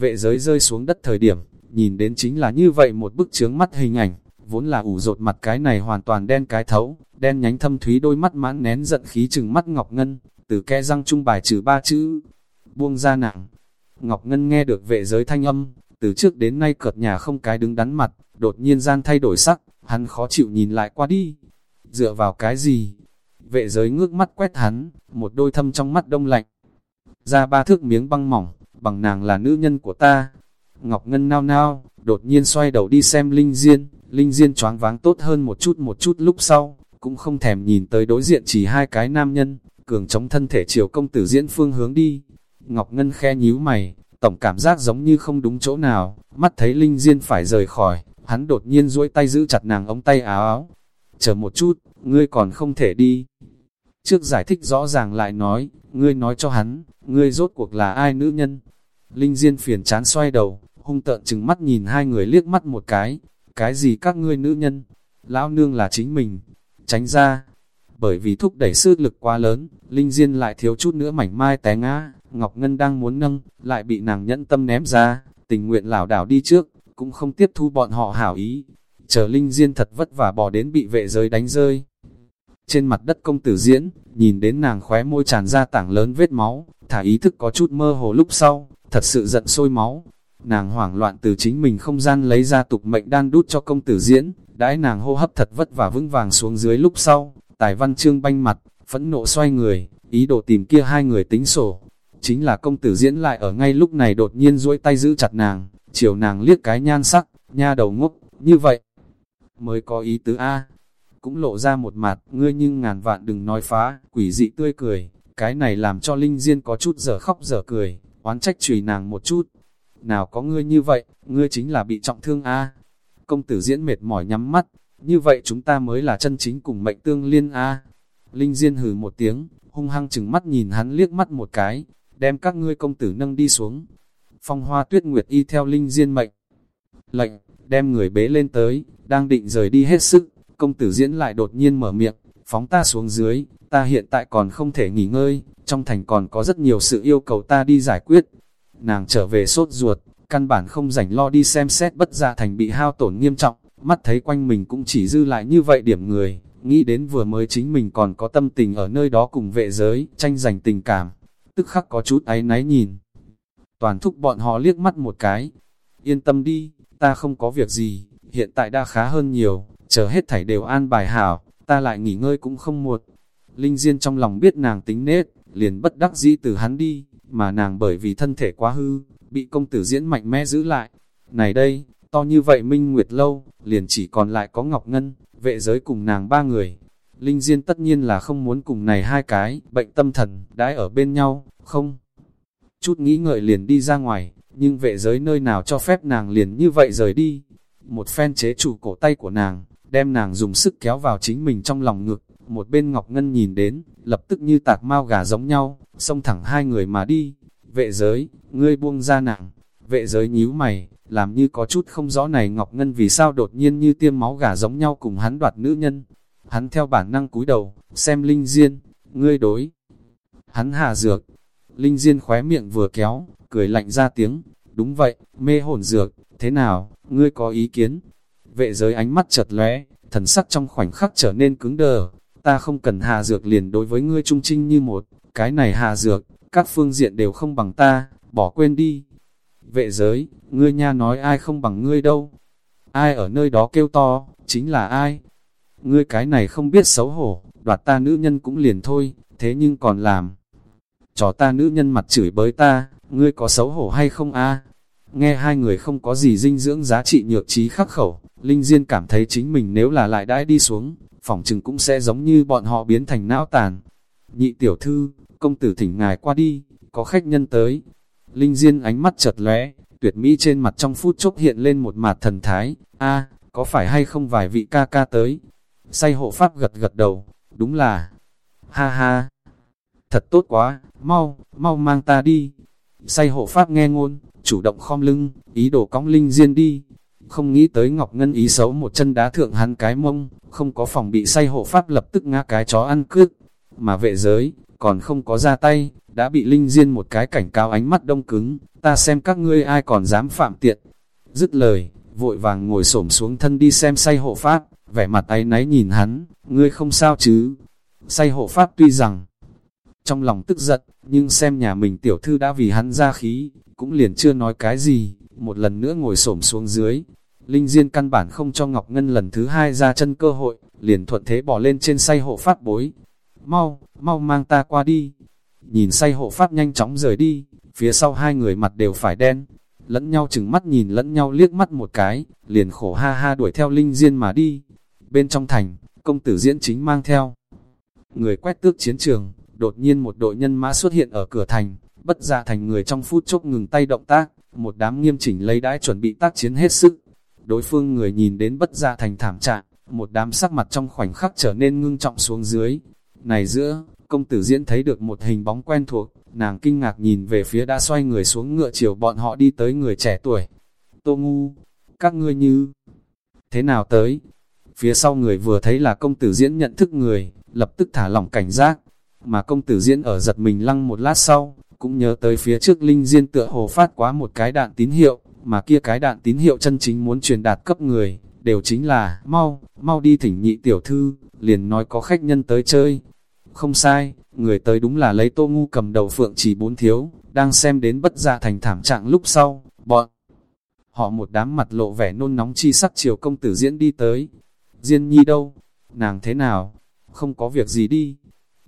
Vệ giới rơi xuống đất thời điểm, nhìn đến chính là như vậy một bức chướng mắt hình ảnh, vốn là ủ rột mặt cái này hoàn toàn đen cái thấu, đen nhánh thâm thúy đôi mắt mãn nén giận khí chừng mắt Ngọc Ngân, từ ke răng trung bài trừ ba chữ, buông ra nặng. Ngọc Ngân nghe được vệ giới thanh âm, từ trước đến nay cợt nhà không cái đứng đắn mặt, đột nhiên gian thay đổi sắc, hắn khó chịu nhìn lại qua đi. Dựa vào cái gì? Vệ giới ngước mắt quét hắn, một đôi thâm trong mắt đông lạnh. Ra ba thước miếng băng mỏng, bằng nàng là nữ nhân của ta. Ngọc Ngân nao nao, đột nhiên xoay đầu đi xem Linh Diên, Linh Diên choáng váng tốt hơn một chút một chút lúc sau, cũng không thèm nhìn tới đối diện chỉ hai cái nam nhân, cường chống thân thể chiều công tử diễn phương hướng đi. Ngọc Ngân khe nhíu mày, tổng cảm giác giống như không đúng chỗ nào, mắt thấy Linh Diên phải rời khỏi, hắn đột nhiên duỗi tay giữ chặt nàng ống tay áo áo. Chờ một chút, ngươi còn không thể đi. Trước giải thích rõ ràng lại nói, ngươi nói cho hắn, ngươi rốt cuộc là ai nữ nhân. Linh Diên phiền chán xoay đầu, hung tợn chừng mắt nhìn hai người liếc mắt một cái. Cái gì các ngươi nữ nhân? Lão nương là chính mình. Tránh ra. Bởi vì thúc đẩy sức lực quá lớn, Linh Diên lại thiếu chút nữa mảnh mai té ngã. Ngọc Ngân đang muốn nâng, lại bị nàng nhẫn tâm ném ra, tình nguyện lảo đảo đi trước, cũng không tiếp thu bọn họ hảo ý. Chờ Linh Diên thật vất vả bỏ đến bị vệ giới đánh rơi. Trên mặt đất công tử diễn, nhìn đến nàng khóe môi tràn ra tảng lớn vết máu, thả ý thức có chút mơ hồ lúc sau, thật sự giận sôi máu. Nàng hoảng loạn từ chính mình không gian lấy ra tục mệnh đan đút cho công tử diễn, đãi nàng hô hấp thật vất vả vững vàng xuống dưới lúc sau, tài văn chương banh mặt, phẫn nộ xoay người, ý đồ tìm kia hai người tính sổ. Chính là công tử diễn lại ở ngay lúc này đột nhiên duỗi tay giữ chặt nàng, chiều nàng liếc cái nhan sắc, nha đầu ngốc, như vậy. Mới có ý tứ A, cũng lộ ra một mặt, ngươi nhưng ngàn vạn đừng nói phá, quỷ dị tươi cười, cái này làm cho Linh Diên có chút giờ khóc giờ cười, oán trách chửi nàng một chút. Nào có ngươi như vậy, ngươi chính là bị trọng thương a Công tử diễn mệt mỏi nhắm mắt, như vậy chúng ta mới là chân chính cùng mệnh tương liên a Linh Diên hừ một tiếng, hung hăng chừng mắt nhìn hắn liếc mắt một cái, đem các ngươi công tử nâng đi xuống. Phong hoa tuyết nguyệt y theo Linh Diên mệnh. Lệnh, đem người bế lên tới, đang định rời đi hết sức, công tử diễn lại đột nhiên mở miệng, phóng ta xuống dưới, ta hiện tại còn không thể nghỉ ngơi, trong thành còn có rất nhiều sự yêu cầu ta đi giải quyết. Nàng trở về sốt ruột, căn bản không rảnh lo đi xem xét bất gia thành bị hao tổn nghiêm trọng, mắt thấy quanh mình cũng chỉ dư lại như vậy điểm người, nghĩ đến vừa mới chính mình còn có tâm tình ở nơi đó cùng vệ giới, tranh giành tình cảm, tức khắc có chút áy náy nhìn. Toàn thúc bọn họ liếc mắt một cái, yên tâm đi, ta không có việc gì, hiện tại đã khá hơn nhiều, chờ hết thảy đều an bài hảo, ta lại nghỉ ngơi cũng không muộn. Linh Diên trong lòng biết nàng tính nết, liền bất đắc dĩ từ hắn đi, mà nàng bởi vì thân thể quá hư, bị công tử diễn mạnh mẽ giữ lại. Này đây, to như vậy Minh Nguyệt Lâu, liền chỉ còn lại có Ngọc Ngân, vệ giới cùng nàng ba người. Linh Diên tất nhiên là không muốn cùng này hai cái, bệnh tâm thần, đãi ở bên nhau, không. Chút nghĩ ngợi liền đi ra ngoài, nhưng vệ giới nơi nào cho phép nàng liền như vậy rời đi. Một phen chế chủ cổ tay của nàng, đem nàng dùng sức kéo vào chính mình trong lòng ngực, một bên Ngọc Ngân nhìn đến, lập tức như tạc mau gà giống nhau, xông thẳng hai người mà đi. Vệ giới, ngươi buông ra nàng. vệ giới nhíu mày, làm như có chút không rõ này Ngọc Ngân vì sao đột nhiên như tiêm máu gà giống nhau cùng hắn đoạt nữ nhân. Hắn theo bản năng cúi đầu, xem Linh Diên, ngươi đối. Hắn hạ dược, Linh Diên khóe miệng vừa kéo, cười lạnh ra tiếng, đúng vậy, mê hồn dược, thế nào, ngươi có ý kiến? Vệ giới ánh mắt chật lóe, thần sắc trong khoảnh khắc trở nên cứng đờ. Ta không cần hà dược liền đối với ngươi trung trinh như một, cái này hà dược, các phương diện đều không bằng ta, bỏ quên đi. Vệ giới, ngươi nha nói ai không bằng ngươi đâu. Ai ở nơi đó kêu to, chính là ai? Ngươi cái này không biết xấu hổ, đoạt ta nữ nhân cũng liền thôi, thế nhưng còn làm. Chó ta nữ nhân mặt chửi bới ta, ngươi có xấu hổ hay không a? Nghe hai người không có gì dinh dưỡng giá trị nhược trí khắc khẩu, Linh Diên cảm thấy chính mình nếu là lại đãi đi xuống, phỏng chừng cũng sẽ giống như bọn họ biến thành não tàn. Nhị tiểu thư, công tử thỉnh ngài qua đi, có khách nhân tới. Linh Diên ánh mắt chật lóe, tuyệt mỹ trên mặt trong phút chốc hiện lên một mặt thần thái. a có phải hay không vài vị ca ca tới? Say hộ pháp gật gật đầu, đúng là. Ha ha, thật tốt quá, mau, mau mang ta đi. Say hộ pháp nghe ngôn, chủ động khom lưng, ý đồ cong Linh Diên đi. Không nghĩ tới Ngọc Ngân ý xấu một chân đá thượng hắn cái mông, không có phòng bị say hộ pháp lập tức ngã cái chó ăn cướp. Mà vệ giới, còn không có ra tay, đã bị Linh Diên một cái cảnh cáo ánh mắt đông cứng, ta xem các ngươi ai còn dám phạm tiện. Dứt lời, vội vàng ngồi xổm xuống thân đi xem say hộ pháp, vẻ mặt ấy náy nhìn hắn, ngươi không sao chứ. Say hộ pháp tuy rằng trong lòng tức giận, nhưng xem nhà mình tiểu thư đã vì hắn ra khí, cũng liền chưa nói cái gì, một lần nữa ngồi xổm xuống dưới. Linh Diên căn bản không cho Ngọc Ngân lần thứ hai ra chân cơ hội, liền thuận thế bỏ lên trên say hộ pháp bối. Mau, mau mang ta qua đi. Nhìn say hộ pháp nhanh chóng rời đi, phía sau hai người mặt đều phải đen. Lẫn nhau chừng mắt nhìn lẫn nhau liếc mắt một cái, liền khổ ha ha đuổi theo Linh Diên mà đi. Bên trong thành, công tử diễn chính mang theo. Người quét tước chiến trường, đột nhiên một đội nhân mã xuất hiện ở cửa thành, bất ra thành người trong phút chốc ngừng tay động tác, một đám nghiêm chỉnh lấy đãi chuẩn bị tác chiến hết sức. Đối phương người nhìn đến bất ra thành thảm trạng, một đám sắc mặt trong khoảnh khắc trở nên ngưng trọng xuống dưới. Này giữa, công tử diễn thấy được một hình bóng quen thuộc, nàng kinh ngạc nhìn về phía đã xoay người xuống ngựa chiều bọn họ đi tới người trẻ tuổi. Tô ngu, các ngươi như thế nào tới? Phía sau người vừa thấy là công tử diễn nhận thức người, lập tức thả lỏng cảnh giác, mà công tử diễn ở giật mình lăng một lát sau, cũng nhớ tới phía trước linh diên tựa hồ phát quá một cái đạn tín hiệu, mà kia cái đạn tín hiệu chân chính muốn truyền đạt cấp người, đều chính là, mau, mau đi thỉnh nhị tiểu thư, liền nói có khách nhân tới chơi. Không sai, người tới đúng là lấy tô ngu cầm đầu phượng chỉ bốn thiếu, đang xem đến bất gia thành thảm trạng lúc sau, bọn. Họ một đám mặt lộ vẻ nôn nóng chi sắc chiều công tử diễn đi tới. Diên nhi đâu? Nàng thế nào? Không có việc gì đi.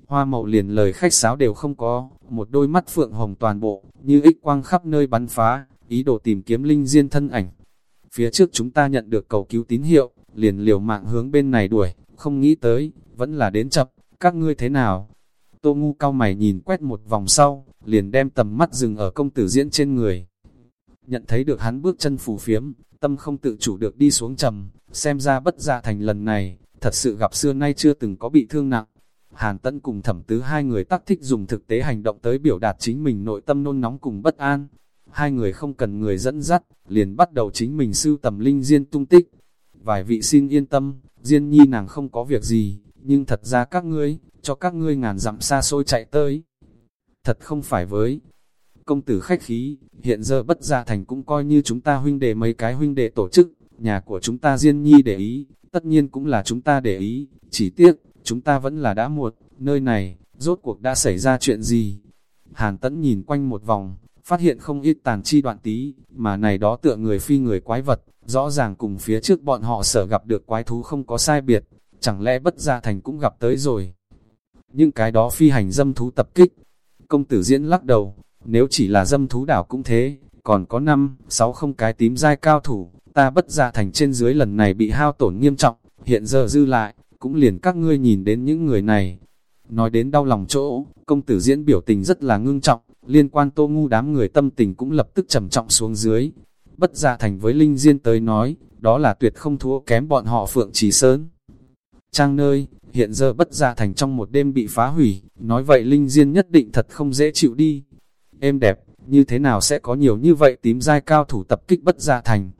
Hoa mậu liền lời khách sáo đều không có, một đôi mắt phượng hồng toàn bộ, như ích quang khắp nơi bắn phá, ý đồ tìm kiếm linh diên thân ảnh. Phía trước chúng ta nhận được cầu cứu tín hiệu, liền liều mạng hướng bên này đuổi, không nghĩ tới, vẫn là đến chậm, các ngươi thế nào? Tô ngu cao mày nhìn quét một vòng sau, liền đem tầm mắt dừng ở công tử diễn trên người. Nhận thấy được hắn bước chân phù phiếm, tâm không tự chủ được đi xuống trầm, xem ra bất gia thành lần này, thật sự gặp xưa nay chưa từng có bị thương nặng. Hàn Tấn cùng thẩm tứ hai người tác thích dùng thực tế hành động tới biểu đạt chính mình nội tâm nôn nóng cùng bất an. Hai người không cần người dẫn dắt, liền bắt đầu chính mình sưu tầm linh diên tung tích. Vài vị xin yên tâm, diên nhi nàng không có việc gì, nhưng thật ra các ngươi, cho các ngươi ngàn dặm xa xôi chạy tới. Thật không phải với công tử khách khí, hiện giờ bất gia thành cũng coi như chúng ta huynh đệ mấy cái huynh đệ tổ chức, nhà của chúng ta diên nhi để ý, tất nhiên cũng là chúng ta để ý, chỉ tiếc, chúng ta vẫn là đã muộn, nơi này, rốt cuộc đã xảy ra chuyện gì? Hàn tẫn nhìn quanh một vòng, phát hiện không ít tàn chi đoạn tí, mà này đó tựa người phi người quái vật, rõ ràng cùng phía trước bọn họ sở gặp được quái thú không có sai biệt, chẳng lẽ bất gia thành cũng gặp tới rồi. Những cái đó phi hành dâm thú tập kích, công tử diễn lắc đầu, nếu chỉ là dâm thú đảo cũng thế, còn có năm, sáu không cái tím dai cao thủ, ta bất gia thành trên dưới lần này bị hao tổn nghiêm trọng, hiện giờ dư lại, cũng liền các ngươi nhìn đến những người này. Nói đến đau lòng chỗ, công tử diễn biểu tình rất là ngưng trọng, liên quan tô ngu đám người tâm tình cũng lập tức trầm trọng xuống dưới. Bất gia thành với Linh Diên tới nói, đó là tuyệt không thua kém bọn họ Phượng Trì Sơn. Trang nơi, hiện giờ bất gia thành trong một đêm bị phá hủy, nói vậy Linh Diên nhất định thật không dễ chịu đi. Êm đẹp, như thế nào sẽ có nhiều như vậy tím dai cao thủ tập kích bất gia thành.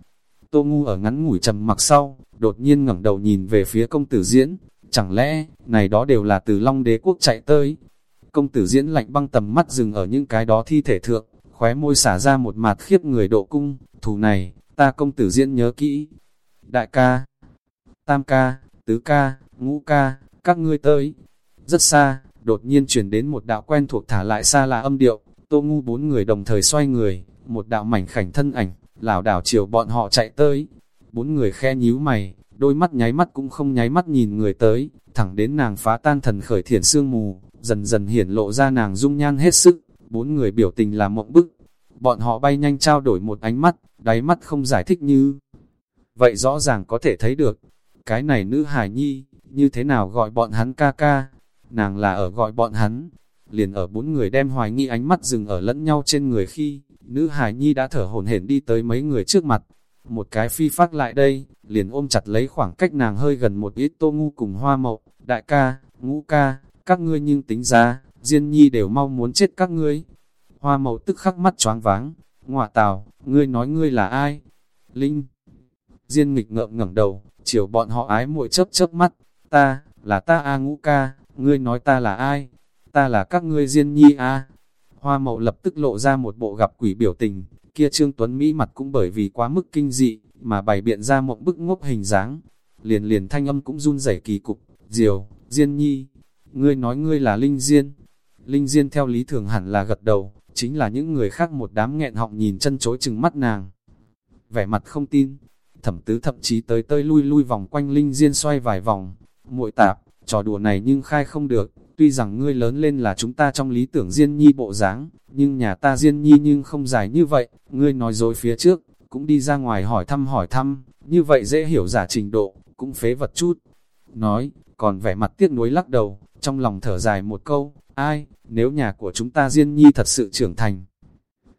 Tô Ngu ở ngắn ngủi trầm mặc sau, đột nhiên ngẩng đầu nhìn về phía công tử diễn, chẳng lẽ, này đó đều là từ Long đế quốc chạy tới. Công tử diễn lạnh băng tầm mắt dừng ở những cái đó thi thể thượng, khóe môi xả ra một mặt khiếp người độ cung, thù này, ta công tử diễn nhớ kỹ. Đại ca, tam ca, tứ ca, ngũ ca, các ngươi tới. Rất xa, đột nhiên chuyển đến một đạo quen thuộc thả lại xa là âm điệu, tô ngu bốn người đồng thời xoay người, một đạo mảnh khảnh thân ảnh, lảo đảo chiều bọn họ chạy tới. Bốn người khe nhíu mày, đôi mắt nháy mắt cũng không nháy mắt nhìn người tới, thẳng đến nàng phá tan thần khởi thiển sương mù, dần dần hiển lộ ra nàng dung nhan hết sức, bốn người biểu tình là mộng bức. Bọn họ bay nhanh trao đổi một ánh mắt, đáy mắt không giải thích như. Vậy rõ ràng có thể thấy được, cái này nữ hải nhi, như thế nào gọi bọn hắn ca ca, nàng là ở gọi bọn hắn, liền ở bốn người đem hoài nghi ánh mắt dừng ở lẫn nhau trên người khi, nữ hải nhi đã thở hổn hển đi tới mấy người trước mặt, một cái phi phát lại đây, liền ôm chặt lấy khoảng cách nàng hơi gần một ít tô ngu cùng hoa mậu, đại ca, ngũ ca, các ngươi nhưng tính ra, Diên nhi đều mau muốn chết các ngươi. Hoa mậu tức khắc mắt choáng váng, ngọa tào, ngươi nói ngươi là ai? Linh. Diên nghịch ngợm ngẩng đầu, chiều bọn họ ái muội chớp chớp mắt, ta, là ta A ngũ ca, ngươi nói ta là ai? Ta là các ngươi Diên nhi A. Hoa mậu lập tức lộ ra một bộ gặp quỷ biểu tình, kia Trương Tuấn Mỹ mặt cũng bởi vì quá mức kinh dị, mà bày biện ra mộng bức ngốc hình dáng. Liền liền thanh âm cũng run rẩy kỳ cục, diều, Diên Nhi, ngươi nói ngươi là Linh Diên. Linh Diên theo lý thường hẳn là gật đầu, chính là những người khác một đám nghẹn họng nhìn chân chối chừng mắt nàng. Vẻ mặt không tin, thẩm tứ thậm chí tới tơi lui lui vòng quanh Linh Diên xoay vài vòng. muội tạp, trò đùa này nhưng khai không được, tuy rằng ngươi lớn lên là chúng ta trong lý tưởng Diên Nhi bộ dáng, nhưng nhà ta Diên Nhi nhưng không dài như vậy, ngươi nói dối phía trước, cũng đi ra ngoài hỏi thăm hỏi thăm, như vậy dễ hiểu giả trình độ, cũng phế vật chút. Nói, còn vẻ mặt tiếc nuối lắc đầu, trong lòng thở dài một câu, ai, nếu nhà của chúng ta Diên Nhi thật sự trưởng thành.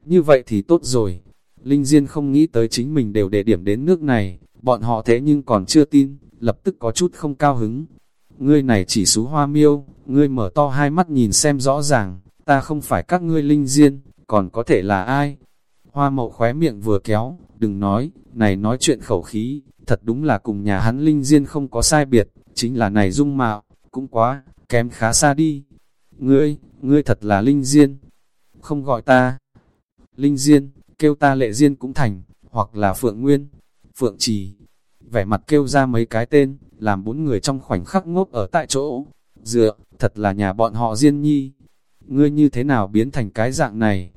Như vậy thì tốt rồi. Linh Diên không nghĩ tới chính mình đều để điểm đến nước này, bọn họ thế nhưng còn chưa tin, lập tức có chút không cao hứng. Ngươi này chỉ xú hoa miêu, ngươi mở to hai mắt nhìn xem rõ ràng, ta không phải các ngươi Linh Diên, còn có thể là ai? Hoa mậu khóe miệng vừa kéo, đừng nói, này nói chuyện khẩu khí, thật đúng là cùng nhà hắn Linh Diên không có sai biệt, chính là này dung mạo, cũng quá, kém khá xa đi. Ngươi, ngươi thật là Linh Diên, không gọi ta. Linh Diên, kêu ta lệ Diên cũng thành, hoặc là Phượng Nguyên, Phượng Trì. Vẻ mặt kêu ra mấy cái tên, làm bốn người trong khoảnh khắc ngốc ở tại chỗ. Dựa, thật là nhà bọn họ Diên Nhi. Ngươi như thế nào biến thành cái dạng này?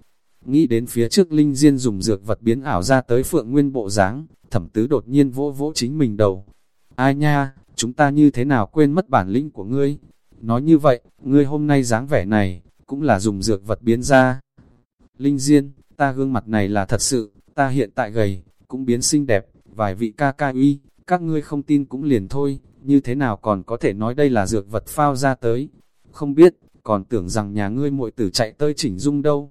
Nghĩ đến phía trước Linh Diên dùng dược vật biến ảo ra tới Phượng Nguyên bộ dáng, thẩm tứ đột nhiên vỗ vỗ chính mình đầu. Ai nha, chúng ta như thế nào quên mất bản lĩnh của ngươi? Nói như vậy, ngươi hôm nay dáng vẻ này, cũng là dùng dược vật biến ra. Linh Diên, ta gương mặt này là thật sự, ta hiện tại gầy, cũng biến xinh đẹp, vài vị ca ca uy, các ngươi không tin cũng liền thôi, như thế nào còn có thể nói đây là dược vật phao ra tới. Không biết, còn tưởng rằng nhà ngươi muội tử chạy tới chỉnh dung đâu.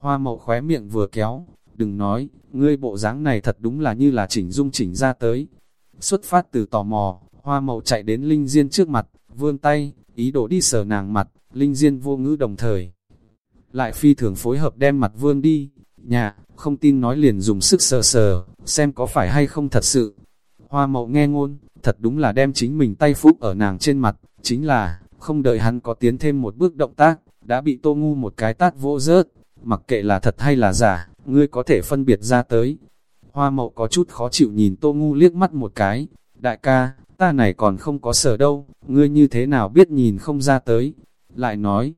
Hoa mậu khóe miệng vừa kéo, đừng nói, ngươi bộ dáng này thật đúng là như là chỉnh dung chỉnh ra tới. Xuất phát từ tò mò, hoa mậu chạy đến Linh Diên trước mặt, vươn tay, ý đồ đi sờ nàng mặt, Linh Diên vô ngữ đồng thời. Lại phi thường phối hợp đem mặt vươn đi, nhà, không tin nói liền dùng sức sờ sờ, xem có phải hay không thật sự. Hoa mậu nghe ngôn, thật đúng là đem chính mình tay phúc ở nàng trên mặt, chính là, không đợi hắn có tiến thêm một bước động tác, đã bị tô ngu một cái tát vô rớt, mặc kệ là thật hay là giả, ngươi có thể phân biệt ra tới. Hoa mậu có chút khó chịu nhìn tô ngu liếc mắt một cái, đại ca, ta này còn không có sở đâu, ngươi như thế nào biết nhìn không ra tới. Lại nói,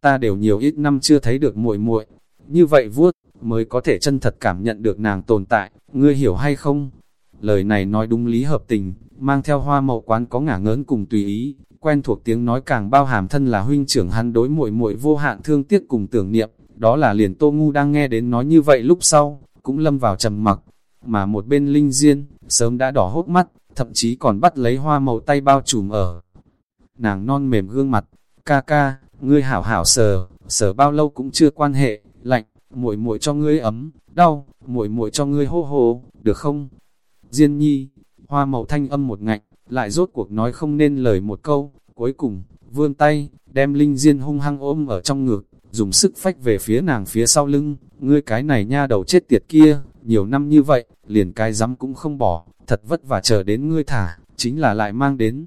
ta đều nhiều ít năm chưa thấy được muội muội như vậy vuốt, mới có thể chân thật cảm nhận được nàng tồn tại, ngươi hiểu hay không? Lời này nói đúng lý hợp tình, mang theo hoa mậu quán có ngả ngớn cùng tùy ý, quen thuộc tiếng nói càng bao hàm thân là huynh trưởng hắn đối muội muội vô hạn thương tiếc cùng tưởng niệm, đó là liền Tô Ngu đang nghe đến nói như vậy lúc sau, cũng lâm vào trầm mặc, mà một bên Linh Diên, sớm đã đỏ hốt mắt, thậm chí còn bắt lấy hoa màu tay bao trùm ở. Nàng non mềm gương mặt, ca ca, ngươi hảo hảo sờ, sờ bao lâu cũng chưa quan hệ, lạnh, muội muội cho ngươi ấm, đau, muội muội cho ngươi hô hô, được không? Diên nhi, hoa màu thanh âm một ngạnh, lại rốt cuộc nói không nên lời một câu, cuối cùng, vươn tay, đem Linh Diên hung hăng ôm ở trong ngực, dùng sức phách về phía nàng phía sau lưng, ngươi cái này nha đầu chết tiệt kia, nhiều năm như vậy, liền cái dám cũng không bỏ, thật vất vả chờ đến ngươi thả, chính là lại mang đến.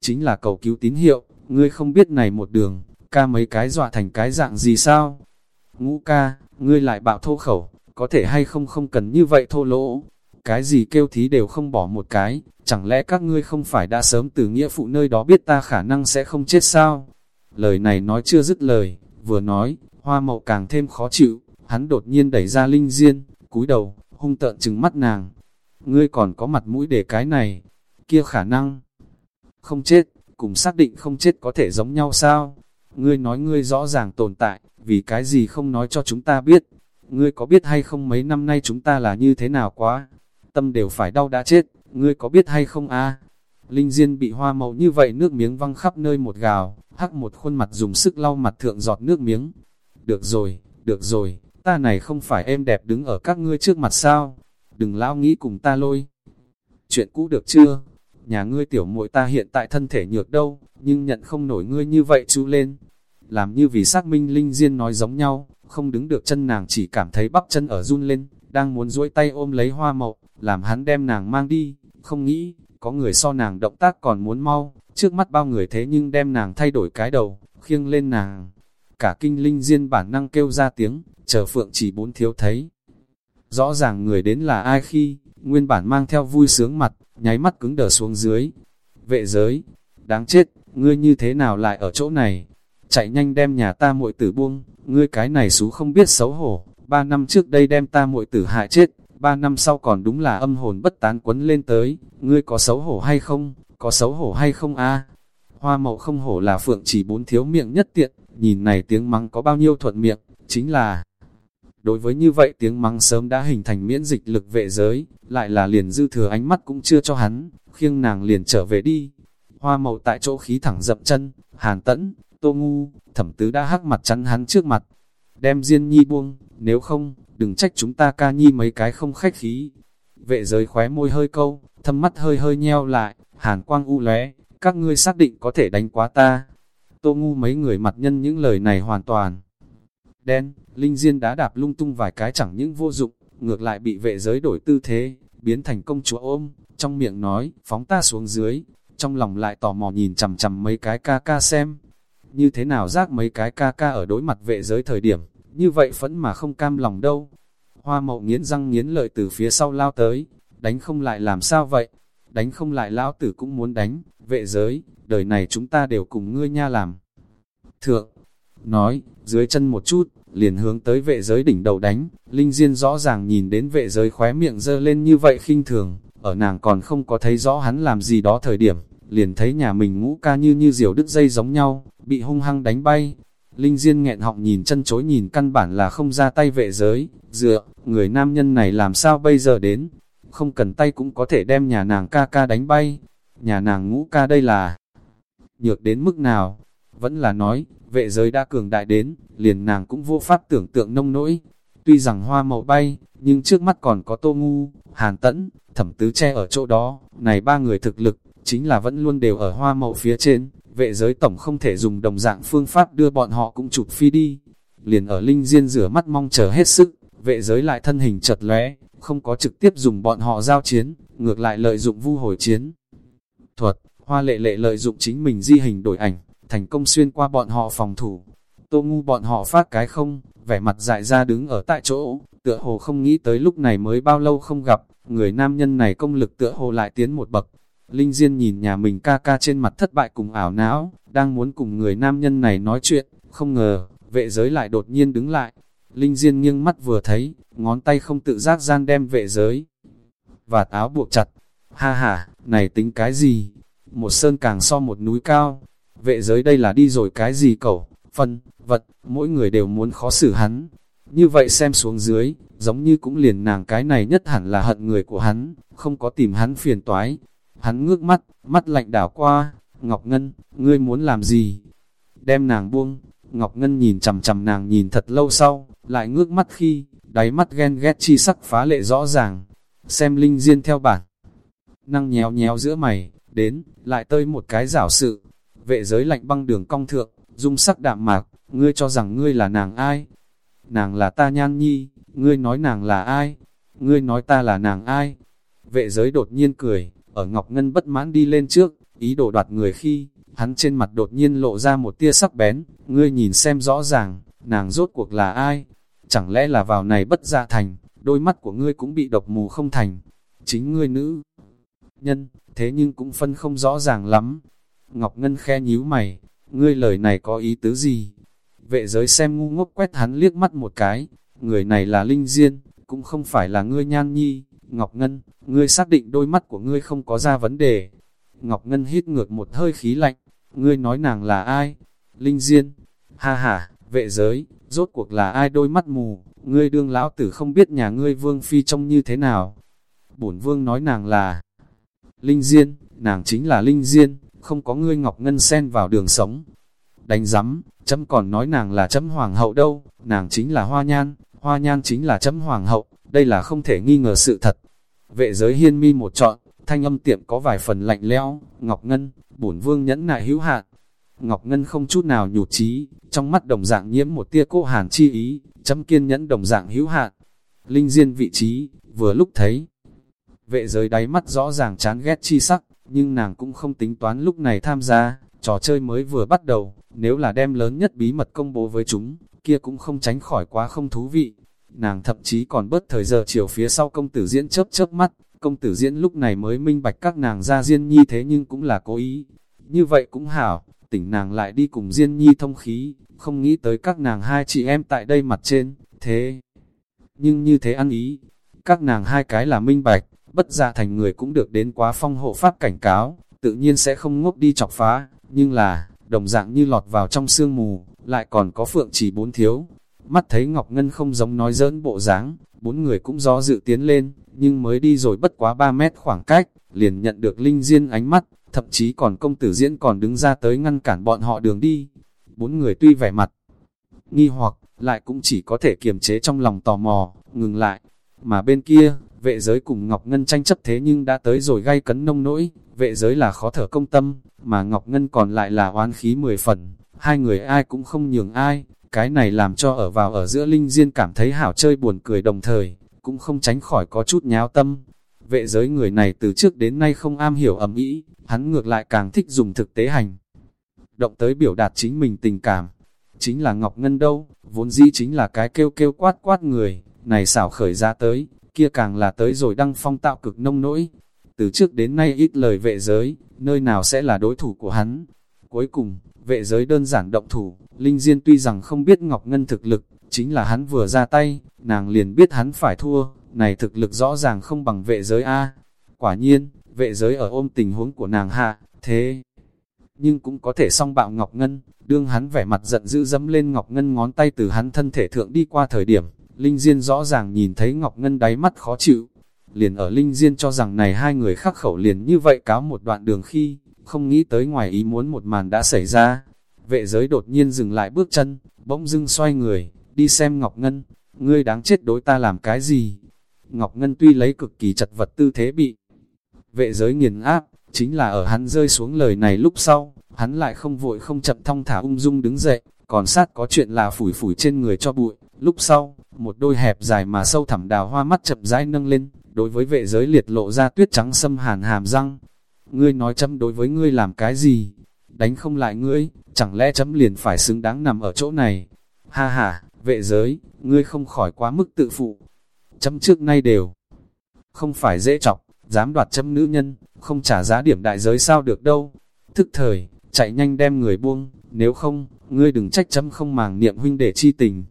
Chính là cầu cứu tín hiệu, ngươi không biết này một đường, ca mấy cái dọa thành cái dạng gì sao? Ngũ ca, ngươi lại bạo thô khẩu, có thể hay không không cần như vậy thô lỗ. Cái gì kêu thí đều không bỏ một cái, chẳng lẽ các ngươi không phải đã sớm từ nghĩa phụ nơi đó biết ta khả năng sẽ không chết sao? Lời này nói chưa dứt lời, vừa nói, hoa mậu càng thêm khó chịu, hắn đột nhiên đẩy ra linh diên, cúi đầu, hung tợn trừng mắt nàng. Ngươi còn có mặt mũi để cái này, kia khả năng không chết, cùng xác định không chết có thể giống nhau sao? Ngươi nói ngươi rõ ràng tồn tại, vì cái gì không nói cho chúng ta biết? Ngươi có biết hay không mấy năm nay chúng ta là như thế nào quá? Tâm đều phải đau đã chết, ngươi có biết hay không a? Linh Diên bị hoa màu như vậy nước miếng văng khắp nơi một gào, hắc một khuôn mặt dùng sức lau mặt thượng giọt nước miếng. Được rồi, được rồi, ta này không phải em đẹp đứng ở các ngươi trước mặt sao? Đừng lão nghĩ cùng ta lôi. Chuyện cũ được chưa? Nhà ngươi tiểu muội ta hiện tại thân thể nhược đâu, nhưng nhận không nổi ngươi như vậy chú lên. Làm như vì xác minh Linh Diên nói giống nhau, không đứng được chân nàng chỉ cảm thấy bắp chân ở run lên, đang muốn duỗi tay ôm lấy hoa mậu, làm hắn đem nàng mang đi, không nghĩ, có người so nàng động tác còn muốn mau, trước mắt bao người thế nhưng đem nàng thay đổi cái đầu, khiêng lên nàng. cả kinh linh diên bản năng kêu ra tiếng, chờ phượng chỉ bốn thiếu thấy. Rõ ràng người đến là ai khi, nguyên bản mang theo vui sướng mặt, nháy mắt cứng đờ xuống dưới. Vệ giới, đáng chết, ngươi như thế nào lại ở chỗ này? Chạy nhanh đem nhà ta muội tử buông, ngươi cái này xú không biết xấu hổ, ba năm trước đây đem ta muội tử hại chết, ba năm sau còn đúng là âm hồn bất tán quấn lên tới, ngươi có xấu hổ hay không, có xấu hổ hay không a? Hoa mậu không hổ là phượng chỉ bốn thiếu miệng nhất tiện, nhìn này tiếng mắng có bao nhiêu thuận miệng, chính là... Đối với như vậy tiếng mắng sớm đã hình thành miễn dịch lực vệ giới, lại là liền dư thừa ánh mắt cũng chưa cho hắn, khiêng nàng liền trở về đi. Hoa mậu tại chỗ khí thẳng dậm chân, hàn tẫn, tô ngu, thẩm tứ đã hắc mặt chắn hắn trước mặt. Đem Diên Nhi buông, nếu không, đừng trách chúng ta ca nhi mấy cái không khách khí. Vệ giới khóe môi hơi câu, thâm mắt hơi hơi nheo lại, hàn quang u lé. các ngươi xác định có thể đánh quá ta. Tô ngu mấy người mặt nhân những lời này hoàn toàn. Đen, Linh Diên đã đạp lung tung vài cái chẳng những vô dụng, ngược lại bị vệ giới đổi tư thế, biến thành công chúa ôm, trong miệng nói, phóng ta xuống dưới, trong lòng lại tò mò nhìn chằm chằm mấy cái ca ca xem. Như thế nào giác mấy cái ca ca ở đối mặt vệ giới thời điểm, như vậy phẫn mà không cam lòng đâu. Hoa mậu nghiến răng nghiến lợi từ phía sau lao tới, đánh không lại làm sao vậy? Đánh không lại lão tử cũng muốn đánh, vệ giới, đời này chúng ta đều cùng ngươi nha làm. Thượng, nói, dưới chân một chút, liền hướng tới vệ giới đỉnh đầu đánh, Linh Diên rõ ràng nhìn đến vệ giới khóe miệng dơ lên như vậy khinh thường, ở nàng còn không có thấy rõ hắn làm gì đó thời điểm, liền thấy nhà mình ngũ ca như như diều đứt dây giống nhau, bị hung hăng đánh bay. Linh Diên nghẹn họng nhìn chân chối nhìn căn bản là không ra tay vệ giới, dựa, người nam nhân này làm sao bây giờ đến, không cần tay cũng có thể đem nhà nàng ca ca đánh bay, nhà nàng ngũ ca đây là nhược đến mức nào, vẫn là nói, vệ giới đã cường đại đến, liền nàng cũng vô pháp tưởng tượng nông nỗi. Tuy rằng hoa màu bay, nhưng trước mắt còn có tô ngu, hàn tẫn, thẩm tứ che ở chỗ đó, này ba người thực lực, chính là vẫn luôn đều ở hoa mậu phía trên, vệ giới tổng không thể dùng đồng dạng phương pháp đưa bọn họ cũng chụp phi đi. Liền ở linh diên rửa mắt mong chờ hết sức, vệ giới lại thân hình chật lóe, không có trực tiếp dùng bọn họ giao chiến, ngược lại lợi dụng vu hồi chiến. Thuật, hoa lệ lệ lợi dụng chính mình di hình đổi ảnh, thành công xuyên qua bọn họ phòng thủ. Tô ngu bọn họ phát cái không, vẻ mặt dại ra đứng ở tại chỗ, tựa hồ không nghĩ tới lúc này mới bao lâu không gặp, người nam nhân này công lực tựa hồ lại tiến một bậc. Linh Diên nhìn nhà mình ca ca trên mặt thất bại cùng ảo não, đang muốn cùng người nam nhân này nói chuyện, không ngờ, vệ giới lại đột nhiên đứng lại. Linh Diên nghiêng mắt vừa thấy, ngón tay không tự giác gian đem vệ giới. Và áo buộc chặt, ha ha, này tính cái gì? Một sơn càng so một núi cao, vệ giới đây là đi rồi cái gì cậu phân, vật, mỗi người đều muốn khó xử hắn. Như vậy xem xuống dưới, giống như cũng liền nàng cái này nhất hẳn là hận người của hắn, không có tìm hắn phiền toái. Hắn ngước mắt, mắt lạnh đảo qua, Ngọc Ngân, ngươi muốn làm gì? Đem nàng buông, Ngọc Ngân nhìn chầm chầm nàng nhìn thật lâu sau, lại ngước mắt khi, đáy mắt ghen ghét chi sắc phá lệ rõ ràng. Xem Linh Diên theo bản. Năng nhéo nhéo giữa mày, đến, lại tơi một cái giảo sự, vệ giới lạnh băng đường cong thượng, dung sắc đạm mạc, ngươi cho rằng ngươi là nàng ai? Nàng là ta nhan nhi, ngươi nói nàng là ai? Ngươi nói ta là nàng ai? Vệ giới đột nhiên cười, ở Ngọc Ngân bất mãn đi lên trước, ý đồ đoạt người khi, hắn trên mặt đột nhiên lộ ra một tia sắc bén, ngươi nhìn xem rõ ràng, nàng rốt cuộc là ai? Chẳng lẽ là vào này bất dạ thành, đôi mắt của ngươi cũng bị độc mù không thành? Chính ngươi nữ nhân, thế nhưng cũng phân không rõ ràng lắm, Ngọc Ngân khe nhíu mày, ngươi lời này có ý tứ gì? Vệ giới xem ngu ngốc quét hắn liếc mắt một cái, người này là Linh Diên, cũng không phải là ngươi nhan nhi. Ngọc Ngân, ngươi xác định đôi mắt của ngươi không có ra vấn đề. Ngọc Ngân hít ngược một hơi khí lạnh, ngươi nói nàng là ai? Linh Diên, ha ha, vệ giới, rốt cuộc là ai đôi mắt mù, ngươi đương lão tử không biết nhà ngươi vương phi trông như thế nào. Bổn vương nói nàng là Linh Diên, nàng chính là Linh Diên, không có ngươi Ngọc Ngân xen vào đường sống. Đánh giấm, chấm còn nói nàng là chấm hoàng hậu đâu, nàng chính là hoa nhan, hoa nhan chính là chấm hoàng hậu, đây là không thể nghi ngờ sự thật. Vệ giới hiên mi một trọn, thanh âm tiệm có vài phần lạnh lẽo, Ngọc Ngân, bổn vương nhẫn nại hữu hạn. Ngọc Ngân không chút nào nhụt chí, trong mắt đồng dạng nhiễm một tia cô hàn chi ý, chấm kiên nhẫn đồng dạng hữu hạn. Linh Diên vị trí, vừa lúc thấy. Vệ giới đáy mắt rõ ràng chán ghét chi sắc, nhưng nàng cũng không tính toán lúc này tham gia, trò chơi mới vừa bắt đầu, nếu là đem lớn nhất bí mật công bố với chúng, kia cũng không tránh khỏi quá không thú vị. Nàng thậm chí còn bớt thời giờ chiều phía sau công tử diễn chớp chớp mắt, công tử diễn lúc này mới minh bạch các nàng ra Diên Nhi thế nhưng cũng là cố ý. Như vậy cũng hảo, tỉnh nàng lại đi cùng Diên Nhi thông khí, không nghĩ tới các nàng hai chị em tại đây mặt trên, thế. Nhưng như thế ăn ý, các nàng hai cái là minh bạch, bất ra thành người cũng được đến quá phong hộ pháp cảnh cáo, tự nhiên sẽ không ngốc đi chọc phá, nhưng là, đồng dạng như lọt vào trong sương mù, lại còn có phượng chỉ bốn thiếu. Mắt thấy Ngọc Ngân không giống nói dỡn bộ dáng, bốn người cũng do dự tiến lên, nhưng mới đi rồi bất quá 3 mét khoảng cách, liền nhận được Linh Diên ánh mắt, thậm chí còn công tử diễn còn đứng ra tới ngăn cản bọn họ đường đi. Bốn người tuy vẻ mặt nghi hoặc, lại cũng chỉ có thể kiềm chế trong lòng tò mò, ngừng lại. Mà bên kia, vệ giới cùng Ngọc Ngân tranh chấp thế nhưng đã tới rồi gay cấn nông nỗi, vệ giới là khó thở công tâm, mà Ngọc Ngân còn lại là oán khí mười phần, hai người ai cũng không nhường ai, cái này làm cho ở vào ở giữa Linh Diên cảm thấy hảo chơi buồn cười đồng thời, cũng không tránh khỏi có chút nháo tâm. Vệ giới người này từ trước đến nay không am hiểu ẩm ý, hắn ngược lại càng thích dùng thực tế hành. Động tới biểu đạt chính mình tình cảm, chính là Ngọc Ngân đâu, vốn dĩ chính là cái kêu kêu quát quát người, này xảo khởi ra tới, kia càng là tới rồi đăng phong tạo cực nông nỗi. Từ trước đến nay ít lời vệ giới, nơi nào sẽ là đối thủ của hắn. Cuối cùng, vệ giới đơn giản động thủ, Linh Diên tuy rằng không biết Ngọc Ngân thực lực, chính là hắn vừa ra tay, nàng liền biết hắn phải thua, này thực lực rõ ràng không bằng vệ giới A. Quả nhiên, vệ giới ở ôm tình huống của nàng hạ, thế nhưng cũng có thể song bạo Ngọc Ngân, đương hắn vẻ mặt giận dữ dẫm lên Ngọc Ngân ngón tay từ hắn thân thể thượng đi qua thời điểm, Linh Diên rõ ràng nhìn thấy Ngọc Ngân đáy mắt khó chịu. Liền ở Linh Diên cho rằng này hai người khắc khẩu liền như vậy cáo một đoạn đường khi, không nghĩ tới ngoài ý muốn một màn đã xảy ra. Vệ giới đột nhiên dừng lại bước chân, bỗng dưng xoay người, đi xem Ngọc Ngân, ngươi đáng chết đối ta làm cái gì? Ngọc Ngân tuy lấy cực kỳ chật vật tư thế bị vệ giới nghiền áp, chính là ở hắn rơi xuống lời này lúc sau, hắn lại không vội không chậm thong thả ung dung đứng dậy, còn sát có chuyện là phủi phủi trên người cho bụi, lúc sau, một đôi hẹp dài mà sâu thẳm đào hoa mắt chậm rãi nâng lên, đối với vệ giới liệt lộ ra tuyết trắng xâm hàn hàm răng. Ngươi nói chấm đối với ngươi làm cái gì? Đánh không lại ngươi, chẳng lẽ chấm liền phải xứng đáng nằm ở chỗ này? Ha ha, vệ giới, ngươi không khỏi quá mức tự phụ. Chấm trước nay đều không phải dễ chọc, dám đoạt chấm nữ nhân, không trả giá điểm đại giới sao được đâu. Thức thời, chạy nhanh đem người buông, nếu không, ngươi đừng trách chấm không màng niệm huynh để chi tình.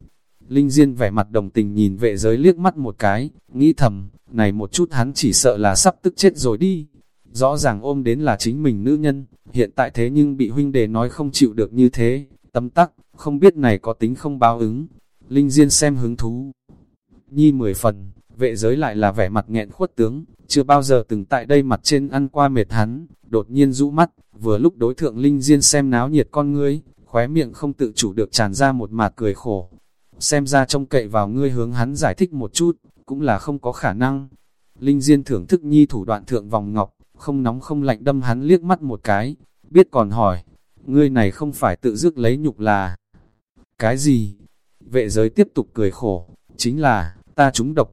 Linh Diên vẻ mặt đồng tình nhìn vệ giới liếc mắt một cái, nghĩ thầm, này một chút hắn chỉ sợ là sắp tức chết rồi đi. Rõ ràng ôm đến là chính mình nữ nhân, hiện tại thế nhưng bị huynh đề nói không chịu được như thế, tâm tắc, không biết này có tính không báo ứng. Linh Diên xem hứng thú. Nhi mười phần, vệ giới lại là vẻ mặt nghẹn khuất tướng, chưa bao giờ từng tại đây mặt trên ăn qua mệt hắn, đột nhiên rũ mắt, vừa lúc đối thượng Linh Diên xem náo nhiệt con ngươi, khóe miệng không tự chủ được tràn ra một mạt cười khổ. Xem ra trông cậy vào ngươi hướng hắn giải thích một chút, cũng là không có khả năng. Linh Diên thưởng thức nhi thủ đoạn thượng vòng ngọc, không nóng không lạnh đâm hắn liếc mắt một cái, biết còn hỏi, ngươi này không phải tự dứt lấy nhục là cái gì? Vệ giới tiếp tục cười khổ, chính là, ta trúng độc.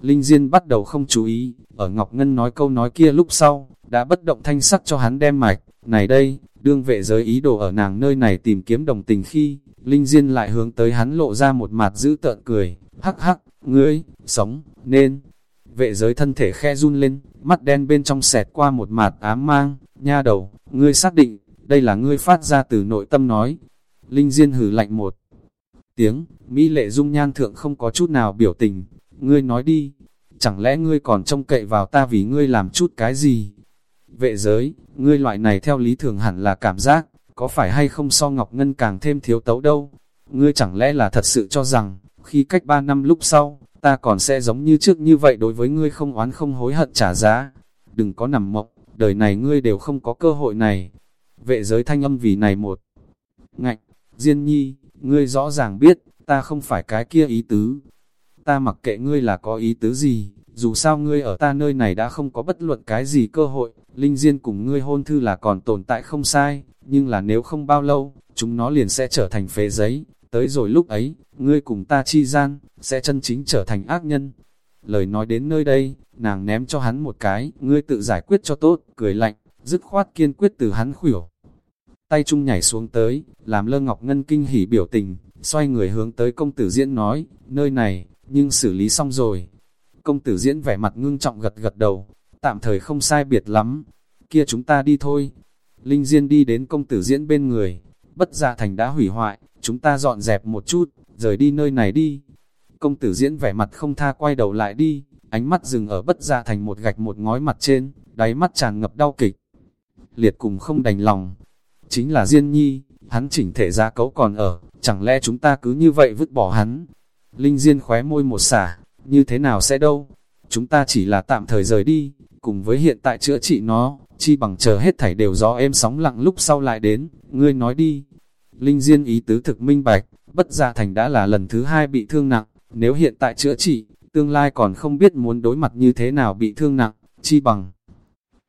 Linh Diên bắt đầu không chú ý, ở Ngọc Ngân nói câu nói kia lúc sau, đã bất động thanh sắc cho hắn đem mạch, này đây, đương vệ giới ý đồ ở nàng nơi này tìm kiếm đồng tình khi, Linh Diên lại hướng tới hắn lộ ra một mặt dữ tợn cười, hắc hắc, ngươi, sống, nên. Vệ giới thân thể khe run lên, mắt đen bên trong xẹt qua một mạt ám mang, nha đầu, ngươi xác định, đây là ngươi phát ra từ nội tâm nói. Linh Diên hử lạnh một tiếng, Mỹ lệ dung nhan thượng không có chút nào biểu tình, ngươi nói đi, chẳng lẽ ngươi còn trông cậy vào ta vì ngươi làm chút cái gì? Vệ giới, ngươi loại này theo lý thường hẳn là cảm giác, có phải hay không so Ngọc Ngân càng thêm thiếu tấu đâu? Ngươi chẳng lẽ là thật sự cho rằng, khi cách ba năm lúc sau, ta còn sẽ giống như trước như vậy đối với ngươi không oán không hối hận trả giá? Đừng có nằm mộng, đời này ngươi đều không có cơ hội này. Vệ giới thanh âm vì này một. Ngạnh, Diên nhi, ngươi rõ ràng biết, ta không phải cái kia ý tứ. Ta mặc kệ ngươi là có ý tứ gì, dù sao ngươi ở ta nơi này đã không có bất luận cái gì cơ hội, Linh Diên cùng ngươi hôn thư là còn tồn tại không sai, nhưng là nếu không bao lâu, chúng nó liền sẽ trở thành phế giấy, tới rồi lúc ấy, ngươi cùng ta chi gian, sẽ chân chính trở thành ác nhân. Lời nói đến nơi đây, nàng ném cho hắn một cái, ngươi tự giải quyết cho tốt, cười lạnh, dứt khoát kiên quyết từ hắn khủyểu. tay trung nhảy xuống tới, làm Lơ Ngọc Ngân kinh hỉ biểu tình, xoay người hướng tới công tử diễn nói, nơi này, nhưng xử lý xong rồi. Công tử diễn vẻ mặt ngưng trọng gật gật đầu, tạm thời không sai biệt lắm, kia chúng ta đi thôi. Linh Diên đi đến công tử diễn bên người, bất gia thành đã hủy hoại, chúng ta dọn dẹp một chút, rời đi nơi này đi. Công tử diễn vẻ mặt không tha quay đầu lại đi, ánh mắt dừng ở bất gia thành một gạch một ngói mặt trên, đáy mắt tràn ngập đau kịch. Liệt cùng không đành lòng, chính là Diên Nhi, hắn chỉnh thể ra cấu còn ở, chẳng lẽ chúng ta cứ như vậy vứt bỏ hắn. Linh Diên khóe môi một xả, như thế nào sẽ đâu, chúng ta chỉ là tạm thời rời đi, cùng với hiện tại chữa trị nó, chi bằng chờ hết thảy đều gió êm sóng lặng lúc sau lại đến, ngươi nói đi. Linh Diên ý tứ thực minh bạch, bất gia thành đã là lần thứ hai bị thương nặng, nếu hiện tại chữa trị, tương lai còn không biết muốn đối mặt như thế nào bị thương nặng, chi bằng.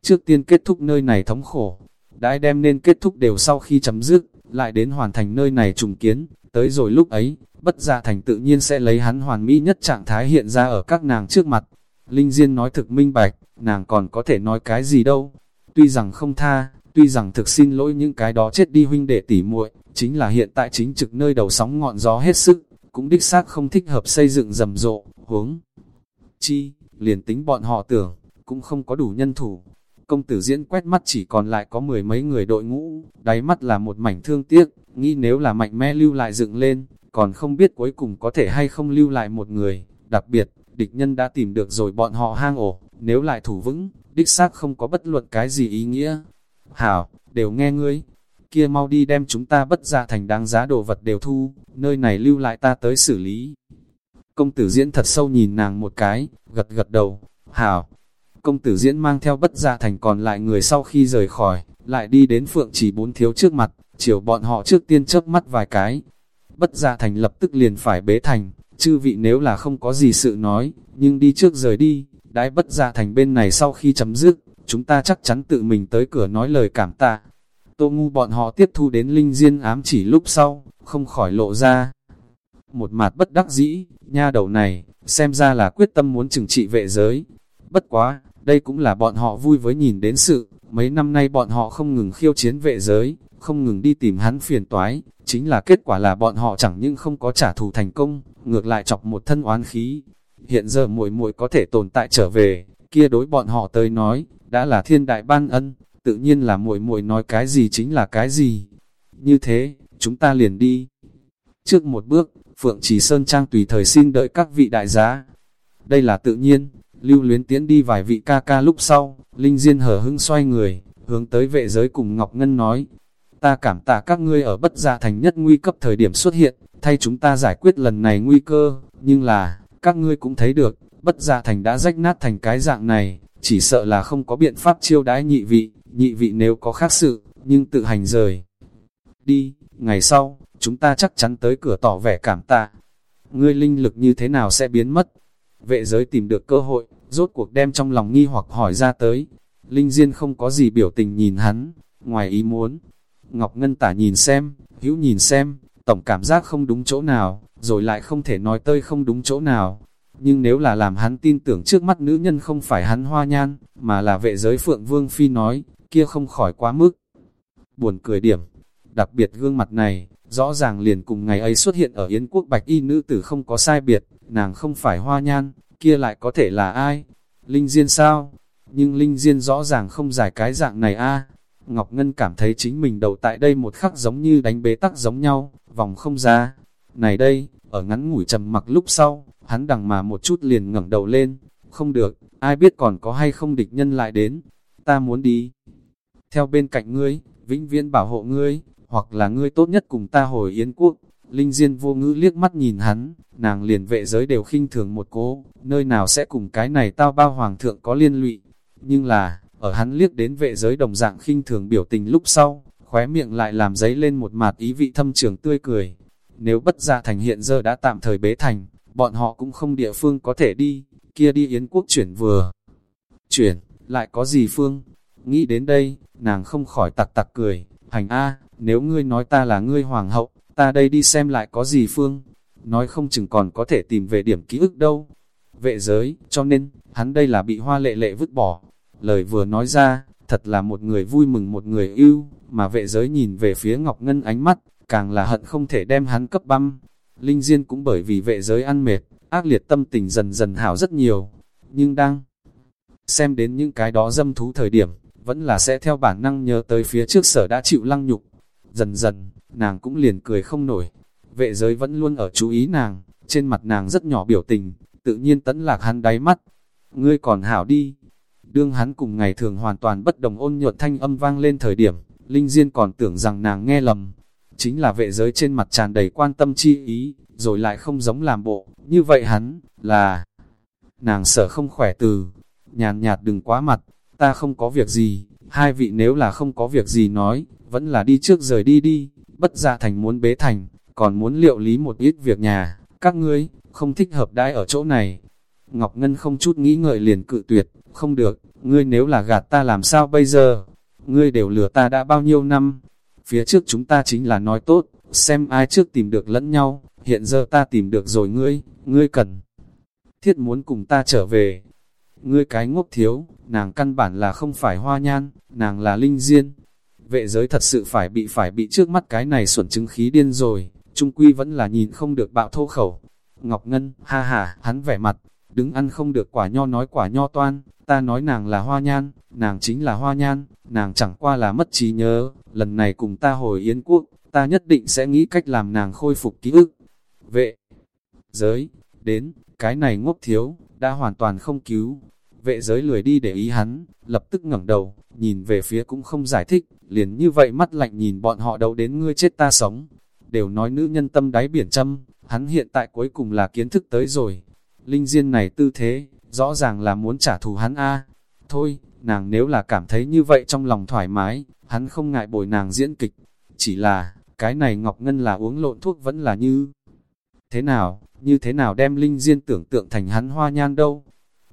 Trước tiên kết thúc nơi này thống khổ, đãi đem nên kết thúc đều sau khi chấm dứt, lại đến hoàn thành nơi này trùng kiến, tới rồi lúc ấy, bất gia thành tự nhiên sẽ lấy hắn hoàn mỹ nhất trạng thái hiện ra ở các nàng trước mặt. Linh Diên nói thực minh bạch, nàng còn có thể nói cái gì đâu. Tuy rằng không tha, tuy rằng thực xin lỗi những cái đó chết đi huynh đệ tỉ muội, chính là hiện tại chính trực nơi đầu sóng ngọn gió hết sức, cũng đích xác không thích hợp xây dựng rầm rộ, huống. Chi, liền tính bọn họ tưởng, cũng không có đủ nhân thủ. Công tử diễn quét mắt chỉ còn lại có mười mấy người đội ngũ, đáy mắt là một mảnh thương tiếc, nghĩ nếu là mạnh mẽ lưu lại dựng lên, còn không biết cuối cùng có thể hay không lưu lại một người, đặc biệt, địch nhân đã tìm được rồi bọn họ hang ổ, nếu lại thủ vững, đích xác không có bất luận cái gì ý nghĩa. Hảo, đều nghe ngươi, kia mau đi đem chúng ta bất ra thành đáng giá đồ vật đều thu, nơi này lưu lại ta tới xử lý. Công tử diễn thật sâu nhìn nàng một cái, gật gật đầu, hảo. Công tử diễn mang theo bất gia thành còn lại người sau khi rời khỏi, lại đi đến phượng chỉ bốn thiếu trước mặt, chiều bọn họ trước tiên chớp mắt vài cái. Bất gia thành lập tức liền phải bế thành, chư vị nếu là không có gì sự nói, nhưng đi trước rời đi, đái bất gia thành bên này sau khi chấm dứt, chúng ta chắc chắn tự mình tới cửa nói lời cảm tạ. Tô ngu bọn họ tiếp thu đến linh diên ám chỉ lúc sau, không khỏi lộ ra. Một mặt bất đắc dĩ, nha đầu này, xem ra là quyết tâm muốn trừng trị vệ giới. Bất quá, đây cũng là bọn họ vui với nhìn đến sự, mấy năm nay bọn họ không ngừng khiêu chiến vệ giới, không ngừng đi tìm hắn phiền toái, chính là kết quả là bọn họ chẳng nhưng không có trả thù thành công, ngược lại chọc một thân oán khí. Hiện giờ muội muội có thể tồn tại trở về, kia đối bọn họ tới nói, đã là thiên đại ban ân, tự nhiên là muội muội nói cái gì chính là cái gì. Như thế, chúng ta liền đi. Trước một bước, Phượng Trì Sơn Trang tùy thời xin đợi các vị đại giá. Đây là tự nhiên, lưu luyến tiến đi vài vị ca ca lúc sau, Linh Diên hở hưng xoay người, hướng tới vệ giới cùng Ngọc Ngân nói, ta cảm tạ các ngươi ở bất gia thành nhất nguy cấp thời điểm xuất hiện, thay chúng ta giải quyết lần này nguy cơ, nhưng là, các ngươi cũng thấy được, bất gia thành đã rách nát thành cái dạng này, chỉ sợ là không có biện pháp chiêu đãi nhị vị, nhị vị nếu có khác sự, nhưng tự hành rời. Đi, ngày sau, chúng ta chắc chắn tới cửa tỏ vẻ cảm tạ. Ngươi linh lực như thế nào sẽ biến mất? Vệ giới tìm được cơ hội, rốt cuộc đem trong lòng nghi hoặc hỏi ra tới. Linh Diên không có gì biểu tình nhìn hắn, ngoài ý muốn. Ngọc Ngân tả nhìn xem, hữu nhìn xem, tổng cảm giác không đúng chỗ nào, rồi lại không thể nói tơi không đúng chỗ nào. Nhưng nếu là làm hắn tin tưởng trước mắt nữ nhân không phải hắn hoa nhan, mà là vệ giới Phượng Vương Phi nói, kia không khỏi quá mức. Buồn cười điểm, đặc biệt gương mặt này, rõ ràng liền cùng ngày ấy xuất hiện ở Yến quốc bạch y nữ tử không có sai biệt, nàng không phải hoa nhan, kia lại có thể là ai? Linh Diên sao? Nhưng Linh Diên rõ ràng không giải cái dạng này a Ngọc Ngân cảm thấy chính mình đầu tại đây một khắc giống như đánh bế tắc giống nhau, vòng không ra. Này đây, ở ngắn ngủi trầm mặc lúc sau, hắn đằng mà một chút liền ngẩng đầu lên. Không được, ai biết còn có hay không địch nhân lại đến. Ta muốn đi. Theo bên cạnh ngươi, vĩnh viễn bảo hộ ngươi, hoặc là ngươi tốt nhất cùng ta hồi Yến quốc. Linh Diên vô ngữ liếc mắt nhìn hắn, nàng liền vệ giới đều khinh thường một cố, nơi nào sẽ cùng cái này tao bao hoàng thượng có liên lụy. Nhưng là, ở hắn liếc đến vệ giới đồng dạng khinh thường biểu tình lúc sau, khóe miệng lại làm giấy lên một mạt ý vị thâm trường tươi cười. Nếu bất gia thành hiện giờ đã tạm thời bế thành, bọn họ cũng không địa phương có thể đi, kia đi Yến quốc chuyển vừa. Chuyển, lại có gì phương? Nghĩ đến đây, nàng không khỏi tặc tặc cười, hành a nếu ngươi nói ta là ngươi hoàng hậu, ta đây đi xem lại có gì phương, nói không chừng còn có thể tìm về điểm ký ức đâu. Vệ giới, cho nên, hắn đây là bị hoa lệ lệ vứt bỏ. Lời vừa nói ra, thật là một người vui mừng một người yêu mà vệ giới nhìn về phía Ngọc Ngân ánh mắt, càng là hận không thể đem hắn cấp băm. Linh Diên cũng bởi vì vệ giới ăn mệt, ác liệt tâm tình dần dần hảo rất nhiều, nhưng đang xem đến những cái đó dâm thú thời điểm, vẫn là sẽ theo bản năng nhớ tới phía trước sở đã chịu lăng nhục. Dần dần, nàng cũng liền cười không nổi. Vệ giới vẫn luôn ở chú ý nàng, trên mặt nàng rất nhỏ biểu tình, tự nhiên tấn lạc hắn đáy mắt. Ngươi còn hảo đi. Đương hắn cùng ngày thường hoàn toàn bất đồng ôn nhuận thanh âm vang lên thời điểm, Linh Diên còn tưởng rằng nàng nghe lầm. Chính là vệ giới trên mặt tràn đầy quan tâm chi ý, rồi lại không giống làm bộ, như vậy hắn, là... Nàng sợ không khỏe từ, nhàn nhạt đừng quá mặt, ta không có việc gì, hai vị nếu là không có việc gì nói, vẫn là đi trước rời đi đi, bất ra thành muốn bế thành, còn muốn liệu lý một ít việc nhà, các ngươi, không thích hợp đai ở chỗ này. Ngọc Ngân không chút nghĩ ngợi liền cự tuyệt, không được, ngươi nếu là gạt ta làm sao bây giờ, ngươi đều lừa ta đã bao nhiêu năm, phía trước chúng ta chính là nói tốt, xem ai trước tìm được lẫn nhau, hiện giờ ta tìm được rồi ngươi, ngươi cần thiết muốn cùng ta trở về. Ngươi cái ngốc thiếu, nàng căn bản là không phải hoa nhan, nàng là linh diên. Vệ giới thật sự phải bị phải bị trước mắt cái này xuẩn chứng khí điên rồi, trung quy vẫn là nhìn không được bạo thô khẩu. Ngọc Ngân, ha ha, hắn vẻ mặt, đứng ăn không được quả nho nói quả nho toan, ta nói nàng là hoa nhan, nàng chính là hoa nhan, nàng chẳng qua là mất trí nhớ, lần này cùng ta hồi Yến Quốc, ta nhất định sẽ nghĩ cách làm nàng khôi phục ký ức. Vệ, giới, đến, cái này ngốc thiếu, đã hoàn toàn không cứu. Vệ giới lười đi để ý hắn, lập tức ngẩng đầu, nhìn về phía cũng không giải thích, liền như vậy mắt lạnh nhìn bọn họ đấu đến ngươi chết ta sống. Đều nói nữ nhân tâm đáy biển châm, hắn hiện tại cuối cùng là kiến thức tới rồi. Linh Diên này tư thế, rõ ràng là muốn trả thù hắn a Thôi, nàng nếu là cảm thấy như vậy trong lòng thoải mái, hắn không ngại bồi nàng diễn kịch. Chỉ là, cái này Ngọc Ngân là uống lộn thuốc vẫn là như... Thế nào, như thế nào đem Linh Diên tưởng tượng thành hắn hoa nhan đâu?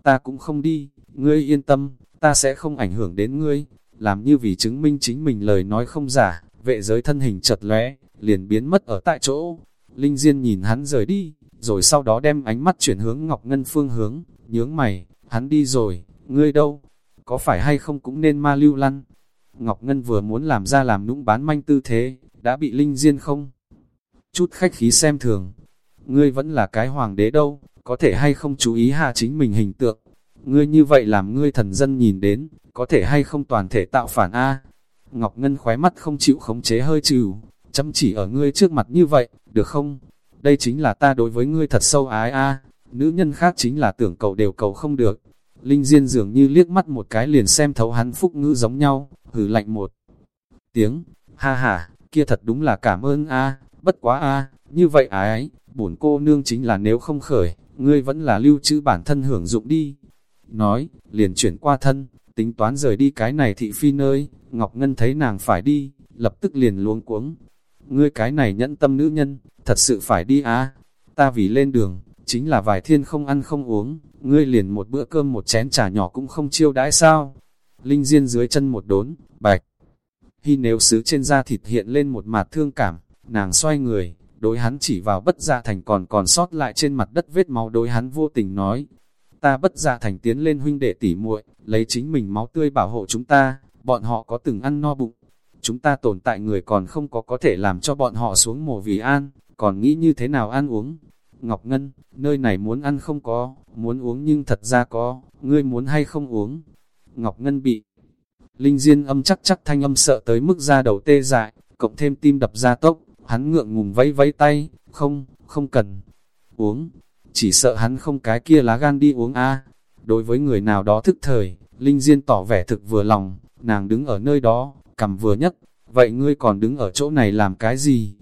Ta cũng không đi, ngươi yên tâm, ta sẽ không ảnh hưởng đến ngươi. Làm như vì chứng minh chính mình lời nói không giả, vệ giới thân hình chật lóe, liền biến mất ở tại chỗ. Linh Diên nhìn hắn rời đi, rồi sau đó đem ánh mắt chuyển hướng Ngọc Ngân phương hướng, nhướng mày, hắn đi rồi, ngươi đâu? Có phải hay không cũng nên ma lưu lăn? Ngọc Ngân vừa muốn làm ra làm nũng bán manh tư thế, đã bị Linh Diên không? Chút khách khí xem thường, ngươi vẫn là cái hoàng đế đâu, có thể hay không chú ý hạ chính mình hình tượng. Ngươi như vậy làm ngươi thần dân nhìn đến, có thể hay không toàn thể tạo phản A. Ngọc Ngân khóe mắt không chịu khống chế hơi trừ, chăm chỉ ở ngươi trước mặt như vậy, được không? Đây chính là ta đối với ngươi thật sâu ái A, nữ nhân khác chính là tưởng cầu đều cầu không được. Linh Diên dường như liếc mắt một cái liền xem thấu hắn phúc ngữ giống nhau, hử lạnh một tiếng, ha ha, kia thật đúng là cảm ơn A, bất quá A, như vậy ái, bổn cô nương chính là nếu không khởi, ngươi vẫn là lưu trữ bản thân hưởng dụng đi. Nói, liền chuyển qua thân, tính toán rời đi cái này thị phi nơi, Ngọc Ngân thấy nàng phải đi, lập tức liền luống cuống. Ngươi cái này nhẫn tâm nữ nhân, thật sự phải đi á. Ta vì lên đường, chính là vài thiên không ăn không uống, ngươi liền một bữa cơm một chén trà nhỏ cũng không chiêu đãi sao. Linh Diên dưới chân một đốn, bạch. hy nếu xứ trên da thịt hiện lên một mặt thương cảm, nàng xoay người, đối hắn chỉ vào bất gia thành còn còn sót lại trên mặt đất vết máu đối hắn vô tình nói. Ta bất gia thành tiến lên huynh đệ tỉ muội lấy chính mình máu tươi bảo hộ chúng ta, bọn họ có từng ăn no bụng. Chúng ta tồn tại người còn không có có thể làm cho bọn họ xuống mồ vì an, còn nghĩ như thế nào ăn uống. Ngọc Ngân, nơi này muốn ăn không có, muốn uống nhưng thật ra có, ngươi muốn hay không uống. Ngọc Ngân bị Linh Diên âm chắc chắc thanh âm sợ tới mức ra đầu tê dại, cộng thêm tim đập ra tốc, Hắn ngượng ngùng vẫy vẫy tay, không, không cần uống, chỉ sợ hắn không cái kia lá gan đi uống a. Đối với người nào đó thức thời, Linh Diên tỏ vẻ thực vừa lòng, nàng đứng ở nơi đó, cầm vừa nhất, vậy ngươi còn đứng ở chỗ này làm cái gì?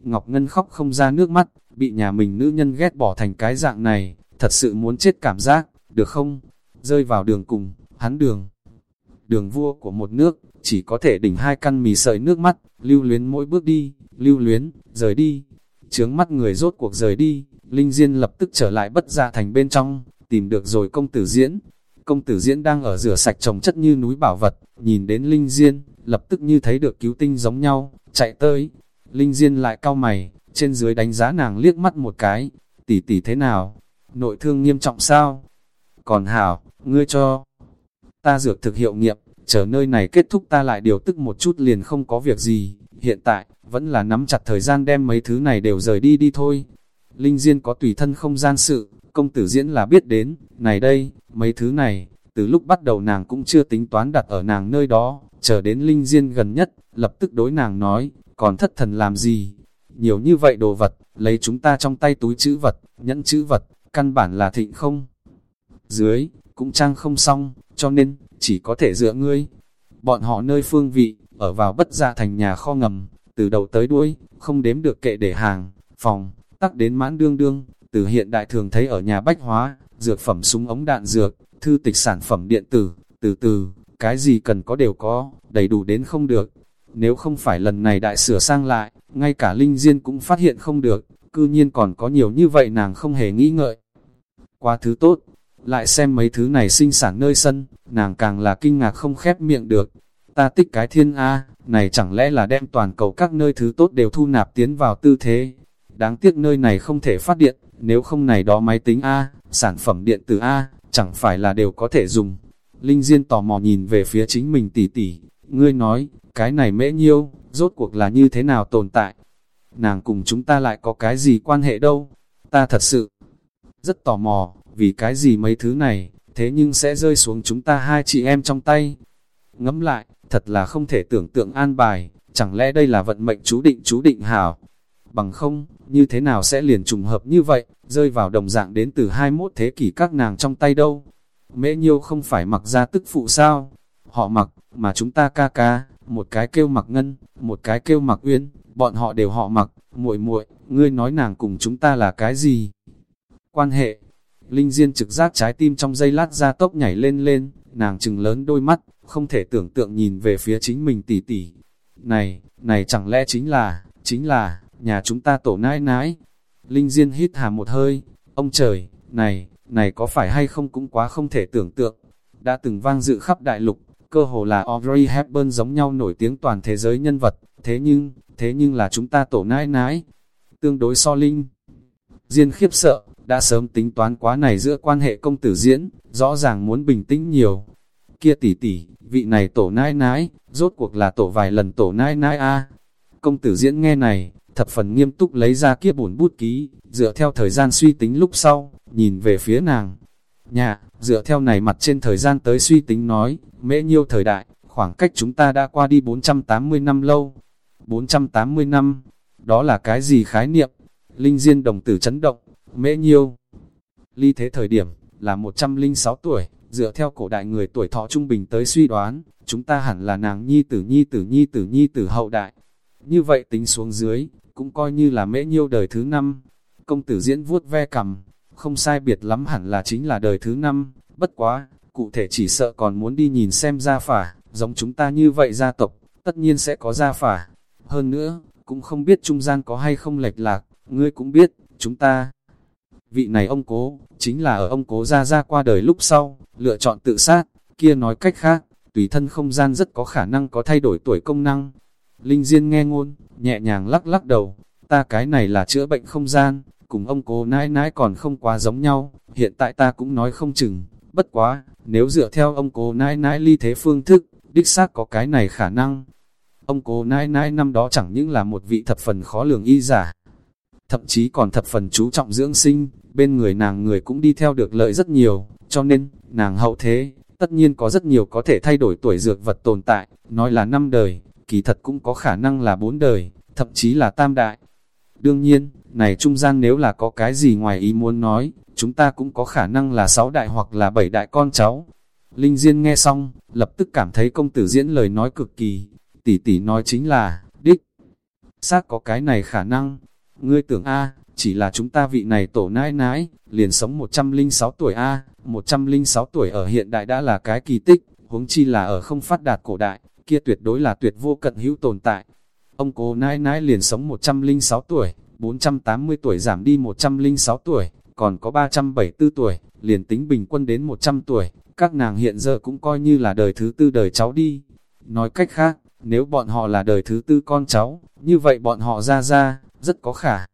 Ngọc Ngân khóc không ra nước mắt, bị nhà mình nữ nhân ghét bỏ thành cái dạng này, thật sự muốn chết cảm giác, được không? Rơi vào đường cùng, hắn đường. Đường vua của một nước, chỉ có thể đỉnh hai căn mì sợi nước mắt, lưu luyến mỗi bước đi, lưu luyến, rời đi. Trướng mắt người rốt cuộc rời đi, Linh Diên lập tức trở lại bất ra thành bên trong, tìm được rồi công tử diễn. Công tử diễn đang ở rửa sạch trồng chất như núi bảo vật, nhìn đến Linh Diên, lập tức như thấy được cứu tinh giống nhau, chạy tới. Linh Diên lại cau mày, trên dưới đánh giá nàng liếc mắt một cái, tỷ tỷ thế nào? Nội thương nghiêm trọng sao? Còn hảo, ngươi cho ta dược thực hiệu nghiệm, chờ nơi này kết thúc ta lại điều tức một chút liền không có việc gì, hiện tại, vẫn là nắm chặt thời gian đem mấy thứ này đều rời đi đi thôi. Linh Diên có tùy thân không gian sự, công tử diễn là biết đến, này đây, mấy thứ này, từ lúc bắt đầu nàng cũng chưa tính toán đặt ở nàng nơi đó, chờ đến Linh Diên gần nhất, lập tức đối nàng nói, còn thất thần làm gì? Nhiều như vậy đồ vật, lấy chúng ta trong tay túi chữ vật, nhẫn chữ vật, căn bản là thịnh không. Dưới, cũng trang không xong, cho nên, chỉ có thể dựa ngươi. Bọn họ nơi phương vị, ở vào bất gia thành nhà kho ngầm, từ đầu tới đuôi, không đếm được kệ để hàng, phòng, tắc đến mãn đương đương, từ hiện đại thường thấy ở nhà bách hóa, dược phẩm súng ống đạn dược, thư tịch sản phẩm điện tử, từ từ, cái gì cần có đều có, đầy đủ đến không được. Nếu không phải lần này đại sửa sang lại, ngay cả Linh Diên cũng phát hiện không được, cư nhiên còn có nhiều như vậy nàng không hề nghĩ ngợi. Quá thứ tốt, lại xem mấy thứ này sinh sản nơi sân, nàng càng là kinh ngạc không khép miệng được. Ta tích cái thiên A, này chẳng lẽ là đem toàn cầu các nơi thứ tốt đều thu nạp tiến vào tư thế. Đáng tiếc nơi này không thể phát điện, nếu không này đó máy tính A, sản phẩm điện tử A, chẳng phải là đều có thể dùng. Linh Diên tò mò nhìn về phía chính mình tỉ tỉ, ngươi nói, cái này mễ nhiêu, rốt cuộc là như thế nào tồn tại. Nàng cùng chúng ta lại có cái gì quan hệ đâu, ta thật sự rất tò mò, vì cái gì mấy thứ này, thế nhưng sẽ rơi xuống chúng ta hai chị em trong tay. Ngẫm lại, thật là không thể tưởng tượng an bài, chẳng lẽ đây là vận mệnh chú định chú định hảo. Bằng không, như thế nào sẽ liền trùng hợp như vậy, rơi vào đồng dạng đến từ 21 thế kỷ các nàng trong tay đâu. Mễ nhiêu không phải mặc ra tức phụ sao, họ mặc, mà chúng ta ca ca, một cái kêu mặc ngân, một cái kêu mặc uyên, bọn họ đều họ mặc, muội muội, ngươi nói nàng cùng chúng ta là cái gì? Quan hệ, Linh Diên trực giác trái tim trong dây lát ra tốc nhảy lên lên, nàng trừng lớn đôi mắt, không thể tưởng tượng nhìn về phía chính mình tỉ tỉ. Này, này chẳng lẽ chính là, chính là, nhà chúng ta tổ nãi nãi. Linh Diên hít hà một hơi, ông trời, này, này có phải hay không cũng quá không thể tưởng tượng. Đã từng vang dự khắp đại lục, cơ hồ là Audrey Hepburn giống nhau nổi tiếng toàn thế giới nhân vật, thế nhưng, thế nhưng là chúng ta tổ nãi nãi. Tương đối so Linh, Diên khiếp sợ, đã sớm tính toán quá này giữa quan hệ công tử diễn, rõ ràng muốn bình tĩnh nhiều. Kia tỷ tỷ, vị này tổ nãi nãi, rốt cuộc là tổ vài lần tổ nãi nãi a. Công tử diễn nghe này, thập phần nghiêm túc lấy ra kia bổn bút ký, dựa theo thời gian suy tính lúc sau, nhìn về phía nàng. Nhà, dựa theo này mặt trên thời gian tới suy tính nói, mễ nhiêu thời đại, khoảng cách chúng ta đã qua đi 480 năm lâu. 480 năm, đó là cái gì khái niệm? Linh Diên đồng tử chấn động, mễ nhiêu. Ly thế thời điểm, là 106 tuổi, dựa theo cổ đại người tuổi thọ trung bình tới suy đoán, chúng ta hẳn là nàng nhi tử nhi tử nhi tử nhi tử hậu đại. Như vậy tính xuống dưới, cũng coi như là mễ nhiêu đời thứ năm. Công tử diễn vuốt ve cầm, không sai biệt lắm hẳn là chính là đời thứ năm, bất quá, cụ thể chỉ sợ còn muốn đi nhìn xem gia phả, giống chúng ta như vậy gia tộc, tất nhiên sẽ có gia phả. Hơn nữa, cũng không biết trung gian có hay không lệch lạc, ngươi cũng biết, chúng ta vị này ông cố, chính là ở ông cố ra ra qua đời lúc sau, lựa chọn tự sát, kia nói cách khác, tùy thân không gian rất có khả năng có thay đổi tuổi công năng. Linh Diên nghe ngôn, nhẹ nhàng lắc lắc đầu, ta cái này là chữa bệnh không gian, cùng ông cố nãi nãi còn không quá giống nhau, hiện tại ta cũng nói không chừng, bất quá, nếu dựa theo ông cố nãi nãi ly thế phương thức, đích xác có cái này khả năng. Ông cố nãi nãi năm đó chẳng những là một vị thập phần khó lường y giả, thậm chí còn thập phần chú trọng dưỡng sinh, bên người nàng người cũng đi theo được lợi rất nhiều, cho nên, nàng hậu thế, tất nhiên có rất nhiều có thể thay đổi tuổi dược vật tồn tại, nói là năm đời, kỳ thật cũng có khả năng là bốn đời, thậm chí là tam đại. Đương nhiên, này trung gian nếu là có cái gì ngoài ý muốn nói, chúng ta cũng có khả năng là sáu đại hoặc là bảy đại con cháu. Linh Diên nghe xong, lập tức cảm thấy công tử diễn lời nói cực kỳ, tỷ tỷ nói chính là, đích. Xác có cái này khả năng, ngươi tưởng A, chỉ là chúng ta vị này tổ nãi nãi, liền sống 106 tuổi A, 106 tuổi ở hiện đại đã là cái kỳ tích, huống chi là ở không phát đạt cổ đại, kia tuyệt đối là tuyệt vô cận hữu tồn tại. Ông cố nãi nãi liền sống 106 tuổi, 480 tuổi giảm đi 106 tuổi, còn có 374 tuổi, liền tính bình quân đến 100 tuổi, các nàng hiện giờ cũng coi như là đời thứ tư đời cháu đi. Nói cách khác, nếu bọn họ là đời thứ tư con cháu, như vậy bọn họ ra ra, rất có khả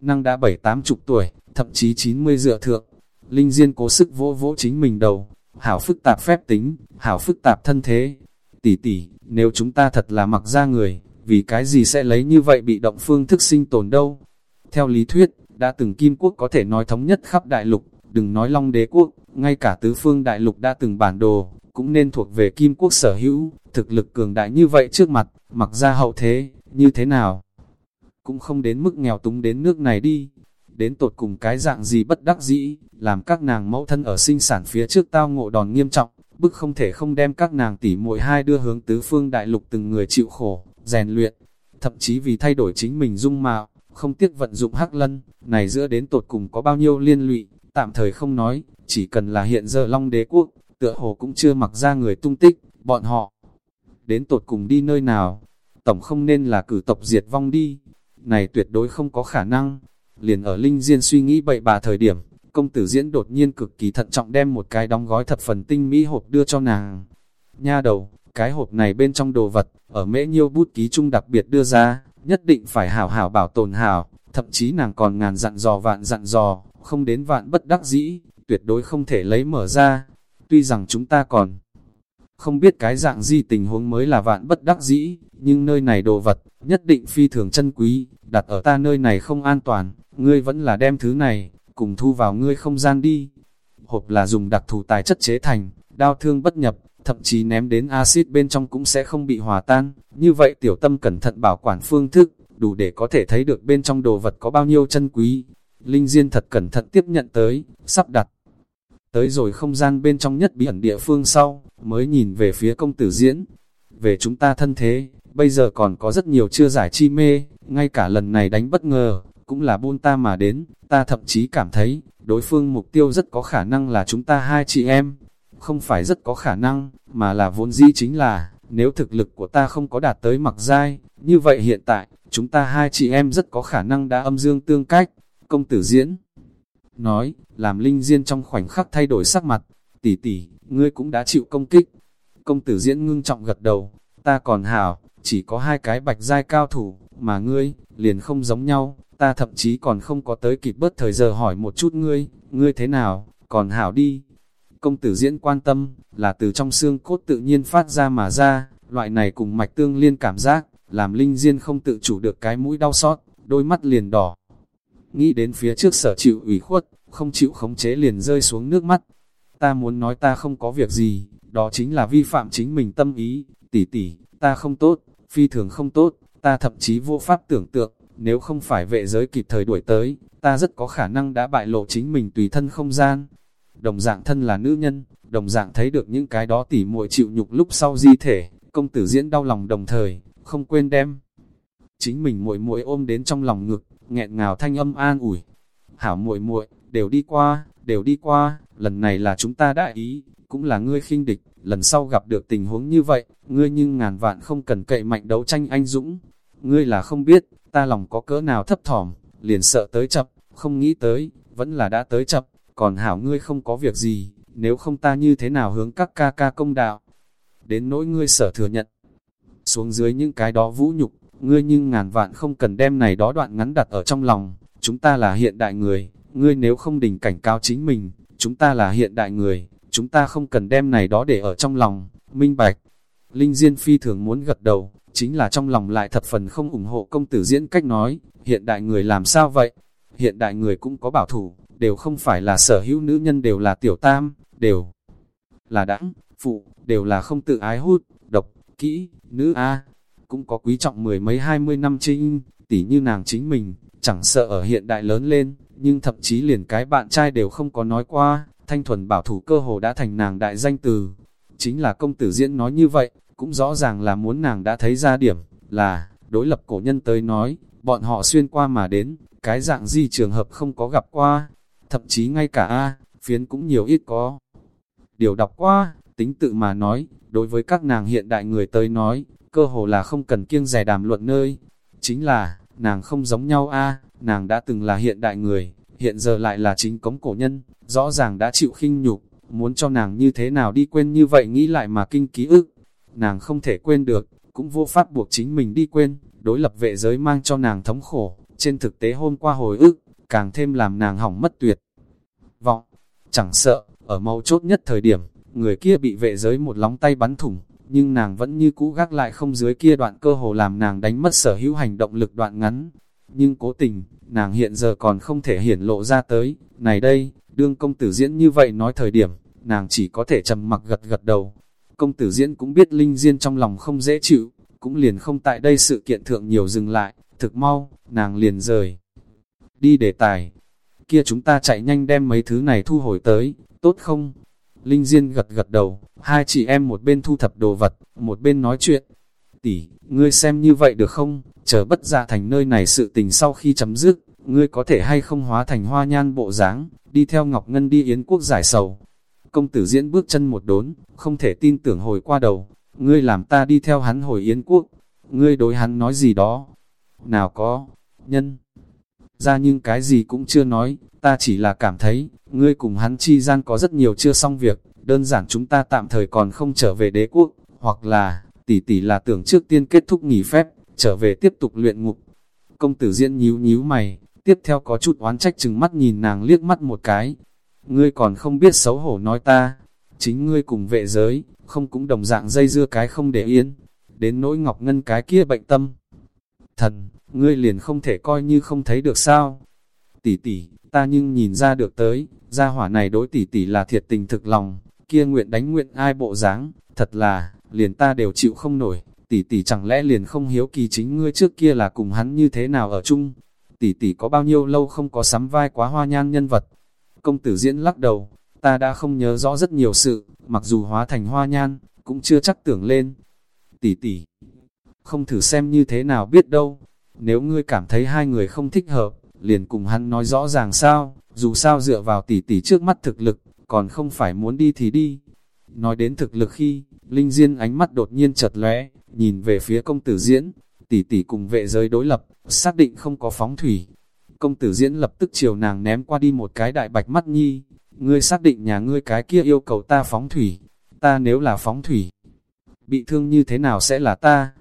năng đã bảy tám chục tuổi, thậm chí 90 dựa thượng. Linh Diên cố sức vỗ vỗ chính mình đầu, hảo phức tạp phép tính, hảo phức tạp thân thế. Tỷ tỷ, nếu chúng ta thật là mặc ra người, vì cái gì sẽ lấy như vậy bị động phương thức sinh tồn đâu? Theo lý thuyết, đã từng kim quốc có thể nói thống nhất khắp đại lục, đừng nói long đế quốc, ngay cả tứ phương đại lục đã từng bản đồ, cũng nên thuộc về kim quốc sở hữu, thực lực cường đại như vậy trước mặt, mặc ra hậu thế, như thế nào? Cũng không đến mức nghèo túng đến nước này đi, đến tột cùng cái dạng gì bất đắc dĩ, làm các nàng mẫu thân ở sinh sản phía trước tao ngộ đòn nghiêm trọng, bức không thể không đem các nàng tỉ muội hai đưa hướng tứ phương đại lục từng người chịu khổ, rèn luyện, thậm chí vì thay đổi chính mình dung mạo, không tiếc vận dụng hắc lân, này giữa đến tột cùng có bao nhiêu liên lụy, tạm thời không nói, chỉ cần là hiện giờ Long đế quốc, tựa hồ cũng chưa mặc ra người tung tích, bọn họ đến tột cùng đi nơi nào, tổng không nên là cử tộc diệt vong đi, này tuyệt đối không có khả năng. Liền ở Linh Diên suy nghĩ bậy bà thời điểm, công tử diễn đột nhiên cực kỳ thận trọng đem một cái đóng gói thập phần tinh mỹ hộp đưa cho nàng. Nha đầu, cái hộp này bên trong đồ vật, ở mễ nhiêu bút ký chung đặc biệt đưa ra, nhất định phải hảo hảo bảo tồn hảo, thậm chí nàng còn ngàn dặn dò vạn dặn dò, không đến vạn bất đắc dĩ, tuyệt đối không thể lấy mở ra. Tuy rằng chúng ta còn không biết cái dạng gì tình huống mới là vạn bất đắc dĩ, nhưng nơi này đồ vật, nhất định phi thường chân quý, đặt ở ta nơi này không an toàn, ngươi vẫn là đem thứ này, cùng thu vào ngươi không gian đi. Hộp là dùng đặc thù tài chất chế thành, đau thương bất nhập, thậm chí ném đến axit bên trong cũng sẽ không bị hòa tan. Như vậy tiểu tâm cẩn thận bảo quản phương thức, đủ để có thể thấy được bên trong đồ vật có bao nhiêu chân quý. Linh Diên thật cẩn thận tiếp nhận tới, sắp đặt. Tới rồi không gian bên trong nhất bí ẩn địa phương sau, mới nhìn về phía công tử diễn. Về chúng ta thân thế, bây giờ còn có rất nhiều chưa giải chi mê, ngay cả lần này đánh bất ngờ, cũng là buôn ta mà đến, ta thậm chí cảm thấy, đối phương mục tiêu rất có khả năng là chúng ta hai chị em. Không phải rất có khả năng, mà là vốn dĩ chính là, nếu thực lực của ta không có đạt tới mặc dai, như vậy hiện tại, chúng ta hai chị em rất có khả năng đã âm dương tương cách. Công tử diễn nói, làm Linh Diên trong khoảnh khắc thay đổi sắc mặt, tỷ tỷ, ngươi cũng đã chịu công kích. Công tử diễn ngưng trọng gật đầu, ta còn hảo, chỉ có hai cái bạch giai cao thủ, mà ngươi, liền không giống nhau, ta thậm chí còn không có tới kịp bớt thời giờ hỏi một chút ngươi, ngươi thế nào, còn hảo đi. Công tử diễn quan tâm, là từ trong xương cốt tự nhiên phát ra mà ra, loại này cùng mạch tương liên cảm giác, làm linh diên không tự chủ được cái mũi đau xót, đôi mắt liền đỏ. Nghĩ đến phía trước sở chịu ủy khuất, không chịu khống chế liền rơi xuống nước mắt. Ta muốn nói ta không có việc gì, đó chính là vi phạm chính mình tâm ý, tỷ tỷ, ta không tốt, phi thường không tốt, ta thậm chí vô pháp tưởng tượng, nếu không phải vệ giới kịp thời đuổi tới, ta rất có khả năng đã bại lộ chính mình tùy thân không gian. Đồng dạng thân là nữ nhân, đồng dạng thấy được những cái đó tỉ muội chịu nhục lúc sau di thể, công tử diễn đau lòng đồng thời, không quên đem. Chính mình muội muội ôm đến trong lòng ngực, nghẹn ngào thanh âm an ủi. Hảo muội muội đều đi qua, đều đi qua, lần này là chúng ta đã ý, cũng là ngươi khinh địch, lần sau gặp được tình huống như vậy, ngươi nhưng ngàn vạn không cần cậy mạnh đấu tranh anh dũng. Ngươi là không biết, ta lòng có cỡ nào thấp thỏm, liền sợ tới chập, không nghĩ tới, vẫn là đã tới chập, còn hảo ngươi không có việc gì, nếu không ta như thế nào hướng các ca ca công đạo. Đến nỗi ngươi sở thừa nhận, xuống dưới những cái đó vũ nhục, ngươi nhưng ngàn vạn không cần đem này đó đoạn ngắn đặt ở trong lòng, chúng ta là hiện đại người, ngươi nếu không đình cảnh cao chính mình, chúng ta là hiện đại người, chúng ta không cần đem này đó để ở trong lòng, minh bạch. Linh Diên phi thường muốn gật đầu, chính là trong lòng lại thập phần không ủng hộ công tử diễn cách nói, hiện đại người làm sao vậy? Hiện đại người cũng có bảo thủ, đều không phải là sở hữu nữ nhân đều là tiểu tam, đều là đãng, phụ, đều là không tự ái hút, độc, kỹ, nữ A, cũng có quý trọng mười mấy hai mươi năm trinh, tỉ như nàng chính mình, chẳng sợ ở hiện đại lớn lên, nhưng thậm chí liền cái bạn trai đều không có nói qua, thanh thuần bảo thủ cơ hồ đã thành nàng đại danh từ. Chính là công tử diễn nói như vậy, cũng rõ ràng là muốn nàng đã thấy ra điểm, là, đối lập cổ nhân tới nói, bọn họ xuyên qua mà đến, cái dạng gì trường hợp không có gặp qua, thậm chí ngay cả A, phiến cũng nhiều ít có. Điều đọc qua, tính tự mà nói, đối với các nàng hiện đại người tới nói, cơ hồ là không cần kiêng rẻ đàm luận nơi. Chính là, nàng không giống nhau a nàng đã từng là hiện đại người, hiện giờ lại là chính cống cổ nhân, rõ ràng đã chịu khinh nhục, muốn cho nàng như thế nào đi quên như vậy nghĩ lại mà kinh ký ức. Nàng không thể quên được, cũng vô pháp buộc chính mình đi quên, đối lập vệ giới mang cho nàng thống khổ, trên thực tế hôm qua hồi ức, càng thêm làm nàng hỏng mất tuyệt. Vọng, chẳng sợ, ở mâu chốt nhất thời điểm, người kia bị vệ giới một lóng tay bắn thủng, nhưng nàng vẫn như cũ gác lại không dưới kia đoạn cơ hồ làm nàng đánh mất sở hữu hành động lực đoạn ngắn. Nhưng cố tình, nàng hiện giờ còn không thể hiển lộ ra tới, này đây, đương công tử diễn như vậy nói thời điểm, nàng chỉ có thể trầm mặc gật gật đầu. Công tử diễn cũng biết Linh Diên trong lòng không dễ chịu, cũng liền không tại đây sự kiện thượng nhiều dừng lại, thực mau, nàng liền rời. Đi đề tài, kia chúng ta chạy nhanh đem mấy thứ này thu hồi tới, tốt không? Linh Diên gật gật đầu, hai chị em một bên thu thập đồ vật, một bên nói chuyện. Tỷ, ngươi xem như vậy được không? Chờ bất ra thành nơi này sự tình sau khi chấm dứt, ngươi có thể hay không hóa thành hoa nhan bộ dáng đi theo Ngọc Ngân đi Yến quốc giải sầu. Công tử diễn bước chân một đốn, không thể tin tưởng hồi qua đầu, ngươi làm ta đi theo hắn hồi Yến quốc, ngươi đối hắn nói gì đó. Nào có, nhân, ra nhưng cái gì cũng chưa nói, ta chỉ là cảm thấy, ngươi cùng hắn chi gian có rất nhiều chưa xong việc, đơn giản chúng ta tạm thời còn không trở về đế quốc, hoặc là, tỷ tỷ là tưởng trước tiên kết thúc nghỉ phép, trở về tiếp tục luyện ngục. Công tử diễn nhíu nhíu mày, tiếp theo có chút oán trách chừng mắt nhìn nàng liếc mắt một cái. Ngươi còn không biết xấu hổ nói ta, chính ngươi cùng vệ giới, không cũng đồng dạng dây dưa cái không để yên, đến nỗi ngọc ngân cái kia bệnh tâm. Thần, ngươi liền không thể coi như không thấy được sao. Tỷ tỷ, ta nhưng nhìn ra được tới, gia hỏa này đối tỷ tỷ là thiệt tình thực lòng, kia nguyện đánh nguyện ai bộ dáng, thật là, liền ta đều chịu không nổi, tỷ tỷ chẳng lẽ liền không hiếu kỳ chính ngươi trước kia là cùng hắn như thế nào ở chung, tỷ tỷ có bao nhiêu lâu không có sắm vai quá hoa nhan nhân vật. Công tử diễn lắc đầu, ta đã không nhớ rõ rất nhiều sự, mặc dù hóa thành hoa nhan, cũng chưa chắc tưởng lên. Tỷ tỷ, không thử xem như thế nào biết đâu, nếu ngươi cảm thấy hai người không thích hợp, liền cùng hắn nói rõ ràng sao, dù sao dựa vào tỷ tỷ trước mắt thực lực, còn không phải muốn đi thì đi. Nói đến thực lực khi, Linh Diên ánh mắt đột nhiên chật lóe, nhìn về phía công tử diễn, tỷ tỷ cùng vệ giới đối lập, xác định không có phóng thủy. Công tử diễn lập tức chiều nàng ném qua đi một cái đại bạch mắt nhi, ngươi xác định nhà ngươi cái kia yêu cầu ta phóng thủy, ta nếu là phóng thủy, bị thương như thế nào sẽ là ta?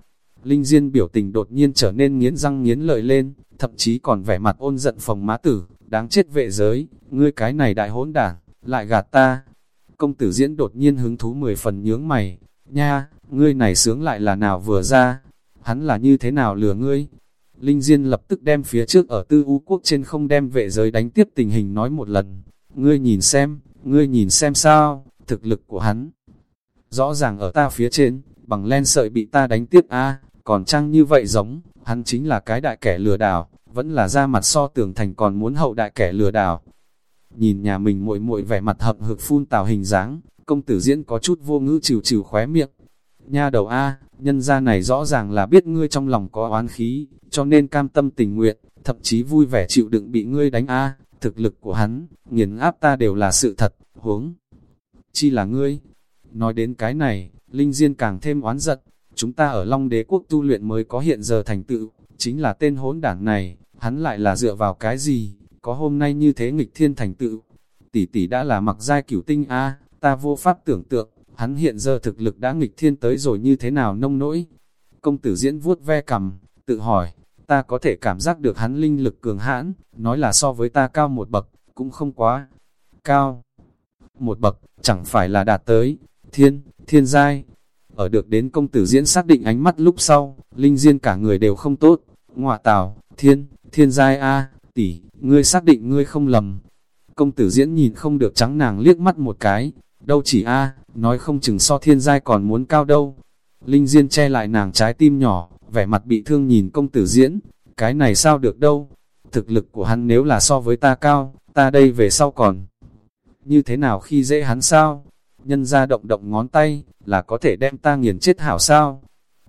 Linh Diên biểu tình đột nhiên trở nên nghiến răng nghiến lợi lên, thậm chí còn vẻ mặt ôn giận phòng má tử, đáng chết vệ giới, ngươi cái này đại hỗn đảng, lại gạt ta. Công tử diễn đột nhiên hứng thú mười phần nhướng mày, nha, ngươi này sướng lại là nào vừa ra, hắn là như thế nào lừa ngươi? Linh Diên lập tức đem phía trước ở tư u quốc trên không đem vệ giới đánh tiếp tình hình nói một lần. Ngươi nhìn xem, ngươi nhìn xem sao, thực lực của hắn. Rõ ràng ở ta phía trên, bằng len sợi bị ta đánh tiếp a còn trăng như vậy giống, hắn chính là cái đại kẻ lừa đảo, vẫn là ra mặt so tường thành còn muốn hậu đại kẻ lừa đảo. Nhìn nhà mình muội muội vẻ mặt hậm hực phun tào hình dáng, công tử diễn có chút vô ngữ trừ trừ khóe miệng. Nha đầu A, nhân gia này rõ ràng là biết ngươi trong lòng có oán khí, cho nên cam tâm tình nguyện, thậm chí vui vẻ chịu đựng bị ngươi đánh A, thực lực của hắn, nghiền áp ta đều là sự thật, huống. Chi là ngươi? Nói đến cái này, Linh Diên càng thêm oán giận, chúng ta ở Long Đế Quốc tu luyện mới có hiện giờ thành tựu, chính là tên hỗn đảng này, hắn lại là dựa vào cái gì, có hôm nay như thế nghịch thiên thành tựu. Tỷ tỷ đã là mặc giai cửu tinh A, ta vô pháp tưởng tượng, hắn hiện giờ thực lực đã nghịch thiên tới rồi như thế nào nông nỗi. Công tử diễn vuốt ve cầm, tự hỏi, ta có thể cảm giác được hắn linh lực cường hãn, nói là so với ta cao một bậc, cũng không quá cao. Một bậc, chẳng phải là đạt tới, thiên, thiên giai. Ở được đến công tử diễn xác định ánh mắt lúc sau, linh diên cả người đều không tốt, ngọa tào, thiên, thiên giai A, tỷ, ngươi xác định ngươi không lầm. Công tử diễn nhìn không được trắng nàng liếc mắt một cái, đâu chỉ A, nói không chừng so thiên giai còn muốn cao đâu. Linh Diên che lại nàng trái tim nhỏ, vẻ mặt bị thương nhìn công tử diễn, cái này sao được đâu. Thực lực của hắn nếu là so với ta cao, ta đây về sau còn. Như thế nào khi dễ hắn sao? Nhân ra động động ngón tay, là có thể đem ta nghiền chết hảo sao?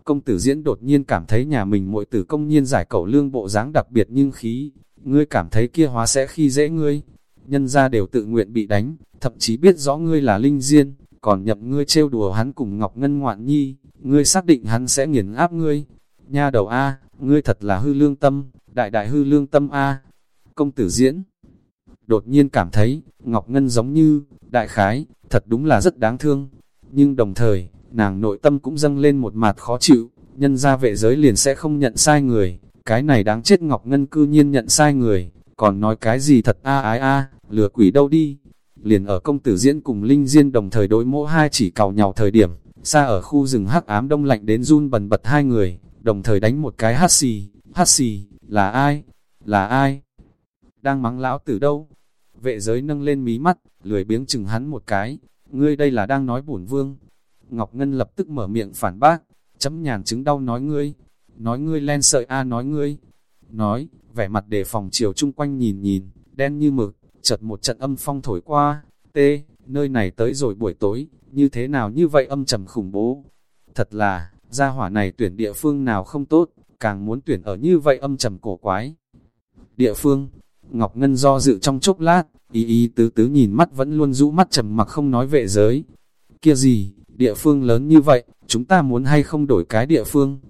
Công tử diễn đột nhiên cảm thấy nhà mình muội tử công nhiên giải cẩu lương bộ dáng đặc biệt nhưng khí, ngươi cảm thấy kia hóa sẽ khi dễ ngươi. Nhân ra đều tự nguyện bị đánh, thậm chí biết rõ ngươi là linh diên, còn nhậm ngươi trêu đùa hắn cùng Ngọc Ngân ngoạn nhi, ngươi xác định hắn sẽ nghiền áp ngươi. Nha đầu A, ngươi thật là hư lương tâm, đại đại hư lương tâm A. Công tử diễn, đột nhiên cảm thấy, Ngọc Ngân giống như, đại khái, thật đúng là rất đáng thương. Nhưng đồng thời, nàng nội tâm cũng dâng lên một mặt khó chịu, nhân ra vệ giới liền sẽ không nhận sai người, cái này đáng chết Ngọc Ngân cư nhiên nhận sai người, còn nói cái gì thật a ái a, lừa quỷ đâu đi. liền ở công tử diễn cùng Linh Diên đồng thời đối mỗ hai chỉ cào nhào thời điểm, xa ở khu rừng hắc ám đông lạnh đến run bần bật hai người, đồng thời đánh một cái hát xì, hát xì, là ai, là ai, đang mắng lão tử đâu, vệ giới nâng lên mí mắt, lười biếng chừng hắn một cái, ngươi đây là đang nói bổn vương, Ngọc Ngân lập tức mở miệng phản bác, chấm nhàn chứng đau nói ngươi, nói ngươi len sợi a nói ngươi, nói, vẻ mặt đề phòng chiều chung quanh nhìn nhìn, đen như mực, chợt một trận âm phong thổi qua, tê, nơi này tới rồi buổi tối, như thế nào như vậy âm trầm khủng bố. Thật là, gia hỏa này tuyển địa phương nào không tốt, càng muốn tuyển ở như vậy âm trầm cổ quái. Địa phương, Ngọc Ngân do dự trong chốc lát, ý ý tứ tứ nhìn mắt vẫn luôn rũ mắt trầm mặc không nói vệ giới. Kia gì, địa phương lớn như vậy, chúng ta muốn hay không đổi cái địa phương?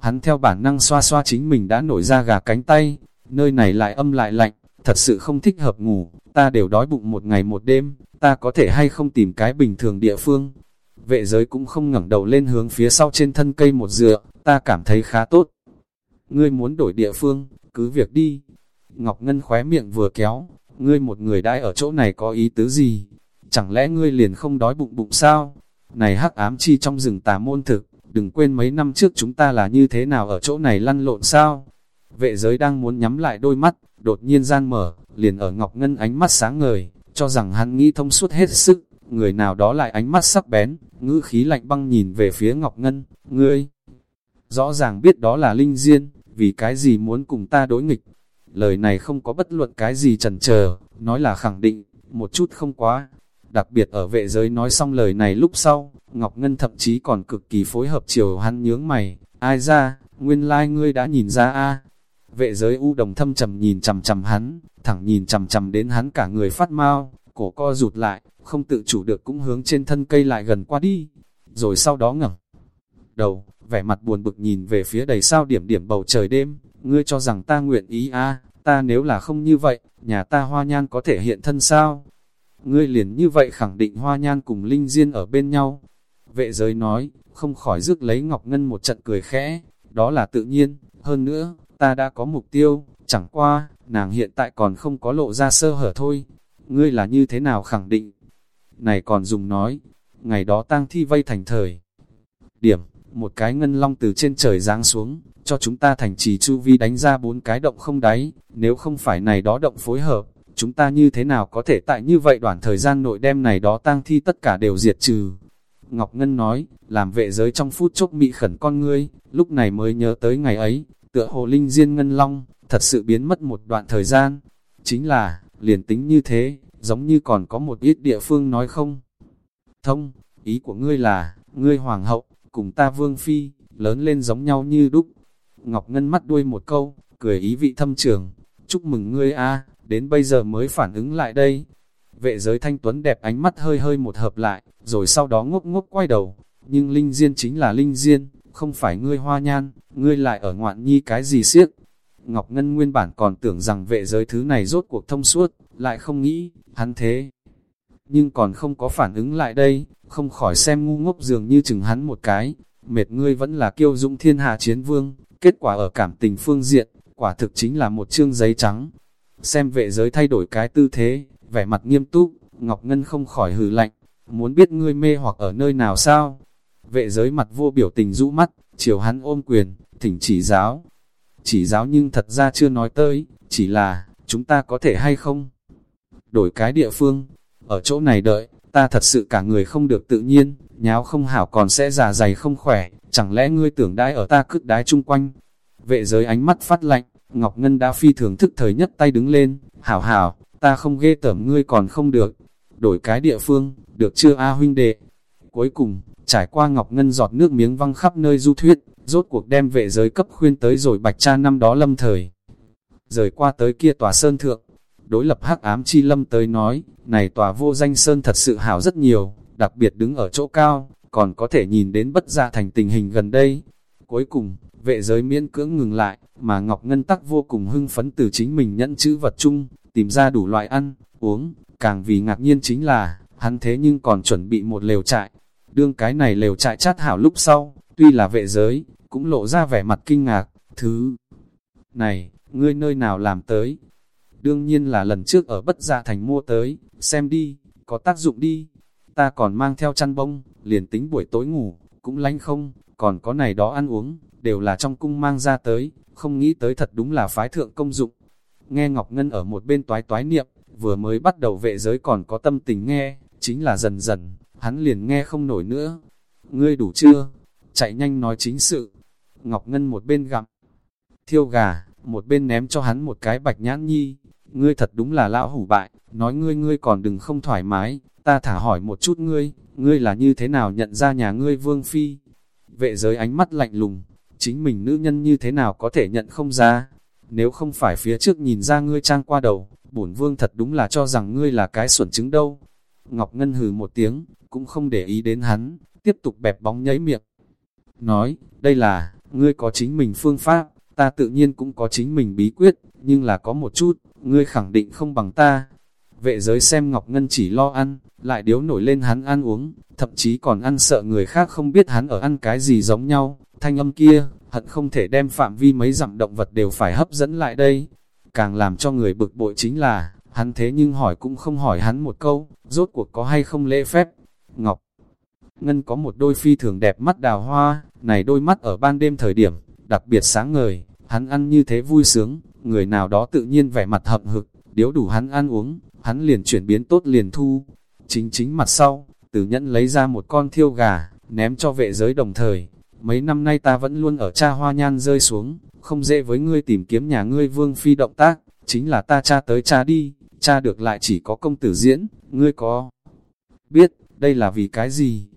Hắn theo bản năng xoa xoa chính mình đã nổi ra gà cánh tay, nơi này lại âm lại lạnh, thật sự không thích hợp ngủ, ta đều đói bụng một ngày một đêm, ta có thể hay không tìm cái bình thường địa phương. Vệ giới cũng không ngẩng đầu lên hướng phía sau trên thân cây một dựa, ta cảm thấy khá tốt. Ngươi muốn đổi địa phương, cứ việc đi. Ngọc Ngân khóe miệng vừa kéo, ngươi một người đai ở chỗ này có ý tứ gì? Chẳng lẽ ngươi liền không đói bụng bụng sao? Này hắc ám chi trong rừng tà môn thực, đừng quên mấy năm trước chúng ta là như thế nào ở chỗ này lăn lộn sao? Vệ giới đang muốn nhắm lại đôi mắt, đột nhiên gian mở, liền ở Ngọc Ngân ánh mắt sáng ngời, cho rằng hắn nghĩ thông suốt hết sức, người nào đó lại ánh mắt sắc bén, ngữ khí lạnh băng nhìn về phía Ngọc Ngân, ngươi. Rõ ràng biết đó là Linh Diên, vì cái gì muốn cùng ta đối nghịch. Lời này không có bất luận cái gì trần chờ, nói là khẳng định, một chút không quá. Đặc biệt ở vệ giới nói xong lời này lúc sau, Ngọc Ngân thậm chí còn cực kỳ phối hợp chiều hắn nhướng mày, ai ra, nguyên lai like ngươi đã nhìn ra a. Vệ giới u đồng thâm trầm nhìn chầm chầm hắn, thẳng nhìn chầm chầm đến hắn cả người phát mau, cổ co rụt lại, không tự chủ được cũng hướng trên thân cây lại gần qua đi, rồi sau đó ngẩng đầu, vẻ mặt buồn bực nhìn về phía đầy sao điểm điểm bầu trời đêm, ngươi cho rằng ta nguyện ý a ta nếu là không như vậy, nhà ta hoa nhan có thể hiện thân sao? Ngươi liền như vậy khẳng định hoa nhan cùng Linh Diên ở bên nhau. Vệ giới nói, không khỏi rước lấy Ngọc Ngân một trận cười khẽ, đó là tự nhiên, hơn nữa, ta đã có mục tiêu, chẳng qua, nàng hiện tại còn không có lộ ra sơ hở thôi. Ngươi là như thế nào khẳng định? Này còn dùng nói, ngày đó tang thi vây thành thời. Điểm, một cái ngân long từ trên trời giáng xuống, cho chúng ta thành trì chu vi đánh ra bốn cái động không đáy, nếu không phải này đó động phối hợp, chúng ta như thế nào có thể tại như vậy đoạn thời gian nội đem này đó tang thi tất cả đều diệt trừ. Ngọc Ngân nói, làm vệ giới trong phút chốc mị khẩn con ngươi, lúc này mới nhớ tới ngày ấy, tựa hồ linh diên ngân long, thật sự biến mất một đoạn thời gian. Chính là, liền tính như thế, giống như còn có một ít địa phương nói không. Thông, ý của ngươi là, ngươi hoàng hậu, cùng ta vương phi, lớn lên giống nhau như đúc. Ngọc Ngân mắt đuôi một câu, cười ý vị thâm trường, chúc mừng ngươi a đến bây giờ mới phản ứng lại đây. Vệ giới thanh tuấn đẹp ánh mắt hơi hơi một hợp lại, rồi sau đó ngốc ngốc quay đầu, nhưng Linh Diên chính là Linh Diên, không phải ngươi hoa nhan, ngươi lại ở ngoạn nhi cái gì siếc. Ngọc Ngân nguyên bản còn tưởng rằng vệ giới thứ này rốt cuộc thông suốt, lại không nghĩ, hắn thế. Nhưng còn không có phản ứng lại đây, không khỏi xem ngu ngốc dường như chừng hắn một cái, mệt ngươi vẫn là kiêu dũng thiên hạ chiến vương, kết quả ở cảm tình phương diện, quả thực chính là một chương giấy trắng. Xem vệ giới thay đổi cái tư thế, vẻ mặt nghiêm túc, Ngọc Ngân không khỏi hừ lạnh, muốn biết ngươi mê hoặc ở nơi nào sao? Vệ giới mặt vô biểu tình rũ mắt, chiều hắn ôm quyền, thỉnh chỉ giáo. Chỉ giáo nhưng thật ra chưa nói tới, chỉ là, chúng ta có thể hay không? Đổi cái địa phương, ở chỗ này đợi, ta thật sự cả người không được tự nhiên, nháo không hảo còn sẽ già dày không khỏe, chẳng lẽ ngươi tưởng đãi ở ta cứt đái chung quanh? Vệ giới ánh mắt phát lạnh, Ngọc Ngân đã phi thường thức thời nhất tay đứng lên, hảo hảo, ta không ghê tởm ngươi còn không được, đổi cái địa phương, được chưa A huynh đệ? Cuối cùng, trải qua Ngọc Ngân giọt nước miếng văng khắp nơi du thuyết, rốt cuộc đem vệ giới cấp khuyên tới rồi bạch cha năm đó lâm thời. Rời qua tới kia tòa sơn thượng, đối lập hắc ám chi lâm tới nói, này tòa vô danh sơn thật sự hảo rất nhiều, đặc biệt đứng ở chỗ cao, còn có thể nhìn đến bất gia thành tình hình gần đây. Cuối cùng, vệ giới miễn cưỡng ngừng lại, mà Ngọc Ngân tắc vô cùng hưng phấn từ chính mình nhẫn chữ vật chung, tìm ra đủ loại ăn, uống, càng vì ngạc nhiên chính là, hắn thế nhưng còn chuẩn bị một lều trại. Đương cái này lều trại chát hảo lúc sau, tuy là vệ giới, cũng lộ ra vẻ mặt kinh ngạc, thứ này, ngươi nơi nào làm tới? Đương nhiên là lần trước ở bất gia thành mua tới, xem đi, có tác dụng đi. Ta còn mang theo chăn bông, liền tính buổi tối ngủ, cũng lánh không, còn có này đó ăn uống, đều là trong cung mang ra tới, không nghĩ tới thật đúng là phái thượng công dụng. Nghe Ngọc Ngân ở một bên toái toái niệm, vừa mới bắt đầu vệ giới còn có tâm tình nghe, chính là dần dần, hắn liền nghe không nổi nữa. Ngươi đủ chưa? Chạy nhanh nói chính sự. Ngọc Ngân một bên gặm, thiêu gà, một bên ném cho hắn một cái bạch nhãn nhi. Ngươi thật đúng là lão hủ bại, nói ngươi ngươi còn đừng không thoải mái, ta thả hỏi một chút ngươi, ngươi là như thế nào nhận ra nhà ngươi vương phi? Vệ giới ánh mắt lạnh lùng, chính mình nữ nhân như thế nào có thể nhận không ra? Nếu không phải phía trước nhìn ra ngươi trang qua đầu, bổn vương thật đúng là cho rằng ngươi là cái xuẩn trứng đâu. Ngọc Ngân hừ một tiếng, cũng không để ý đến hắn, tiếp tục bẹp bóng nháy miệng. Nói, đây là, ngươi có chính mình phương pháp, ta tự nhiên cũng có chính mình bí quyết, nhưng là có một chút, ngươi khẳng định không bằng ta. Vệ giới xem Ngọc Ngân chỉ lo ăn, lại điếu nổi lên hắn ăn uống, thậm chí còn ăn sợ người khác không biết hắn ở ăn cái gì giống nhau, thanh âm kia, hận không thể đem phạm vi mấy dặm động vật đều phải hấp dẫn lại đây. Càng làm cho người bực bội chính là, hắn thế nhưng hỏi cũng không hỏi hắn một câu, rốt cuộc có hay không lễ phép. Ngọc Ngân có một đôi phi thường đẹp mắt đào hoa, này đôi mắt ở ban đêm thời điểm, đặc biệt sáng ngời, hắn ăn như thế vui sướng, người nào đó tự nhiên vẻ mặt hậm hực, điếu đủ hắn ăn uống, hắn liền chuyển biến tốt liền thu. Chính chính mặt sau, tử nhẫn lấy ra một con thiêu gà, ném cho vệ giới đồng thời. Mấy năm nay ta vẫn luôn ở cha hoa nhan rơi xuống, không dễ với ngươi tìm kiếm nhà ngươi vương phi động tác, chính là ta cha tới cha đi, cha được lại chỉ có công tử diễn, ngươi có biết, đây là vì cái gì?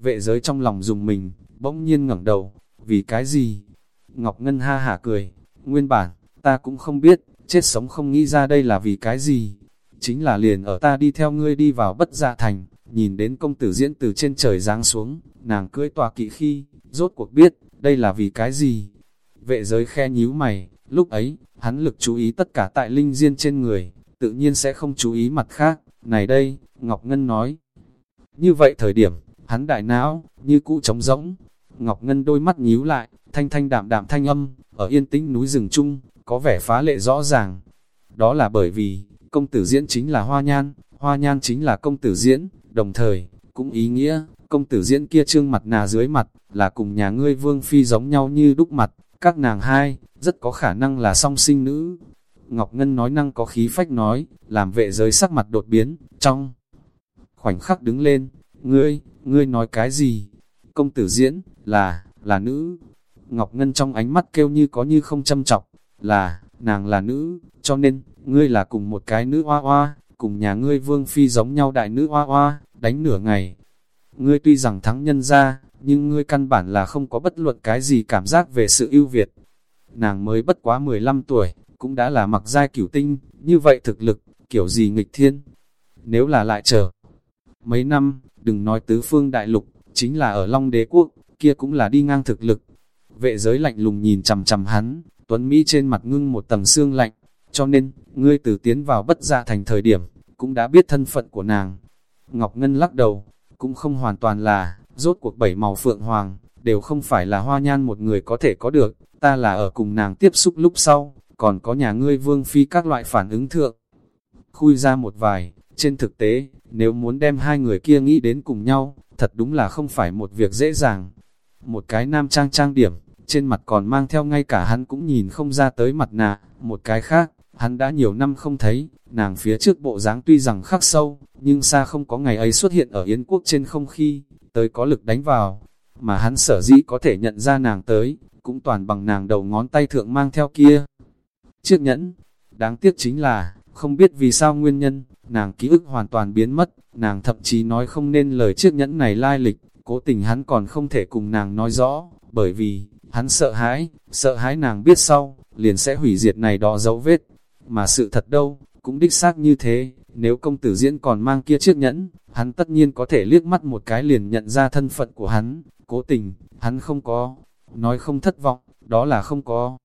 Vệ giới trong lòng dùng mình, bỗng nhiên ngẩng đầu, vì cái gì? Ngọc Ngân ha hả cười, nguyên bản, ta cũng không biết, chết sống không nghĩ ra đây là vì cái gì. Chính là liền ở ta đi theo ngươi đi vào bất gia thành, nhìn đến công tử diễn từ trên trời giáng xuống, nàng cưỡi tòa kỵ khi, rốt cuộc biết, đây là vì cái gì. Vệ giới khe nhíu mày, lúc ấy, hắn lực chú ý tất cả tại linh diên trên người, tự nhiên sẽ không chú ý mặt khác. Này đây, Ngọc Ngân nói. Như vậy thời điểm, hắn đại não, như cũ trống rỗng. Ngọc Ngân đôi mắt nhíu lại, thanh thanh đạm đạm thanh âm, ở yên tĩnh núi rừng chung, có vẻ phá lệ rõ ràng. Đó là bởi vì, công tử diễn chính là hoa nhan, hoa nhan chính là công tử diễn, đồng thời, cũng ý nghĩa, công tử diễn kia trương mặt nà dưới mặt, là cùng nhà ngươi vương phi giống nhau như đúc mặt, các nàng hai, rất có khả năng là song sinh nữ. Ngọc Ngân nói năng có khí phách nói, làm vệ giới sắc mặt đột biến, trong khoảnh khắc đứng lên, ngươi, ngươi nói cái gì? Công tử diễn, là, là nữ. Ngọc Ngân trong ánh mắt kêu như có như không châm chọc, là, nàng là nữ, cho nên, ngươi là cùng một cái nữ hoa hoa, cùng nhà ngươi vương phi giống nhau đại nữ hoa hoa, đánh nửa ngày. Ngươi tuy rằng thắng nhân ra, nhưng ngươi căn bản là không có bất luận cái gì cảm giác về sự ưu việt. Nàng mới bất quá 15 tuổi, cũng đã là mặc giai cửu tinh, như vậy thực lực, kiểu gì nghịch thiên. Nếu là lại chờ mấy năm, đừng nói tứ phương đại lục, chính là ở Long Đế Quốc, kia cũng là đi ngang thực lực. Vệ giới lạnh lùng nhìn chằm chằm hắn, Tuấn Mỹ trên mặt ngưng một tầng xương lạnh, cho nên, ngươi từ tiến vào bất gia thành thời điểm, cũng đã biết thân phận của nàng. Ngọc Ngân lắc đầu, cũng không hoàn toàn là, rốt cuộc bảy màu phượng hoàng, đều không phải là hoa nhan một người có thể có được, ta là ở cùng nàng tiếp xúc lúc sau, còn có nhà ngươi vương phi các loại phản ứng thượng. Khui ra một vài, trên thực tế, nếu muốn đem hai người kia nghĩ đến cùng nhau, thật đúng là không phải một việc dễ dàng. Một cái nam trang trang điểm, trên mặt còn mang theo ngay cả hắn cũng nhìn không ra tới mặt nạ, một cái khác, hắn đã nhiều năm không thấy, nàng phía trước bộ dáng tuy rằng khắc sâu, nhưng xa không có ngày ấy xuất hiện ở Yến quốc trên không khi, tới có lực đánh vào, mà hắn sở dĩ có thể nhận ra nàng tới, cũng toàn bằng nàng đầu ngón tay thượng mang theo kia. Chiếc nhẫn, đáng tiếc chính là, không biết vì sao nguyên nhân, nàng ký ức hoàn toàn biến mất, nàng thậm chí nói không nên lời chiếc nhẫn này lai lịch, cố tình hắn còn không thể cùng nàng nói rõ, bởi vì, hắn sợ hãi, sợ hãi nàng biết sau, liền sẽ hủy diệt này đó dấu vết. Mà sự thật đâu, cũng đích xác như thế, nếu công tử diễn còn mang kia chiếc nhẫn, hắn tất nhiên có thể liếc mắt một cái liền nhận ra thân phận của hắn, cố tình, hắn không có, nói không thất vọng, đó là không có.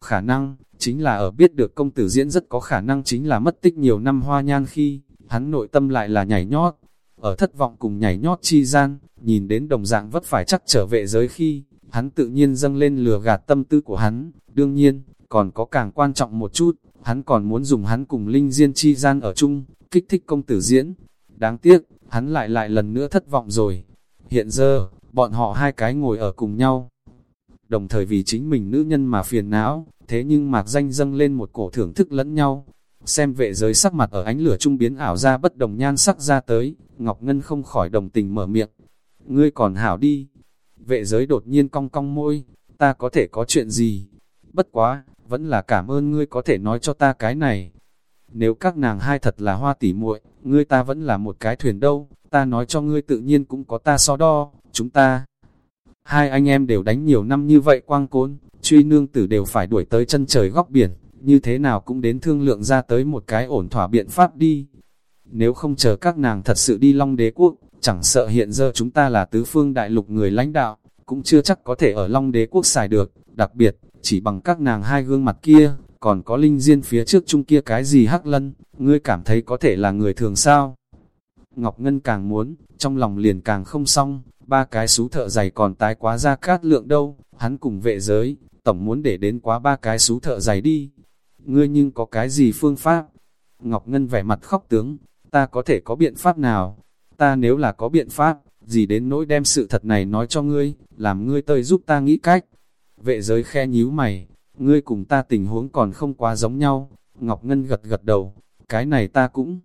Khả năng, chính là ở biết được công tử diễn rất có khả năng chính là mất tích nhiều năm hoa nhan khi, hắn nội tâm lại là nhảy nhót. Ở thất vọng cùng nhảy nhót chi gian, nhìn đến đồng dạng vất phải chắc trở về giới khi, hắn tự nhiên dâng lên lừa gạt tâm tư của hắn. Đương nhiên, còn có càng quan trọng một chút, hắn còn muốn dùng hắn cùng Linh Diên chi gian ở chung, kích thích công tử diễn. Đáng tiếc, hắn lại lại lần nữa thất vọng rồi. Hiện giờ, bọn họ hai cái ngồi ở cùng nhau. Đồng thời vì chính mình nữ nhân mà phiền não, thế nhưng mạc danh dâng lên một cổ thưởng thức lẫn nhau. Xem vệ giới sắc mặt ở ánh lửa trung biến ảo ra bất đồng nhan sắc ra tới, Ngọc Ngân không khỏi đồng tình mở miệng. Ngươi còn hảo đi. Vệ giới đột nhiên cong cong môi, ta có thể có chuyện gì? Bất quá, vẫn là cảm ơn ngươi có thể nói cho ta cái này. Nếu các nàng hai thật là hoa tỉ muội, ngươi ta vẫn là một cái thuyền đâu, ta nói cho ngươi tự nhiên cũng có ta so đo, chúng ta. Hai anh em đều đánh nhiều năm như vậy quang côn, truy nương tử đều phải đuổi tới chân trời góc biển, như thế nào cũng đến thương lượng ra tới một cái ổn thỏa biện pháp đi. Nếu không chờ các nàng thật sự đi Long Đế Quốc, chẳng sợ hiện giờ chúng ta là tứ phương đại lục người lãnh đạo, cũng chưa chắc có thể ở Long Đế Quốc xài được, đặc biệt, chỉ bằng các nàng hai gương mặt kia, còn có linh diên phía trước chung kia cái gì hắc lân, ngươi cảm thấy có thể là người thường sao? Ngọc Ngân càng muốn, trong lòng liền càng không xong, ba cái sú thợ giày còn tái quá ra cát lượng đâu, hắn cùng vệ giới, tổng muốn để đến quá ba cái sú thợ giày đi. Ngươi nhưng có cái gì phương pháp? Ngọc Ngân vẻ mặt khóc tướng, ta có thể có biện pháp nào? Ta nếu là có biện pháp, gì đến nỗi đem sự thật này nói cho ngươi, làm ngươi tơi giúp ta nghĩ cách. Vệ giới khe nhíu mày, ngươi cùng ta tình huống còn không quá giống nhau. Ngọc Ngân gật gật đầu, cái này ta cũng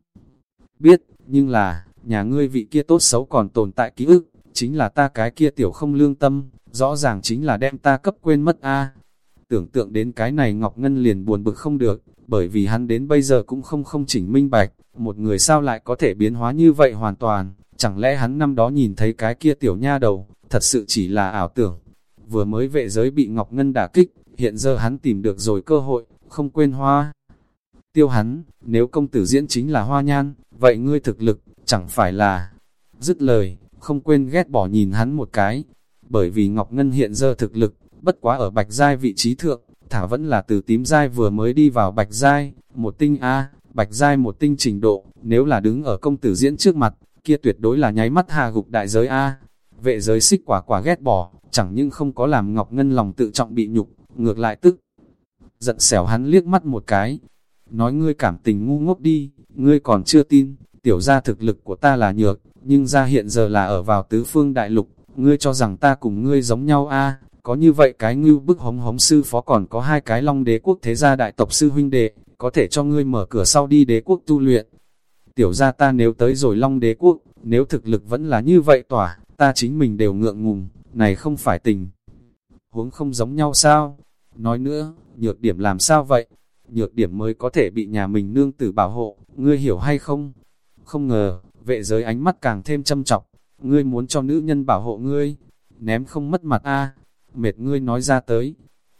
biết, nhưng là, nhà ngươi vị kia tốt xấu còn tồn tại ký ức, chính là ta cái kia tiểu không lương tâm, rõ ràng chính là đem ta cấp quên mất a. Tưởng tượng đến cái này Ngọc Ngân liền buồn bực không được, bởi vì hắn đến bây giờ cũng không không chỉnh minh bạch, một người sao lại có thể biến hóa như vậy hoàn toàn, chẳng lẽ hắn năm đó nhìn thấy cái kia tiểu nha đầu, thật sự chỉ là ảo tưởng. Vừa mới vệ giới bị Ngọc Ngân đả kích, hiện giờ hắn tìm được rồi cơ hội, không quên hoa. Tiêu hắn, nếu công tử diễn chính là hoa nhan, vậy ngươi thực lực, chẳng phải là... Dứt lời, không quên ghét bỏ nhìn hắn một cái, bởi vì Ngọc Ngân hiện giờ thực lực, bất quá ở bạch giai vị trí thượng, thả vẫn là từ tím giai vừa mới đi vào bạch giai, một tinh A, bạch giai một tinh trình độ, nếu là đứng ở công tử diễn trước mặt, kia tuyệt đối là nháy mắt hà gục đại giới A. Vệ giới xích quả quả ghét bỏ, chẳng nhưng không có làm Ngọc Ngân lòng tự trọng bị nhục, ngược lại tức. Giận xẻo hắn liếc mắt một cái, nói ngươi cảm tình ngu ngốc đi, ngươi còn chưa tin, tiểu ra thực lực của ta là nhược, nhưng ra hiện giờ là ở vào tứ phương đại lục, ngươi cho rằng ta cùng ngươi giống nhau a có như vậy cái ngưu bức hống hống sư phó còn có hai cái long đế quốc thế gia đại tộc sư huynh đệ, có thể cho ngươi mở cửa sau đi đế quốc tu luyện. Tiểu ra ta nếu tới rồi long đế quốc, nếu thực lực vẫn là như vậy tỏa, ta chính mình đều ngượng ngùng, này không phải tình. Huống không giống nhau sao? Nói nữa, nhược điểm làm sao vậy? Nhược điểm mới có thể bị nhà mình nương tử bảo hộ, ngươi hiểu hay không? Không ngờ, vệ giới ánh mắt càng thêm châm trọng, ngươi muốn cho nữ nhân bảo hộ ngươi, ném không mất mặt a mệt ngươi nói ra tới.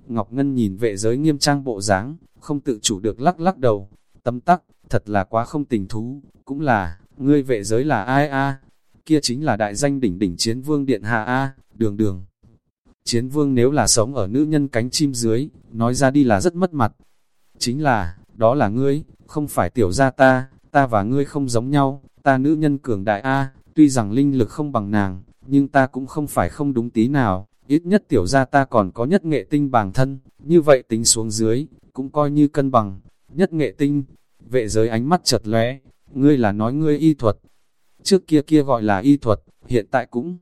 Ngọc Ngân nhìn vệ giới nghiêm trang bộ dáng, không tự chủ được lắc lắc đầu, tâm tắc, thật là quá không tình thú, cũng là, ngươi vệ giới là ai a kia chính là đại danh đỉnh đỉnh chiến vương điện hạ a đường đường. Chiến vương nếu là sống ở nữ nhân cánh chim dưới, nói ra đi là rất mất mặt. Chính là, đó là ngươi, không phải tiểu gia ta, ta và ngươi không giống nhau, ta nữ nhân cường đại A, tuy rằng linh lực không bằng nàng, nhưng ta cũng không phải không đúng tí nào, ít nhất tiểu gia ta còn có nhất nghệ tinh bằng thân, như vậy tính xuống dưới, cũng coi như cân bằng, nhất nghệ tinh, vệ giới ánh mắt chật lóe, ngươi là nói ngươi y thuật, trước kia kia gọi là y thuật, hiện tại cũng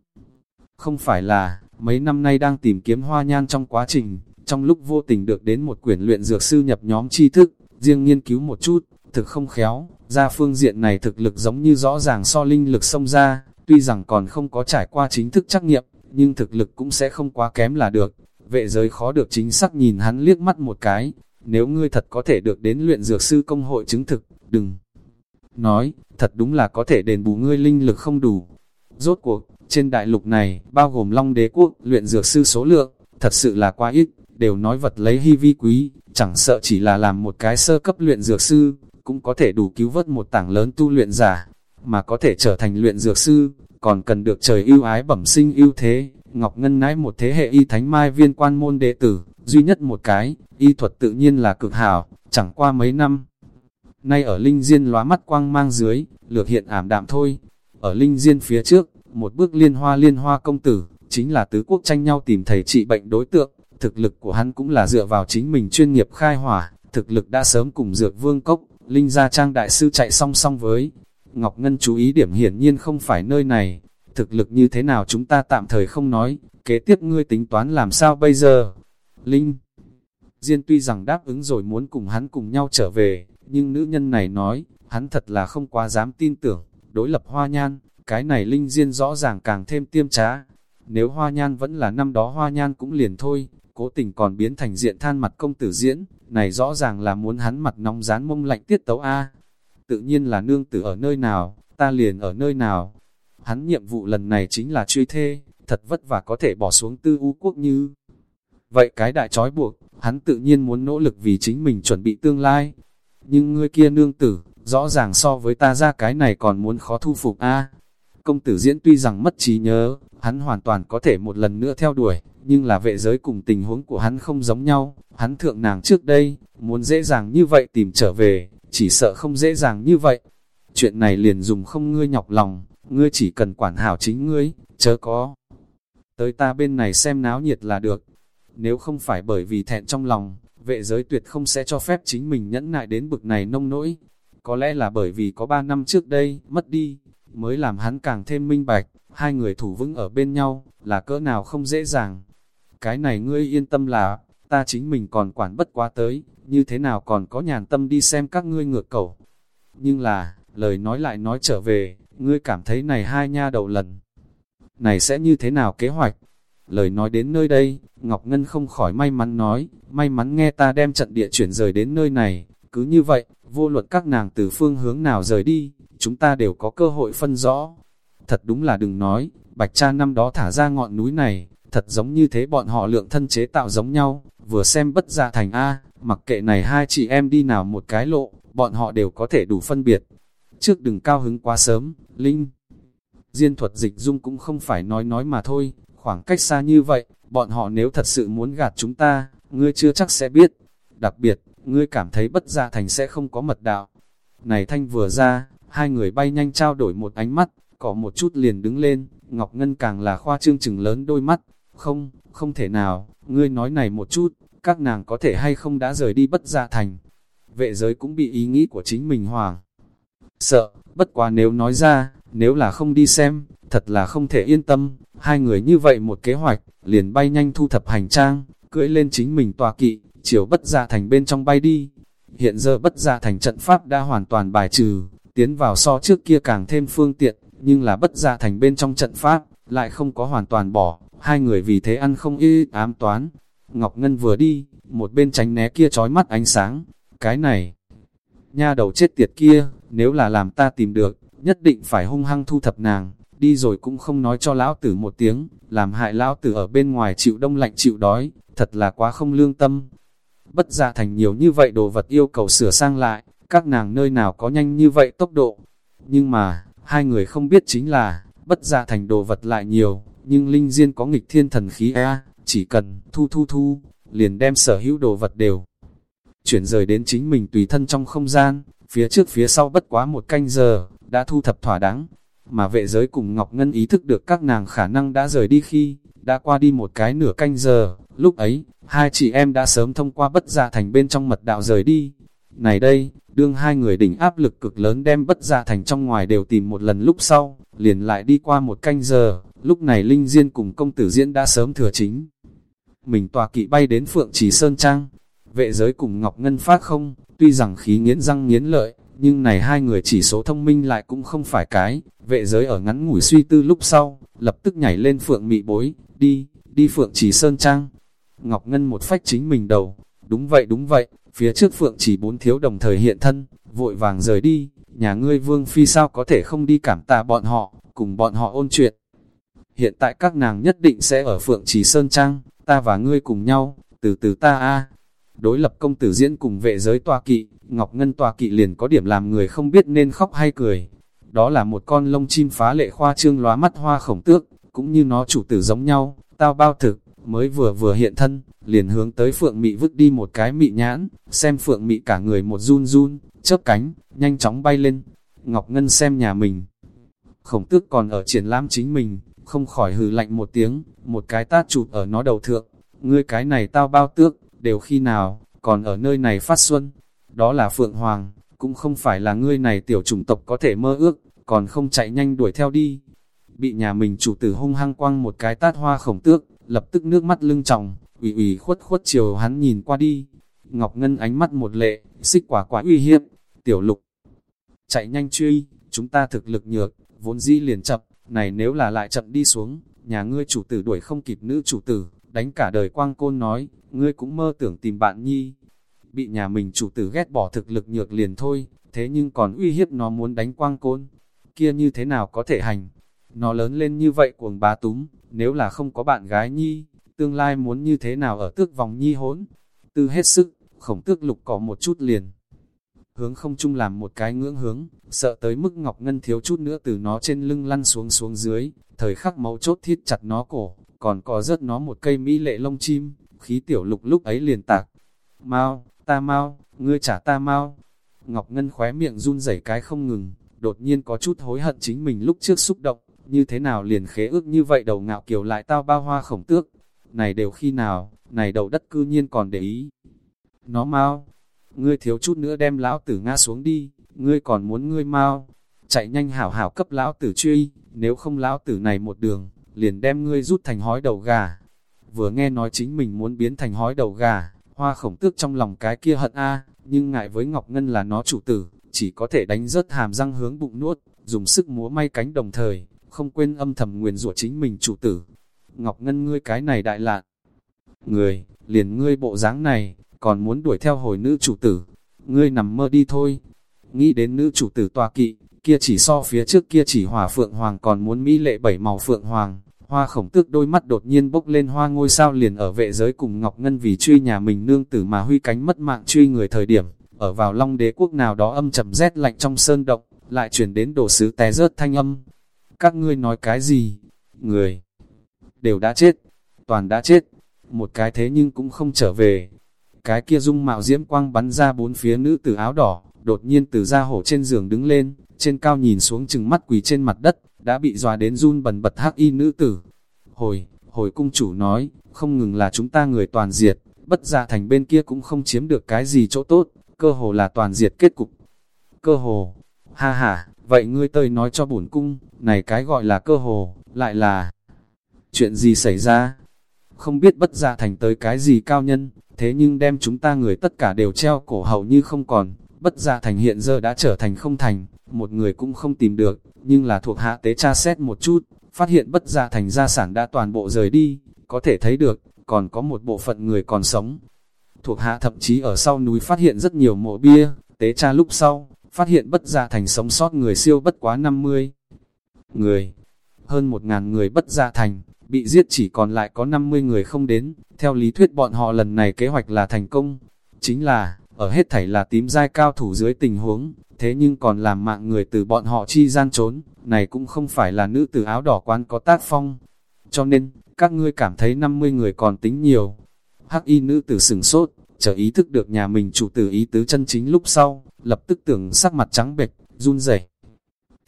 không phải là, mấy năm nay đang tìm kiếm hoa nhan trong quá trình, trong lúc vô tình được đến một quyển luyện dược sư nhập nhóm tri thức, riêng nghiên cứu một chút, thực không khéo, ra phương diện này thực lực giống như rõ ràng so linh lực xông ra, tuy rằng còn không có trải qua chính thức trắc nghiệm, nhưng thực lực cũng sẽ không quá kém là được. Vệ giới khó được chính xác nhìn hắn liếc mắt một cái, nếu ngươi thật có thể được đến luyện dược sư công hội chứng thực, đừng nói, thật đúng là có thể đền bù ngươi linh lực không đủ. Rốt cuộc, trên đại lục này, bao gồm Long Đế Quốc, luyện dược sư số lượng, thật sự là quá ít, đều nói vật lấy hy vi quý, chẳng sợ chỉ là làm một cái sơ cấp luyện dược sư, cũng có thể đủ cứu vớt một tảng lớn tu luyện giả, mà có thể trở thành luyện dược sư, còn cần được trời ưu ái bẩm sinh ưu thế. Ngọc Ngân nãi một thế hệ y thánh mai viên quan môn đệ tử, duy nhất một cái, y thuật tự nhiên là cực hảo, chẳng qua mấy năm. Nay ở Linh Diên lóa mắt quang mang dưới, lược hiện ảm đạm thôi. Ở Linh Diên phía trước, một bước liên hoa liên hoa công tử, chính là tứ quốc tranh nhau tìm thầy trị bệnh đối tượng. Thực lực của hắn cũng là dựa vào chính mình chuyên nghiệp khai hỏa, thực lực đã sớm cùng dược vương cốc, Linh Gia Trang Đại Sư chạy song song với. Ngọc Ngân chú ý điểm hiển nhiên không phải nơi này, thực lực như thế nào chúng ta tạm thời không nói, kế tiếp ngươi tính toán làm sao bây giờ? Linh Diên tuy rằng đáp ứng rồi muốn cùng hắn cùng nhau trở về, nhưng nữ nhân này nói, hắn thật là không quá dám tin tưởng, đối lập hoa nhan, cái này Linh Diên rõ ràng càng thêm tiêm trá. Nếu hoa nhan vẫn là năm đó hoa nhan cũng liền thôi, cố tình còn biến thành diện than mặt công tử diễn, này rõ ràng là muốn hắn mặt nóng rán mông lạnh tiết tấu A. Tự nhiên là nương tử ở nơi nào, ta liền ở nơi nào. Hắn nhiệm vụ lần này chính là truy thê, thật vất vả có thể bỏ xuống tư u quốc như. Vậy cái đại trói buộc, hắn tự nhiên muốn nỗ lực vì chính mình chuẩn bị tương lai. Nhưng ngươi kia nương tử, rõ ràng so với ta ra cái này còn muốn khó thu phục a Công tử diễn tuy rằng mất trí nhớ, hắn hoàn toàn có thể một lần nữa theo đuổi, nhưng là vệ giới cùng tình huống của hắn không giống nhau, hắn thượng nàng trước đây, muốn dễ dàng như vậy tìm trở về, chỉ sợ không dễ dàng như vậy. Chuyện này liền dùng không ngươi nhọc lòng, ngươi chỉ cần quản hảo chính ngươi, chớ có. Tới ta bên này xem náo nhiệt là được. Nếu không phải bởi vì thẹn trong lòng, vệ giới tuyệt không sẽ cho phép chính mình nhẫn nại đến bực này nông nỗi. Có lẽ là bởi vì có 3 năm trước đây, mất đi, mới làm hắn càng thêm minh bạch, hai người thủ vững ở bên nhau, là cỡ nào không dễ dàng. Cái này ngươi yên tâm là, ta chính mình còn quản bất quá tới, như thế nào còn có nhàn tâm đi xem các ngươi ngược cầu. Nhưng là, lời nói lại nói trở về, ngươi cảm thấy này hai nha đầu lần. Này sẽ như thế nào kế hoạch? Lời nói đến nơi đây, Ngọc Ngân không khỏi may mắn nói, may mắn nghe ta đem trận địa chuyển rời đến nơi này, cứ như vậy, vô luận các nàng từ phương hướng nào rời đi, chúng ta đều có cơ hội phân rõ. Thật đúng là đừng nói, Bạch Cha năm đó thả ra ngọn núi này, thật giống như thế bọn họ lượng thân chế tạo giống nhau, vừa xem bất ra thành A, mặc kệ này hai chị em đi nào một cái lộ, bọn họ đều có thể đủ phân biệt. Trước đừng cao hứng quá sớm, Linh. Diên thuật dịch dung cũng không phải nói nói mà thôi, khoảng cách xa như vậy, bọn họ nếu thật sự muốn gạt chúng ta, ngươi chưa chắc sẽ biết. Đặc biệt, ngươi cảm thấy bất gia thành sẽ không có mật đạo. Này thanh vừa ra, hai người bay nhanh trao đổi một ánh mắt, có một chút liền đứng lên, Ngọc Ngân càng là khoa trương chừng lớn đôi mắt. Không, không thể nào, ngươi nói này một chút, các nàng có thể hay không đã rời đi bất gia thành. Vệ giới cũng bị ý nghĩ của chính mình hoàng. Sợ, bất quá nếu nói ra, nếu là không đi xem, thật là không thể yên tâm. Hai người như vậy một kế hoạch, liền bay nhanh thu thập hành trang, cưỡi lên chính mình tòa kỵ, chiều bất gia thành bên trong bay đi. Hiện giờ bất gia thành trận pháp đã hoàn toàn bài trừ, tiến vào so trước kia càng thêm phương tiện, nhưng là bất gia thành bên trong trận pháp, lại không có hoàn toàn bỏ, hai người vì thế ăn không y ám toán. Ngọc Ngân vừa đi, một bên tránh né kia trói mắt ánh sáng, cái này, nha đầu chết tiệt kia, nếu là làm ta tìm được, nhất định phải hung hăng thu thập nàng, đi rồi cũng không nói cho lão tử một tiếng, làm hại lão tử ở bên ngoài chịu đông lạnh chịu đói, thật là quá không lương tâm. Bất gia thành nhiều như vậy đồ vật yêu cầu sửa sang lại, các nàng nơi nào có nhanh như vậy tốc độ. Nhưng mà, hai người không biết chính là, bất gia thành đồ vật lại nhiều, nhưng Linh Diên có nghịch thiên thần khí e, chỉ cần thu thu thu, liền đem sở hữu đồ vật đều. Chuyển rời đến chính mình tùy thân trong không gian, phía trước phía sau bất quá một canh giờ, đã thu thập thỏa đáng. Mà vệ giới cùng Ngọc Ngân ý thức được các nàng khả năng đã rời đi khi, đã qua đi một cái nửa canh giờ, lúc ấy, hai chị em đã sớm thông qua bất gia thành bên trong mật đạo rời đi. Này đây, đương hai người đỉnh áp lực cực lớn đem bất gia thành trong ngoài đều tìm một lần lúc sau, liền lại đi qua một canh giờ, lúc này Linh Diên cùng công tử diễn đã sớm thừa chính. Mình tòa kỵ bay đến Phượng Trì Sơn Trang, vệ giới cùng Ngọc Ngân phát không, tuy rằng khí nghiến răng nghiến lợi, nhưng này hai người chỉ số thông minh lại cũng không phải cái, vệ giới ở ngắn ngủi suy tư lúc sau, lập tức nhảy lên Phượng mị bối, đi, đi Phượng Trì Sơn Trang. Ngọc Ngân một phách chính mình đầu, đúng vậy đúng vậy, phía trước Phượng chỉ bốn thiếu đồng thời hiện thân, vội vàng rời đi, nhà ngươi Vương Phi sao có thể không đi cảm tạ bọn họ, cùng bọn họ ôn chuyện. Hiện tại các nàng nhất định sẽ ở Phượng Trì Sơn Trang, ta và ngươi cùng nhau, từ từ ta a Đối lập công tử diễn cùng vệ giới tòa kỵ, Ngọc Ngân tòa kỵ liền có điểm làm người không biết nên khóc hay cười. Đó là một con lông chim phá lệ khoa trương lóa mắt hoa khổng tước, cũng như nó chủ tử giống nhau, tao bao thực, mới vừa vừa hiện thân, liền hướng tới Phượng Mị vứt đi một cái mị nhãn, xem Phượng Mị cả người một run run, chớp cánh, nhanh chóng bay lên. Ngọc Ngân xem nhà mình. Khổng tước còn ở triển lãm chính mình, không khỏi hừ lạnh một tiếng, một cái tát chụp ở nó đầu thượng. Ngươi cái này tao bao tước, đều khi nào, còn ở nơi này phát xuân. Đó là Phượng Hoàng, cũng không phải là ngươi này tiểu chủng tộc có thể mơ ước, còn không chạy nhanh đuổi theo đi. Bị nhà mình chủ tử hung hăng quăng một cái tát hoa khổng tước, lập tức nước mắt lưng tròng, ủy ủy khuất khuất chiều hắn nhìn qua đi. Ngọc Ngân ánh mắt một lệ, xích quả quả uy hiếp, tiểu lục. Chạy nhanh truy, chúng ta thực lực nhược, vốn dĩ liền chậm, này nếu là lại chậm đi xuống, nhà ngươi chủ tử đuổi không kịp nữ chủ tử, đánh cả đời quang côn nói, ngươi cũng mơ tưởng tìm bạn nhi. Bị nhà mình chủ tử ghét bỏ thực lực nhược liền thôi, thế nhưng còn uy hiếp nó muốn đánh quang côn. Kia như thế nào có thể hành? Nó lớn lên như vậy cuồng bá túm, nếu là không có bạn gái nhi, tương lai muốn như thế nào ở tước vòng nhi hốn? Tư hết sức, khổng tước lục có một chút liền. Hướng không chung làm một cái ngưỡng hướng, sợ tới mức Ngọc Ngân thiếu chút nữa từ nó trên lưng lăn xuống xuống dưới, thời khắc máu chốt thiết chặt nó cổ, còn có rớt nó một cây mỹ lệ lông chim, khí tiểu lục lúc ấy liền tạc. Mau, ta mau, ngươi trả ta mau. Ngọc Ngân khóe miệng run rẩy cái không ngừng, đột nhiên có chút hối hận chính mình lúc trước xúc động, như thế nào liền khế ước như vậy đầu ngạo kiều lại tao bao hoa khổng tước. Này đều khi nào, này đầu đất cư nhiên còn để ý. Nó mau, ngươi thiếu chút nữa đem lão tử ngã xuống đi, ngươi còn muốn ngươi mau, chạy nhanh hảo hảo cấp lão tử truy, nếu không lão tử này một đường, liền đem ngươi rút thành hói đầu gà. Vừa nghe nói chính mình muốn biến thành hói đầu gà, hoa khổng tước trong lòng cái kia hận a nhưng ngại với Ngọc Ngân là nó chủ tử, chỉ có thể đánh rớt hàm răng hướng bụng nuốt, dùng sức múa may cánh đồng thời, không quên âm thầm nguyền rủa chính mình chủ tử. Ngọc Ngân ngươi cái này đại lạn. Người, liền ngươi bộ dáng này, còn muốn đuổi theo hồi nữ chủ tử. Ngươi nằm mơ đi thôi. Nghĩ đến nữ chủ tử tòa kỵ, kia chỉ so phía trước kia chỉ hỏa phượng hoàng còn muốn mỹ lệ bảy màu phượng hoàng. Hoa khổng tước đôi mắt đột nhiên bốc lên hoa ngôi sao liền ở vệ giới cùng Ngọc Ngân vì truy nhà mình nương tử mà huy cánh mất mạng truy người thời điểm, ở vào long đế quốc nào đó âm trầm rét lạnh trong sơn động, lại chuyển đến đồ sứ té rớt thanh âm. Các ngươi nói cái gì? Người đều đã chết, toàn đã chết, một cái thế nhưng cũng không trở về. Cái kia dung mạo diễm quang bắn ra bốn phía nữ tử áo đỏ, đột nhiên từ ra hổ trên giường đứng lên, trên cao nhìn xuống chừng mắt quỳ trên mặt đất, đã bị dòa đến run bần bật hắc y nữ tử. Hồi, hồi cung chủ nói, không ngừng là chúng ta người toàn diệt, bất gia thành bên kia cũng không chiếm được cái gì chỗ tốt, cơ hồ là toàn diệt kết cục. Cơ hồ, ha ha, vậy ngươi tơi nói cho bổn cung, này cái gọi là cơ hồ, lại là chuyện gì xảy ra? Không biết bất gia thành tới cái gì cao nhân, thế nhưng đem chúng ta người tất cả đều treo cổ hầu như không còn, bất gia thành hiện giờ đã trở thành không thành, một người cũng không tìm được, nhưng là thuộc hạ tế tra xét một chút, phát hiện bất gia thành gia sản đã toàn bộ rời đi, có thể thấy được, còn có một bộ phận người còn sống. Thuộc hạ thậm chí ở sau núi phát hiện rất nhiều mộ bia, tế tra lúc sau, phát hiện bất gia thành sống sót người siêu bất quá 50 người. Hơn một ngàn người bất gia thành, bị giết chỉ còn lại có 50 người không đến, theo lý thuyết bọn họ lần này kế hoạch là thành công. Chính là, ở hết thảy là tím giai cao thủ dưới tình huống, thế nhưng còn làm mạng người từ bọn họ chi gian trốn, này cũng không phải là nữ tử áo đỏ quán có tác phong. Cho nên, các ngươi cảm thấy 50 người còn tính nhiều. Hắc y nữ tử sừng sốt, chờ ý thức được nhà mình chủ tử ý tứ chân chính lúc sau, lập tức tưởng sắc mặt trắng bệch, run rẩy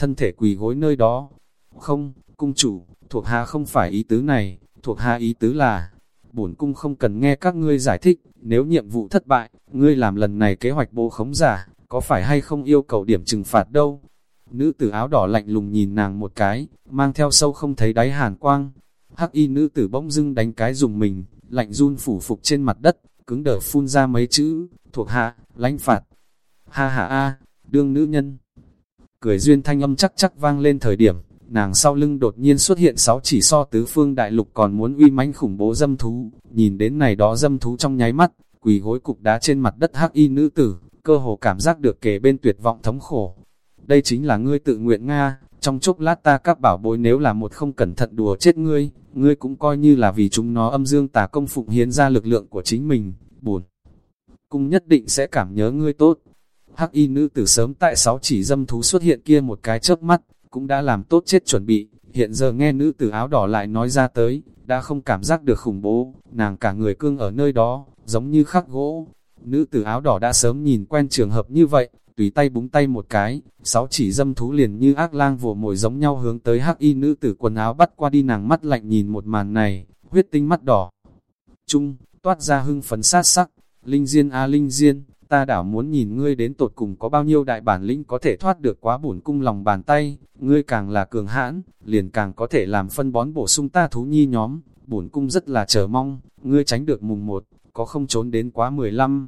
thân thể quỳ gối nơi đó. Không, cung chủ, thuộc hạ không phải ý tứ này, thuộc hạ ý tứ là, bổn cung không cần nghe các ngươi giải thích, nếu nhiệm vụ thất bại, ngươi làm lần này kế hoạch bố khống giả, có phải hay không yêu cầu điểm trừng phạt đâu. Nữ tử áo đỏ lạnh lùng nhìn nàng một cái, mang theo sâu không thấy đáy hàn quang. Hắc y nữ tử bỗng dưng đánh cái dùng mình, lạnh run phủ phục trên mặt đất, cứng đờ phun ra mấy chữ, thuộc hạ, lãnh phạt. Ha ha a, đương nữ nhân. Cười duyên thanh âm chắc chắc vang lên thời điểm, nàng sau lưng đột nhiên xuất hiện sáu chỉ so tứ phương đại lục còn muốn uy mãnh khủng bố dâm thú, nhìn đến này đó dâm thú trong nháy mắt, quỳ gối cục đá trên mặt đất hắc y nữ tử, cơ hồ cảm giác được kề bên tuyệt vọng thống khổ. Đây chính là ngươi tự nguyện Nga, trong chốc lát ta các bảo bối nếu là một không cẩn thận đùa chết ngươi, ngươi cũng coi như là vì chúng nó âm dương tà công phụng hiến ra lực lượng của chính mình, buồn. Cung nhất định sẽ cảm nhớ ngươi tốt. Hắc y nữ tử sớm tại sáu chỉ dâm thú xuất hiện kia một cái chớp mắt, cũng đã làm tốt chết chuẩn bị, hiện giờ nghe nữ tử áo đỏ lại nói ra tới, đã không cảm giác được khủng bố, nàng cả người cương ở nơi đó, giống như khắc gỗ. Nữ tử áo đỏ đã sớm nhìn quen trường hợp như vậy, tùy tay búng tay một cái, sáu chỉ dâm thú liền như ác lang vồ mồi giống nhau hướng tới hắc y nữ tử quần áo bắt qua đi nàng mắt lạnh nhìn một màn này, huyết tinh mắt đỏ. Trung, toát ra hưng phấn sát sắc, linh diên a linh diên, ta đảo muốn nhìn ngươi đến tột cùng có bao nhiêu đại bản lĩnh có thể thoát được quá bổn cung lòng bàn tay, ngươi càng là cường hãn, liền càng có thể làm phân bón bổ sung ta thú nhi nhóm, bổn cung rất là chờ mong, ngươi tránh được mùng một, có không trốn đến quá 15.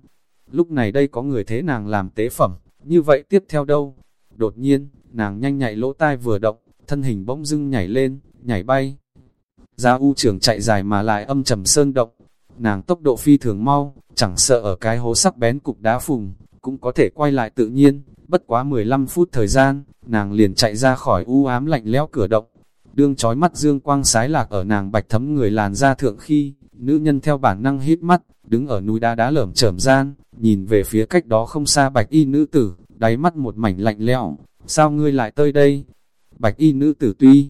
Lúc này đây có người thế nàng làm tế phẩm, như vậy tiếp theo đâu? Đột nhiên, nàng nhanh nhạy lỗ tai vừa động, thân hình bỗng dưng nhảy lên, nhảy bay. Ra u trường chạy dài mà lại âm trầm sơn động, nàng tốc độ phi thường mau, chẳng sợ ở cái hố sắc bén cục đá phùng, cũng có thể quay lại tự nhiên, bất quá 15 phút thời gian, nàng liền chạy ra khỏi u ám lạnh lẽo cửa động. Đương chói mắt dương quang sái lạc ở nàng bạch thấm người làn ra thượng khi, nữ nhân theo bản năng hít mắt, đứng ở núi đá đá lởm chởm gian, nhìn về phía cách đó không xa bạch y nữ tử, đáy mắt một mảnh lạnh lẽo, sao ngươi lại tới đây? Bạch y nữ tử tuy